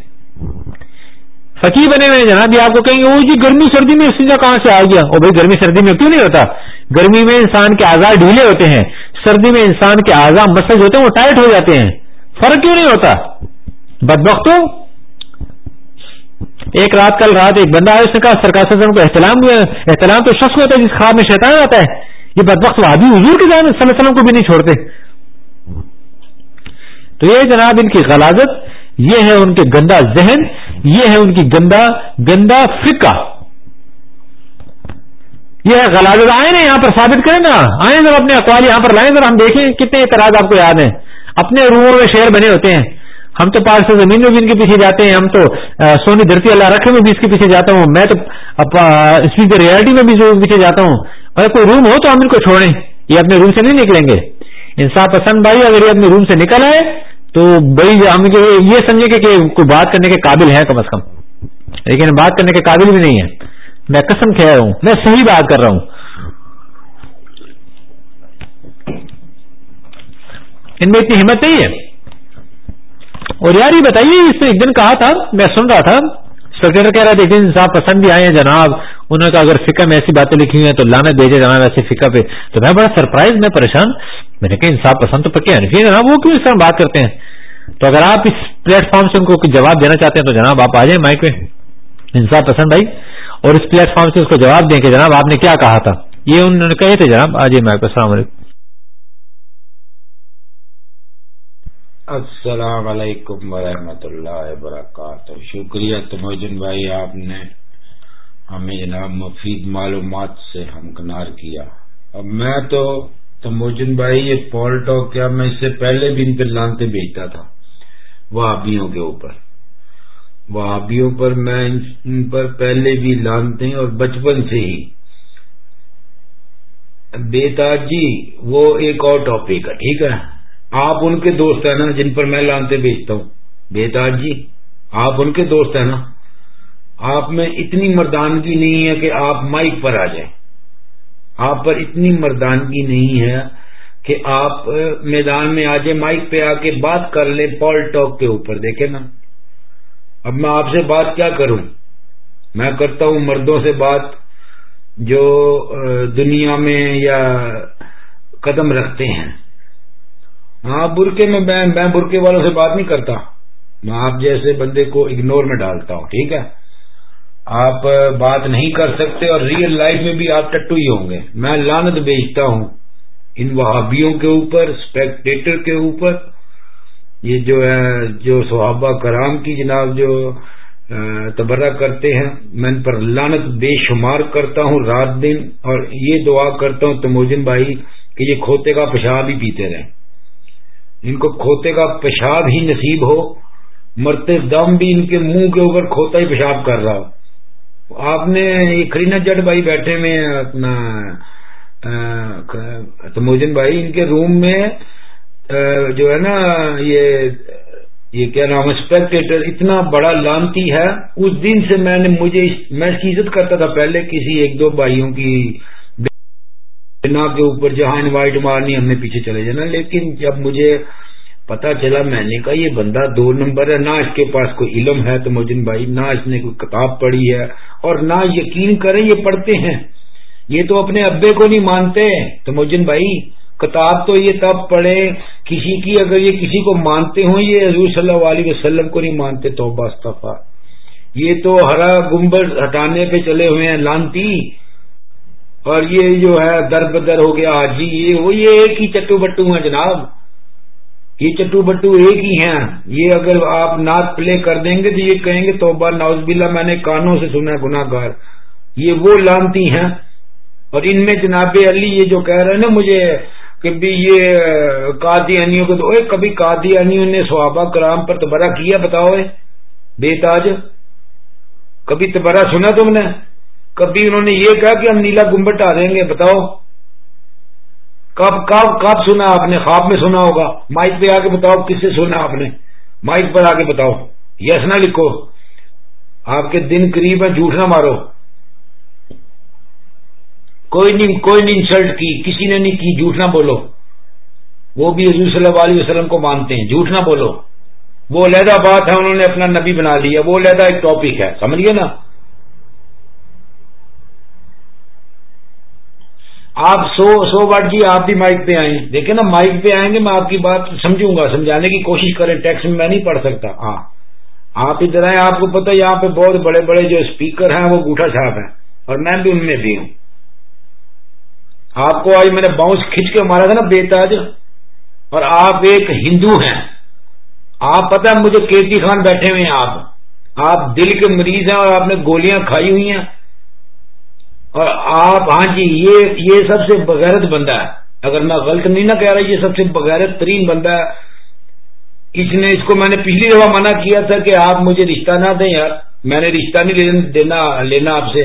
فقی بنے ہوئے ہیں جناب یہ آپ کو کہیں گے وہ جی گرمی سردی میں استنجا کہاں سے آ گیا وہ گرمی سردی میں کیوں نہیں ہوتا گرمی میں انسان کے آزار ڈھیلے ہوتے ہیں سردی میں انسان کے آزار مسج ہوتے ہیں وہ ٹائٹ ہو جاتے ہیں فرق کیوں نہیں ہوتا بد بخت ایک رات کل رات ایک بندہ آیا اس نے کہا سرکار سے احتلام احتلام تو شخص ہوتا ہے جس خواب میں شیطان آتا ہے یہ بد وقت وادی حضور کے علیہ وسلم کو بھی نہیں چھوڑتے تو یہ جناب ان کی غلازت یہ ہے ان کے گندا ذہن یہ ہے ان کی گندا گندا فکا یہ ہے غلازت آئے نا یہاں پر ثابت کریں نا آئے ذرا اپنے اقوال یہاں پر لائیں ذرا ہم دیکھیں کتنے اعتراض آپ کو یاد ہیں اپنے میں شہر بنے ہوتے ہیں ہم تو پاک سے زمین میں بھی ان کے پیچھے جاتے ہیں ہم تو سونی دھرتی اللہ رکھے میں بھی اس کے پیچھے جاتا ہوں میں تو اسپیکر ریالٹی میں بھی پیچھے جاتا ہوں اگر کوئی روم ہو تو ہم ان کو چھوڑیں یہ اپنے روم سے نہیں نکلیں گے انسان پسند بھائی اگر یہ اپنے روم سے نکل آئے تو بھائی ہم یہ سمجھے کہ کوئی بات کرنے کے قابل ہے کم از کم لیکن بات کرنے کے قابل بھی نہیں ہے میں قسم کہہ رہا ہوں میں صحیح بات کر رہا ہوں ان میں اتنی ہمت نہیں ہے اور یار یہ بتائیے اس نے ایک دن کہا تھا میں سن رہا تھا سرکٹر کہہ رہا تھا ایک دن انصاف پسند بھی آئے ہیں جناب انہوں نے کہا اگر فکا ایسی باتیں لکھی ہوئی ہیں تو لانے بھیجے جناب ایسے فقہ پہ تو میں بڑا سرپرائز میں پریشان میں نے کہا انصاف پسند تو پکے جناب وہ کیوں اس طرح بات کرتے ہیں تو اگر آپ اس پلیٹ فارم سے ان کو جواب دینا چاہتے ہیں تو جناب آپ آ جائیں مائک پہ انصاف پسند بھائی اور اس پلیٹ فارم سے اس کو جواب دیں کہ جناب آپ نے کیا کہا تھا یہ انہوں نے کہے تھے جناب آج السلام علیکم السلام علیکم ورحمۃ اللہ وبرکاتہ شکریہ تموجن بھائی آپ نے ہمیں جناب مفید معلومات سے ہمکنار کیا اب میں تو تموجن بھائی یہ پال ٹاک کیا میں اس سے پہلے بھی ان پہ لانتے بھیجتا تھا وہ کے اوپر وہ پر میں ان پر پہلے بھی لانتے اور بچپن سے ہی بے جی وہ ایک اور ٹاپک ہے ٹھیک ہے آپ ان کے دوست ہیں نا جن پر میں لانتے بیچتا ہوں بےتاج جی آپ ان کے دوست ہیں نا آپ میں اتنی مردانگی نہیں ہے کہ آپ مائک پر آ جائیں آپ پر اتنی مردانگی نہیں ہے کہ آپ میدان میں آ جائیں مائک پہ آ کے بات کر لیں پال ٹاک کے اوپر دیکھیں نا اب میں آپ سے بات کیا کروں میں کرتا ہوں مردوں سے بات جو دنیا میں یا قدم رکھتے ہیں ہاں برقے میں میں برقے والوں سے بات نہیں کرتا میں آپ جیسے بندے کو اگنور میں ڈالتا ہوں ٹھیک ہے آپ بات نہیں کر سکتے اور ریئل لائف میں بھی آپ ٹٹو ہی ہوں گے میں لانت بیچتا ہوں ان وہابیوں کے اوپر اسپیکٹریٹر کے اوپر یہ جو ہے جو صحابہ کرام کی جناب جو تبرہ کرتے ہیں میں ان پر لانت بے شمار کرتا ہوں رات دن اور یہ دعا کرتا ہوں تموجن بھائی کہ یہ کھوتے کا پشاب ہی پیتے رہیں ان کو کھوتے کا پیشاب ہی نصیب ہو مرتے دم بھی ان کے منہ کے اوپر کھوتا ہی پیشاب کر رہا ہو آپ نے کرینا جٹ بھائی بیٹھے میں اپنا بھائی ان کے روم میں جو ہے نا یہ کیا نام اسپیکٹیٹر اتنا بڑا لانتی ہے اس دن سے میں نے مجھے میں اس کی عزت کرتا تھا پہلے کسی ایک دو بھائیوں کی نہ کے اوپر جہاں انوائٹ مارنی ہم نے پیچھے چلے جانا لیکن جب مجھے پتا چلا میں نے کہا یہ بندہ دو نمبر ہے نہ اس کے پاس کوئی علم ہے تو مجن بھائی نہ اس نے کوئی کتاب پڑھی ہے اور نہ یقین کریں یہ پڑھتے ہیں یہ تو اپنے ابے کو نہیں مانتے تو مجن بھائی کتاب تو یہ تب پڑھے کسی کی اگر یہ کسی کو مانتے ہوں یہ حضور صلی اللہ علیہ وسلم کو نہیں مانتے تو باستفیٰ یہ تو ہرا گمبر ہٹانے پہ چلے ہوئے ہیں لانتی اور یہ جو ہے در بدر ہو گیا جی یہ وہ یہ ایک ہی چٹو بٹو ہیں جناب یہ چٹو بٹو ایک ہی ہیں یہ اگر آپ نعت پلے کر دیں گے تو یہ کہیں گے توبہ ناؤز بلا میں نے کانوں سے سنا گناہ گار یہ وہ لانتی ہیں اور ان میں جناب علی یہ جو کہہ رہے ہیں نا مجھے یہ کو تو کبھی کادی نے سوابا کرام پر تبرا کیا بتاؤ بے تاج کبھی تبرا سنا تم نے کبھی انہوں نے یہ کہا کہ ہم نیلا آ آدیں گے بتاؤ کب کب کب سنا آپ نے خواب میں سنا ہوگا مائک پہ آ کے بتاؤ کس سے سنا آپ نے مائک پر آ کے بتاؤ یس نہ لکھو آپ کے دن قریب ہے جھوٹ نہ مارو کوئی نہیں کوئی نہیں انسلٹ کی کسی نے نہیں کی جھوٹ نہ بولو وہ بھی حضور صلی اللہ علیہ وسلم کو مانتے ہیں جھوٹ نہ بولو وہ علیحدہ بات ہے انہوں نے اپنا نبی بنا لیا وہ علیحدہ ایک ٹاپک ہے سمجھ گئے نا آپ سو سو واٹ جی آپ بھی مائک پہ آئیں دیکھیں نا مائک پہ آئیں گے میں آپ کی بات سمجھوں گا سمجھانے کی کوشش کریں ٹیکس میں میں نہیں پڑھ سکتا ہاں آپ ادھر آئیں آپ کو پتہ یہاں پہ بہت بڑے بڑے جو اسپیکر ہیں وہ گوٹھا چھاپ ہیں اور میں بھی ان میں بھی ہوں آپ کو آج میں نے باؤنس کھینچ کے مارا تھا نا بے تاج اور آپ ایک ہندو ہیں آپ پتہ مجھے کیتی خان بیٹھے ہوئے ہیں آپ آپ دل کے مریض ہیں اور آپ نے گولیاں کھائی ہوئی ہیں اور آپ ہاں جی یہ یہ سب سے بغیرت بندہ ہے اگر میں غلط نہیں نہ کہہ رہا یہ سب سے بغیرت ترین بندہ ہے اس نے اس کو میں نے پچھلی دفعہ منع کیا تھا کہ آپ مجھے رشتہ نہ دیں یار میں نے رشتہ نہیں دینا لینا آپ سے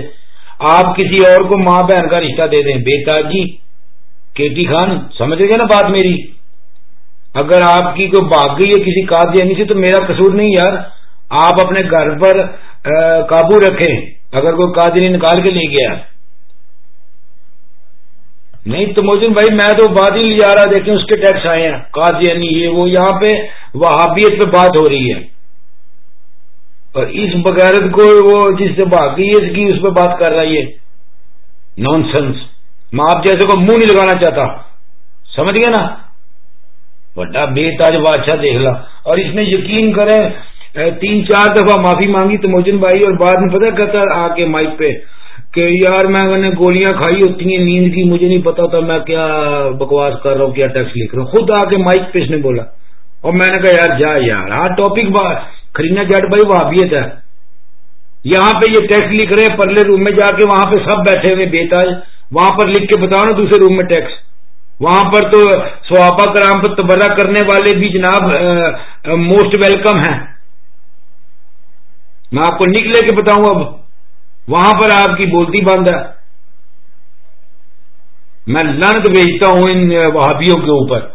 آپ کسی اور کو ماں بہن کا رشتہ دے دیں بیتا جی کیٹی خان سمجھ گئے نا بات میری اگر آپ کی کوئی بھاگ گئی ہے کسی نہیں سے تو میرا قصور نہیں یار آپ اپنے گھر پر قابو رکھیں اگر کوئی قادری نکال کے لے گیا نہیں تو موجود بھائی میں تو بادی ہی لے جا رہا دیکھیں اس کے ٹیکس آئے ہیں کاز یا نہیں وہ یہاں پہ وہابیت پہ بات ہو رہی ہے اور اس بغیرت کو وہ جس پہ بات کر رہا ہے نان سینس میں آپ جیسے کو منہ نہیں لگانا چاہتا سمجھ گیا نا بڑا بے تاج بادشاہ دیکھ لو اس میں یقین کریں تین چار دفعہ معافی مانگی تو موجن بھائی اور بعد میں پتا کہتا آ کے مائک پہ کہ یار میں گولیاں کھائی ہوتی ہیں نیند کی مجھے نہیں پتا تھا میں کیا بکواس کر رہا ہوں کیا ٹیکس لکھ رہا ہوں خود آ کے مائک پہ اس نے بولا اور میں نے کہا یار جا یار ہاں ٹاپک خرینا جٹ بھائی وہ ابھی تھا یہاں پہ یہ ٹیکس لکھ رہے ہیں پرلے روم میں جا کے وہاں پہ سب بیٹھے ہوئے بے وہاں پر لکھ کے نا دوسرے روم میں ٹیکس وہاں پر تو سواپا کرام پر تبرا کرنے والے بھی جناب موسٹ ویلکم ہیں میں آپ کو نکلے کے بتاؤں اب وہاں پر آپ کی بولتی بند ہے میں لنک بھیجتا ہوں ان وہابیوں کے اوپر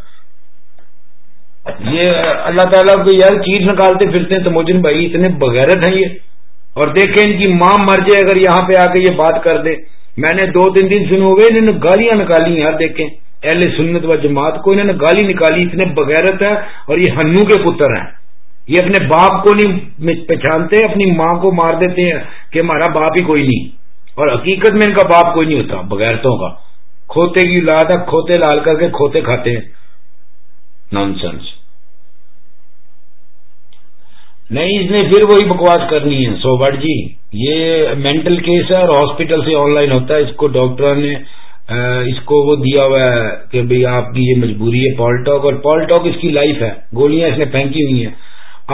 یہ اللہ تعالیٰ کو یار چیز نکالتے پھرتے ہیں تو موجن بھائی اتنے بغیرت ہیں یہ اور دیکھیں ان کی ماں مر جائے اگر یہاں پہ آ کے یہ بات کر دے میں نے دو تین دن سن ہوئے انہوں نے گالیاں نکالی ہیں یار دیکھیں اہل سنت و جماعت کو انہوں نے گالی نکالی اتنے بغیرت ہے اور یہ ہنو کے پتر ہیں یہ اپنے باپ کو نہیں پہچانتے اپنی ماں کو مار دیتے ہیں کہ ہمارا باپ ہی کوئی نہیں اور حقیقت میں ان کا باپ کوئی نہیں ہوتا بغیرتوں کا کھوتے کی لاد کھوتے لال کر کے کھوتے کھاتے ہیں نان سینس نہیں اس نے پھر وہی بکواس کرنی ہے سوبٹ جی یہ مینٹل کیس ہے اور ہاسپٹل سے آن لائن ہوتا ہے اس کو ڈاکٹر نے اس کو وہ دیا ہوا ہے کہ بھائی آپ کی یہ مجبوری ہے پالٹاک اور پالٹاک اس کی لائف ہے گولیاں اس نے پھینکی ہوئی ہیں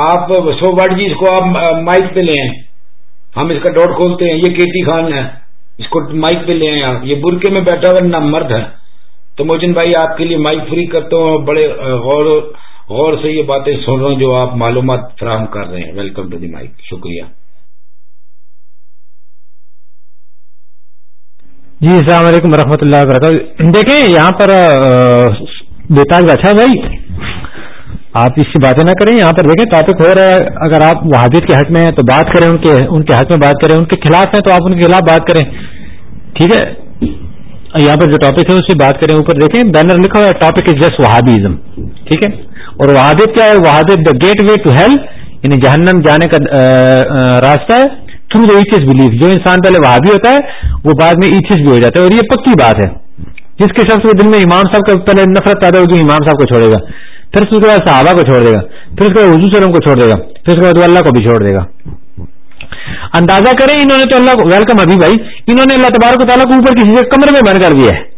آپ سو واٹ جی اس کو آپ مائک پہ لے آئیں ہم اس کا ڈوٹ کھولتے ہیں یہ کیٹی خان ہے اس کو مائک پہ لے آئیں آپ یہ برقے میں بیٹھا ہوا نہ مرد ہے تو موجن بھائی آپ کے لیے مائک فری کرتا ہوں اور بڑے غور غور سے یہ باتیں سن رہا ہوں جو آپ معلومات فراہم کر رہے ہیں ویلکم ٹو دی مائک شکریہ جی السلام علیکم و اللہ وبرکاتہ دیکھیں یہاں پر بیتاج بچا بھائی آپ اس سے باتیں نہ کریں یہاں پر دیکھیں ٹاپک ہو رہا ہے اگر آپ وحادی کے حق میں ہیں تو بات کریں ان کے ان کے حق میں بات کریں ان کے خلاف ہیں تو آپ ان کے خلاف بات کریں ٹھیک ہے یہاں پر جو ٹاپک ہے اس سے بات کریں اوپر دیکھیں بینر لکھا ہوا ہے ٹاپک از جسٹ وہادیزم ٹھیک ہے اور واد کیا ہے واہدیب the gateway to hell یعنی جہنم جانے کا راستہ ہے تھرو دا ایچز بلیف جو انسان پہلے وہادی ہوتا ہے وہ بعد میں ایچ بھی ہو جاتا ہے اور یہ پکی بات ہے جس کے شخص سے دل دن میں امام صاحب کا پہلے نفرت پیدا ہوگی امام صاحب کو چھوڑے گا پھر اس کے بعد صحابہ کو چھوڑ دے گا پھر اس کے بعد حضو سلم کو چھوڑ دے گا پھر اس کے بعد اللہ کو بھی چھوڑ دے گا اندازہ کرے انہوں نے تو اللہ کو ویلکم ابھی بھائی انہوں نے اللہ تبارک تعالیٰ کو اوپر کسی سے کمرے میں بند کر دیا ہے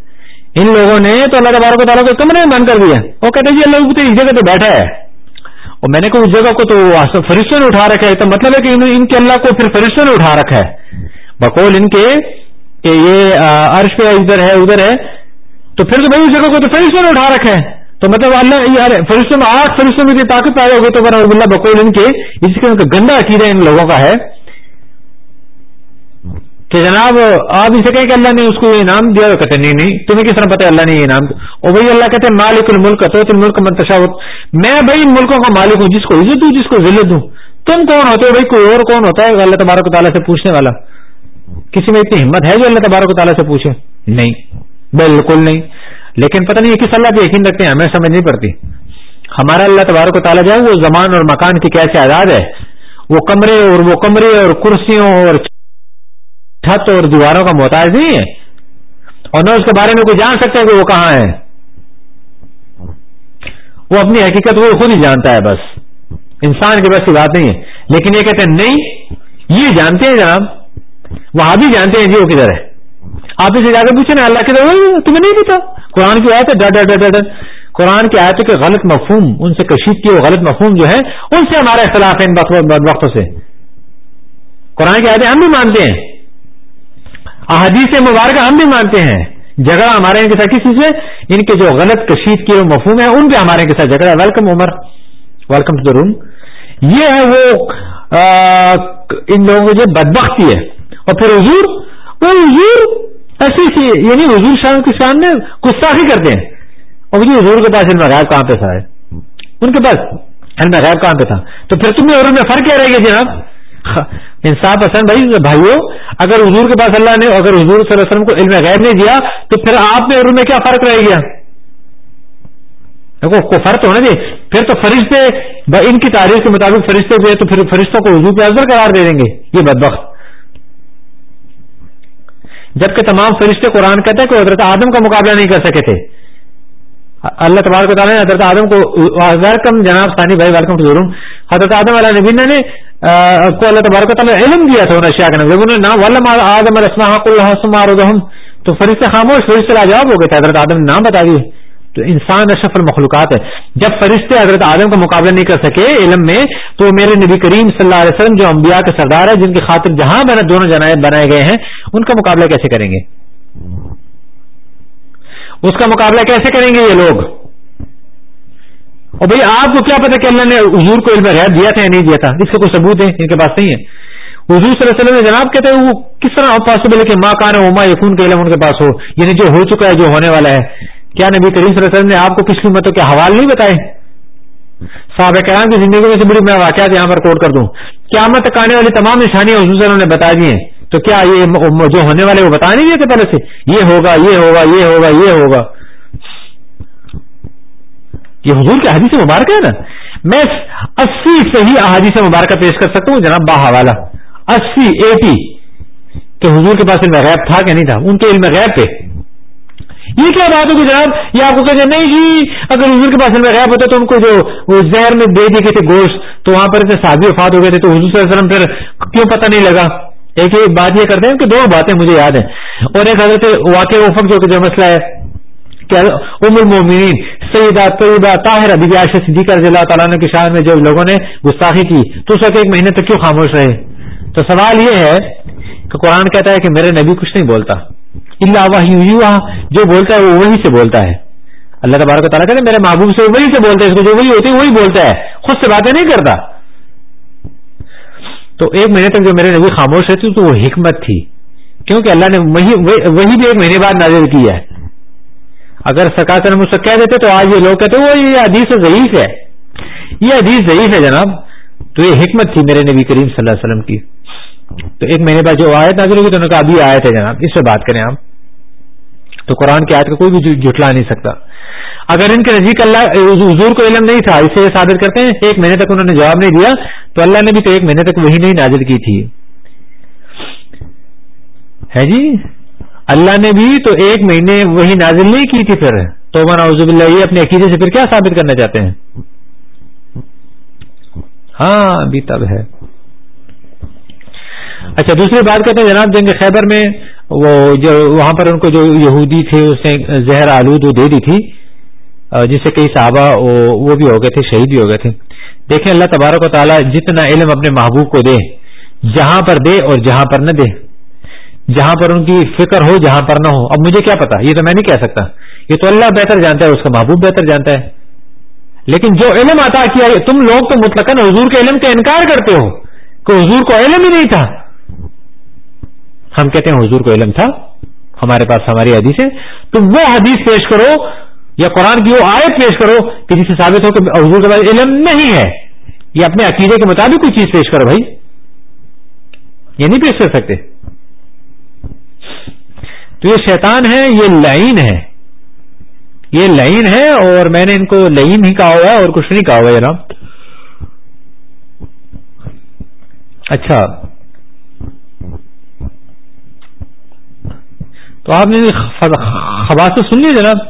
ان لوگوں نے تو اللہ تعالیٰ کو کمرے میں بند کر دیا وہ کہتے ہیں جی اللہ تو اس جگہ پہ بیٹھا ہے اور میں نے کہا اس جگہ کو تو فرشتوں نے اٹھا رکھا ہے تو مطلب ہے کہ ان کے اللہ کو پھر فرشتوں نے اٹھا رکھا ہے بکول ان کے کہ یہ عرش پہ ادھر ہے ادھر ہے تو پھر تو تو بھائی اس جگہ کو فرشتوں نے اٹھا رکھا ہے تو مطلب اللہ یار فرشتوں میں آٹھ فرشتوں میں طاقت پیدا ہوگی تو رحمۃ اللہ بکول ان کے اس کے ان کا گندا عقیدہ ان لوگوں کا ہے کہ جناب آپ اسے کہیں کہ اللہ نے اس کو یہ انعام دیا کہتے نہیں نہیں تمہیں کس طرح پتہ اللہ نے یہ انعام دیا اور بھائی اللہ کہتے ہیں مالک الملک تو ملک منتشا میں بھائی ملکوں کا مالک ہوں جس کو عزت دوں جس کو ذلت دوں تم کون ہوتے ہو بھائی کوئی اور کون ہوتا ہے اللہ تبارک و تعالیٰ سے پوچھنے والا کسی میں اتنی ہمت ہے جو اللہ تبارک و تعالیٰ سے پوچھے نہیں بالکل نہیں لیکن پتہ نہیں یہ کس اللہ پہ یقین رکھتے ہیں ہمیں سمجھ نہیں پڑتی ہمارا اللہ تبارک و تعالیٰ جائے ہے وہ زمان اور مکان کی کیسے آزاد ہے وہ کمرے اور وہ کمرے اور کرسیوں اور چھت اور دیواروں کا محتاج نہیں ہے اور نہ اس کے بارے میں کوئی جان سکتا ہے کہ وہ کہاں ہے وہ اپنی حقیقت وہ خود ہی جانتا ہے بس انسان کے بس کی بات نہیں ہے لیکن یہ کہتے ہیں نہیں یہ جانتے ہیں جناب وہاں بھی جانتے ہیں جی وہ کدھر ہے آپ اسے جا کے پوچھے نا اللہ کے تمہیں نہیں پتا قرآن کی آیت ہے ڈر ڈر ڈر ڈر قرآن کی آیتوں کے غلط مفہوم ان سے کشید کی وہ غلط مفہوم جو ہے ان سے ہمارا اختلاف ہے ان سے قرآن کی آیتیں ہم بھی مانتے ہیں احادیث مبارکہ ہم بھی مانتے ہیں جھگڑا ہمارے ان کے ساتھ کسی سے ان کے جو غلط کشید کی وہ مفہوم ہے ان پہ ہمارے ان کے ساتھ جھگڑا welcome Umar welcome to the room یہ ہے وہ ان لوگوں کی جو بدبختی ہے اور پھر حضور وہ حضور ایسے چیز یعنی حضور شاہ کے سامنے گستاخی کرتے ہیں اور مجھے حضور کے پاس علم غائب کہاں پہ تھا ان کے پاس علم غائب کہاں پہ تھا تو پھر تمہیں ان میں فرق کیا رہے گا جناب انصاف حسن بھائی بھائیو اگر حضور کے پاس اللہ نے اگر حضور صلی اللہ علیہ وسلم کو علم غیب نہیں دیا تو پھر آپ میں ان میں کیا فرق رہ گیا کو فرق ہونا چاہیے پھر تو فرشتے ان کی تاریخ کے مطابق فرشتے ہوئے تو پھر فرشتوں کو حضور پہ اثر قرار دے دیں گے یہ بدبخت جبکہ تمام فرشتے قرآن کہتے ہیں کہ حضرت آدم کا مقابلہ نہیں کر سکے تھے اللہ تبارک و تعالیٰ نے حضرت آدم کو ویلکم جناب ثانی بھائی ویلکم ٹو روم حضرت آدم علیہ نبینا نے کو اللہ تبارک تعالیٰ علم دیا تھا نے نام آدم تو فرشتے خاموش فرشتے لاجواب ہو گئے تھے حضرت آدم نے نام بتا دیے تو انسان اشرف المخلوقات ہے جب فرشتے حضرت آدم کا مقابلہ نہیں کر سکے علم میں تو میرے نبی کریم صلی اللہ علیہ وسلم جو انبیاء کے سردار ہے جن کی خاطر جہاں میں نے دونوں جناب بنائے گئے ہیں ان کا مقابلہ کیسے کریں گے اس کا مقابلہ کیسے کریں گے یہ لوگ اور بھائی آپ کو کیا پتا کہ اللہ نے حضور کو علم دیا تھا یا نہیں دیا تھا اس کوئی ثبوت ہے ان کے پاس نہیں ہے حضور صلی اللہ علیہ وسلم نے جناب کہتے ہیں وہ کس طرح پاسبل ہے کہ ماں کان نا ماں یقین کا علم ان کے پاس ہو یعنی جو ہو چکا ہے جو ہونے والا ہے کیا نبی کریم صلی اللہ علیہ وسلم نے آپ کو پچھلی امتوں کے حوال نہیں بتائے صاحب کی زندگی میں سے بڑی میں واقعات یہاں پر کوٹ کر دوں کیا مت آنے والی تمام نشانیاں حضور صلی وسلم نے بتا دی ہیں تو کیا یہ جو ہونے والے وہ بتا نہیں تھے پہلے سے یہ ہوگا یہ ہوگا یہ ہوگا یہ ہوگا یہ حضور کی حادی سے مبارک ہے نا میں اسی سے ہی سے مبارکہ پیش کر سکتا ہوں جناب با حوالہ اسی ایٹی کہ حضور کے پاس علم غیب تھا کہ نہیں تھا ان کے علم غیب پہ یہ کیا بات ہے جناب یہ آپ کو کہتے ہیں جی، اگر حضور کے پاس میں ہوتا تو کو جو زہر میں دے دیے گئے تھے گوشت تو وہاں پر اتنے سادی وفات ہو گئے تھے تو حضور صلی اللہ علیہ وسلم پھر کیوں پتہ نہیں لگا ایک ایک بات یہ کرتے ہیں کہ دو باتیں مجھے یاد ہیں اور ایک حضرت واقع وفق جو جو مسئلہ ہے کہ امر مومن سعیدہ طیبہ طاہر ابھی رضی اللہ تعالیٰ نے شان میں جب لوگوں نے گستاخی کی تو اس وقت ایک مہینے تک کیوں خاموش رہے تو سوال یہ ہے کہ قرآن کہتا ہے کہ میرے نبی کچھ نہیں بولتا اللہ واہ جو بولتا ہے وہ وہی سے بولتا ہے اللہ تبارک و تعالیٰ کہتے میرے محبوب سے وہی سے بولتا ہے اس کو جو وہی ہوتی وہی بولتا ہے خود سے باتیں نہیں کرتا تو ایک مہینے تک جو میرے نبی خاموش رہتی تو وہ حکمت تھی کیونکہ اللہ نے وہی بھی ایک مہینے بعد نازل کیا ہے اگر سرکار مجھ سے کہہ دیتے تو آج یہ لوگ کہتے وہ یہ حدیث ضعیف ہے یہ حدیث ضعیف ہے جناب تو یہ حکمت تھی میرے نبی کریم صلی اللہ علیہ وسلم کی تو ایک مہینے بعد جو آیت نازل ہوگی تو انہوں نے کہا ابھی آئے تھے جناب اس سے بات کریں آپ تو قرآن کی آیت کا کوئی بھی جھٹلا نہیں سکتا اگر ان کے نزدیک اللہ حضور کو علم نہیں تھا اسے یہ ثابت کرتے ہیں ایک مہینے تک انہوں نے جواب نہیں دیا تو اللہ نے بھی تو ایک مہینے تک وہی نہیں نازل کی تھی ہے جی اللہ نے بھی تو ایک مہینے وہی نازل نہیں کی تھی پھر تو مانا حضب اللہ یہ اپنے عقیدے سے پھر کیا ثابت کرنا چاہتے ہیں ہاں ابھی تب ہے اچھا دوسری بات کہتے ہیں جناب جنگ خیبر میں وہ جو وہاں پر ان کو جو یہودی تھے اس نے زہر آلود وہ دے دی تھی جس سے کئی صحابہ وہ بھی ہو گئے تھے شہید بھی ہو گئے تھے دیکھیں اللہ تبارک و تعالیٰ جتنا علم اپنے محبوب کو دے جہاں پر دے اور جہاں پر نہ دے جہاں پر ان کی فکر ہو جہاں پر نہ ہو اب مجھے کیا پتا یہ تو میں نہیں کہہ سکتا یہ تو اللہ بہتر جانتا ہے اس کا محبوب بہتر جانتا ہے لیکن جو علم آتا ہے تم لوگ تو مطلق حضور کے علم کا انکار کرتے ہو کہ حضور کو علم ہی نہیں تھا ہم کہتے ہیں حضور کو علم تھا ہمارے پاس ہماری حدیث ہے تو وہ حدیث پیش کرو یا قرآن کی وہ آیت پیش کرو کہ جسے ثابت ہو کہ حضور کے پاس علم نہیں ہے یا اپنے عقیدے کے مطابق کوئی چیز پیش کرو بھائی یہ نہیں پیش کر سکتے تو یہ شیطان ہے یہ لائن ہے یہ لائن ہے اور میں نے ان کو لائن ہی کہا ہوا ہے اور کچھ نہیں کہا ہوا یہ جناب اچھا تو آپ نے سے سن لی جناب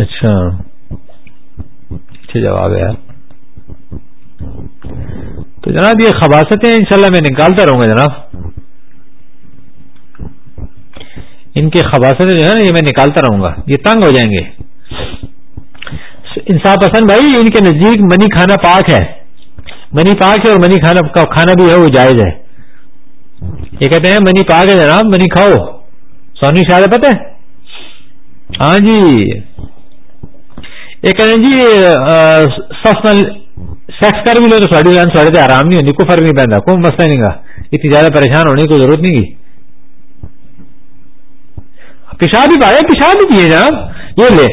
اچھا اچھا جواب ہے تو جناب یہ خباستیں انشاءاللہ میں نکالتا رہوں گا جناب ان کے خباستیں جو ہے نا یہ میں نکالتا رہوں گا یہ تنگ ہو جائیں گے انصاف پسند بھائی ان کے نزدیک منی کھانا پاک ہے منی پاک ہے اور منی کھانا کھانا بھی ہے وہ جائز ہے یہ کہتے ہیں منی پاک ہے جناب منی کھاؤ سونی شاید پتہ ہے ہاں جی یہ کہتے ہیں جی سیکس کر بھی لو تو ساڑھے آرام نہیں ہوتی کوئی فرق نہیں پہنتا کوئی مسئلہ نہیں گا اتنی زیادہ پریشان ہونے کی ضرورت نہیں گی پیشاب بھی پا رہے پیشاب بھی جناب یہ لے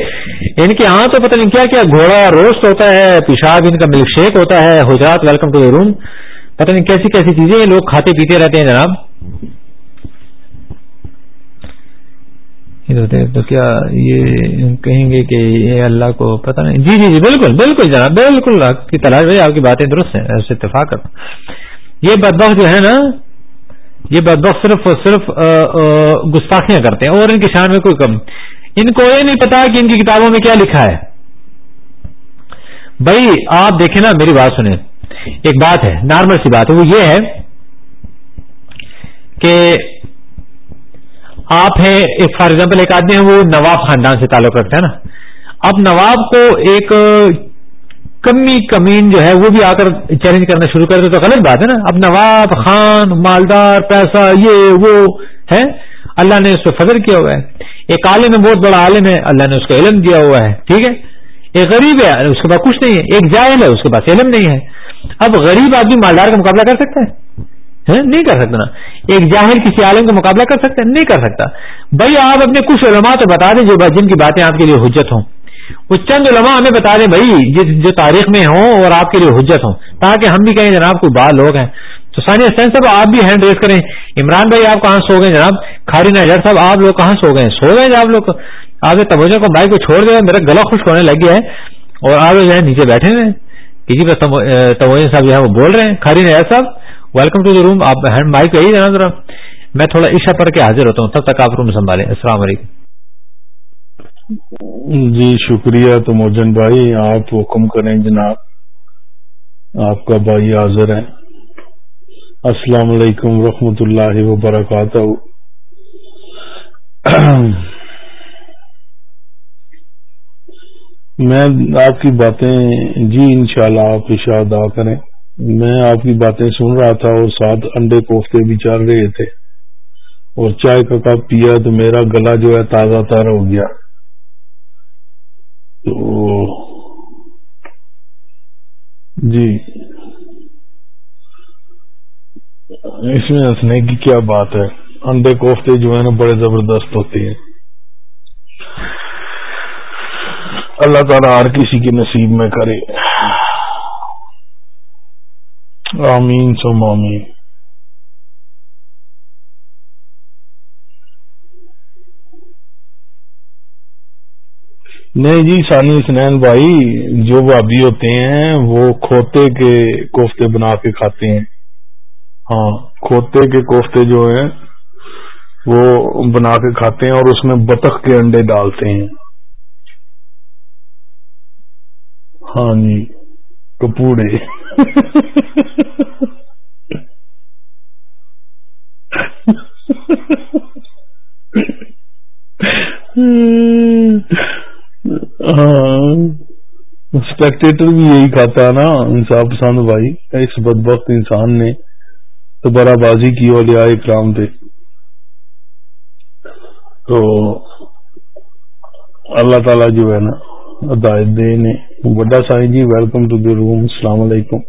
ان کے یہاں تو پتہ نہیں کیا کیا گھوڑا روسٹ ہوتا ہے پیشاب ان کا ملک شیک ہوتا ہے حجرات ویلکم ٹو روم پتہ نہیں کیسی کیسی چیزیں لوگ کھاتے پیتے رہتے ہیں جناب تو کیا یہ کہیں گے کہ یہ اللہ کو پتہ نہیں جی جی جی بالکل بالکل جناب بالکل آپ کی تلاش بھائی آپ کی باتیں درست ہیں ہے اتفاق یہ بدبخ جو ہے نا یہ بدبخ صرف صرف گستاخیاں کرتے ہیں اور ان کی شان میں کوئی کم ان کو یہ نہیں پتا کہ ان کی کتابوں میں کیا لکھا ہے بھائی آپ دیکھیں نا میری بات سنیں ایک بات ہے نارمل سی بات ہے وہ یہ ہے کہ آپ ہیں فار ایگزامپل ایک آدمی ہے وہ نواب خاندان سے تعلق رکھتا ہے نا اب نواب کو ایک کمی کمین جو ہے وہ بھی آ کر چیلنج کرنا شروع کر دے تو غلط بات ہے نا اب نواب خان مالدار پیسہ یہ وہ ہے اللہ نے اس پہ فضر کیا ہوا ہے ایک عالم ہے بہت بڑا عالم ہے اللہ نے اس کو علم دیا ہوا ہے ٹھیک ہے ایک غریب ہے اس کے پاس کچھ نہیں ہے ایک جاہل ہے اس کے پاس علم نہیں ہے اب غریب آدمی مالدار کا مقابلہ کر سکتا ہے ہاں، نہیں کر سکتا نا ایک جاہر کسی عالم کا مقابلہ کر سکتا ہے نہیں کر سکتا بھائی آپ اپنے کچھ علماء تو بتا دیں جو جن کی باتیں آپ کے لیے حجت ہوں وہ چند علماء ہمیں بتا دیں بھائی جو تاریخ میں ہوں اور آپ کے لیے حجت ہوں تاکہ ہم بھی کہیں جناب کوئی بال لوگ ہیں تو سانیہ صاحب آپ بھی ہینڈ ریس کریں عمران بھائی آپ کہاں سو گئے جناب کاری ناجر صاحب آپ لوگ کہاں سو گئے سو گئے آپ لوگ آپ کو بھائی کو چھوڑ دیا میرا گلا خشک ہونے لگ گیا ہے اور آپ جو ہے نیچے بیٹھے جی بس تموجن صاحب وہ بول رہے ہیں صاحب ویلکم ٹو دا روم آپ بھائی کو یہی جناب ذرا میں تھوڑا عشا پڑھ کے حاضر ہوتا ہوں تب تک آپ روم سنبھالیں السلام علیکم جی شکریہ تموجن بھائی آپ حکم کریں جناب آپ کا بھائی حاضر ہے السلام علیکم ورحمۃ اللہ وبرکاتہ میں آپ کی باتیں جی انشاءاللہ آپ آپ ادا کریں میں آپ کی باتیں سن رہا تھا اور ساتھ انڈے کوفتے بھی چل رہے تھے اور چائے کا کپ پیا تو میرا گلا جو ہے تازہ تازہ ہو گیا تو جی اس میں ہنسنے کی کیا بات ہے انڈے کوفتے جو ہیں بڑے زبردست ہوتے ہیں اللہ تعالیٰ ہر کسی کے نصیب میں کرے آمین نہیں جی سانی سنین بھائی جو بھابھی ہوتے ہیں وہ کھوتے کے کوفتے بنا کے کھاتے ہیں ہاں کھوتے کے کوفتے جو ہیں وہ بنا کے کھاتے ہیں اور اس میں بطخ کے انڈے ڈالتے ہیں ہاں جی کپورے ہاں اسپیکٹیٹر بھی یہی کھاتا ہے نا انصاف پسند بھائی بد بدبخت انسان نے بارا بازی کی اولیاء اکرام تھے تو اللہ تعالیٰ جو ہے نا ہدایت دے نے بڑا سائن جی ویلکم ٹو دی روم السلام علیکم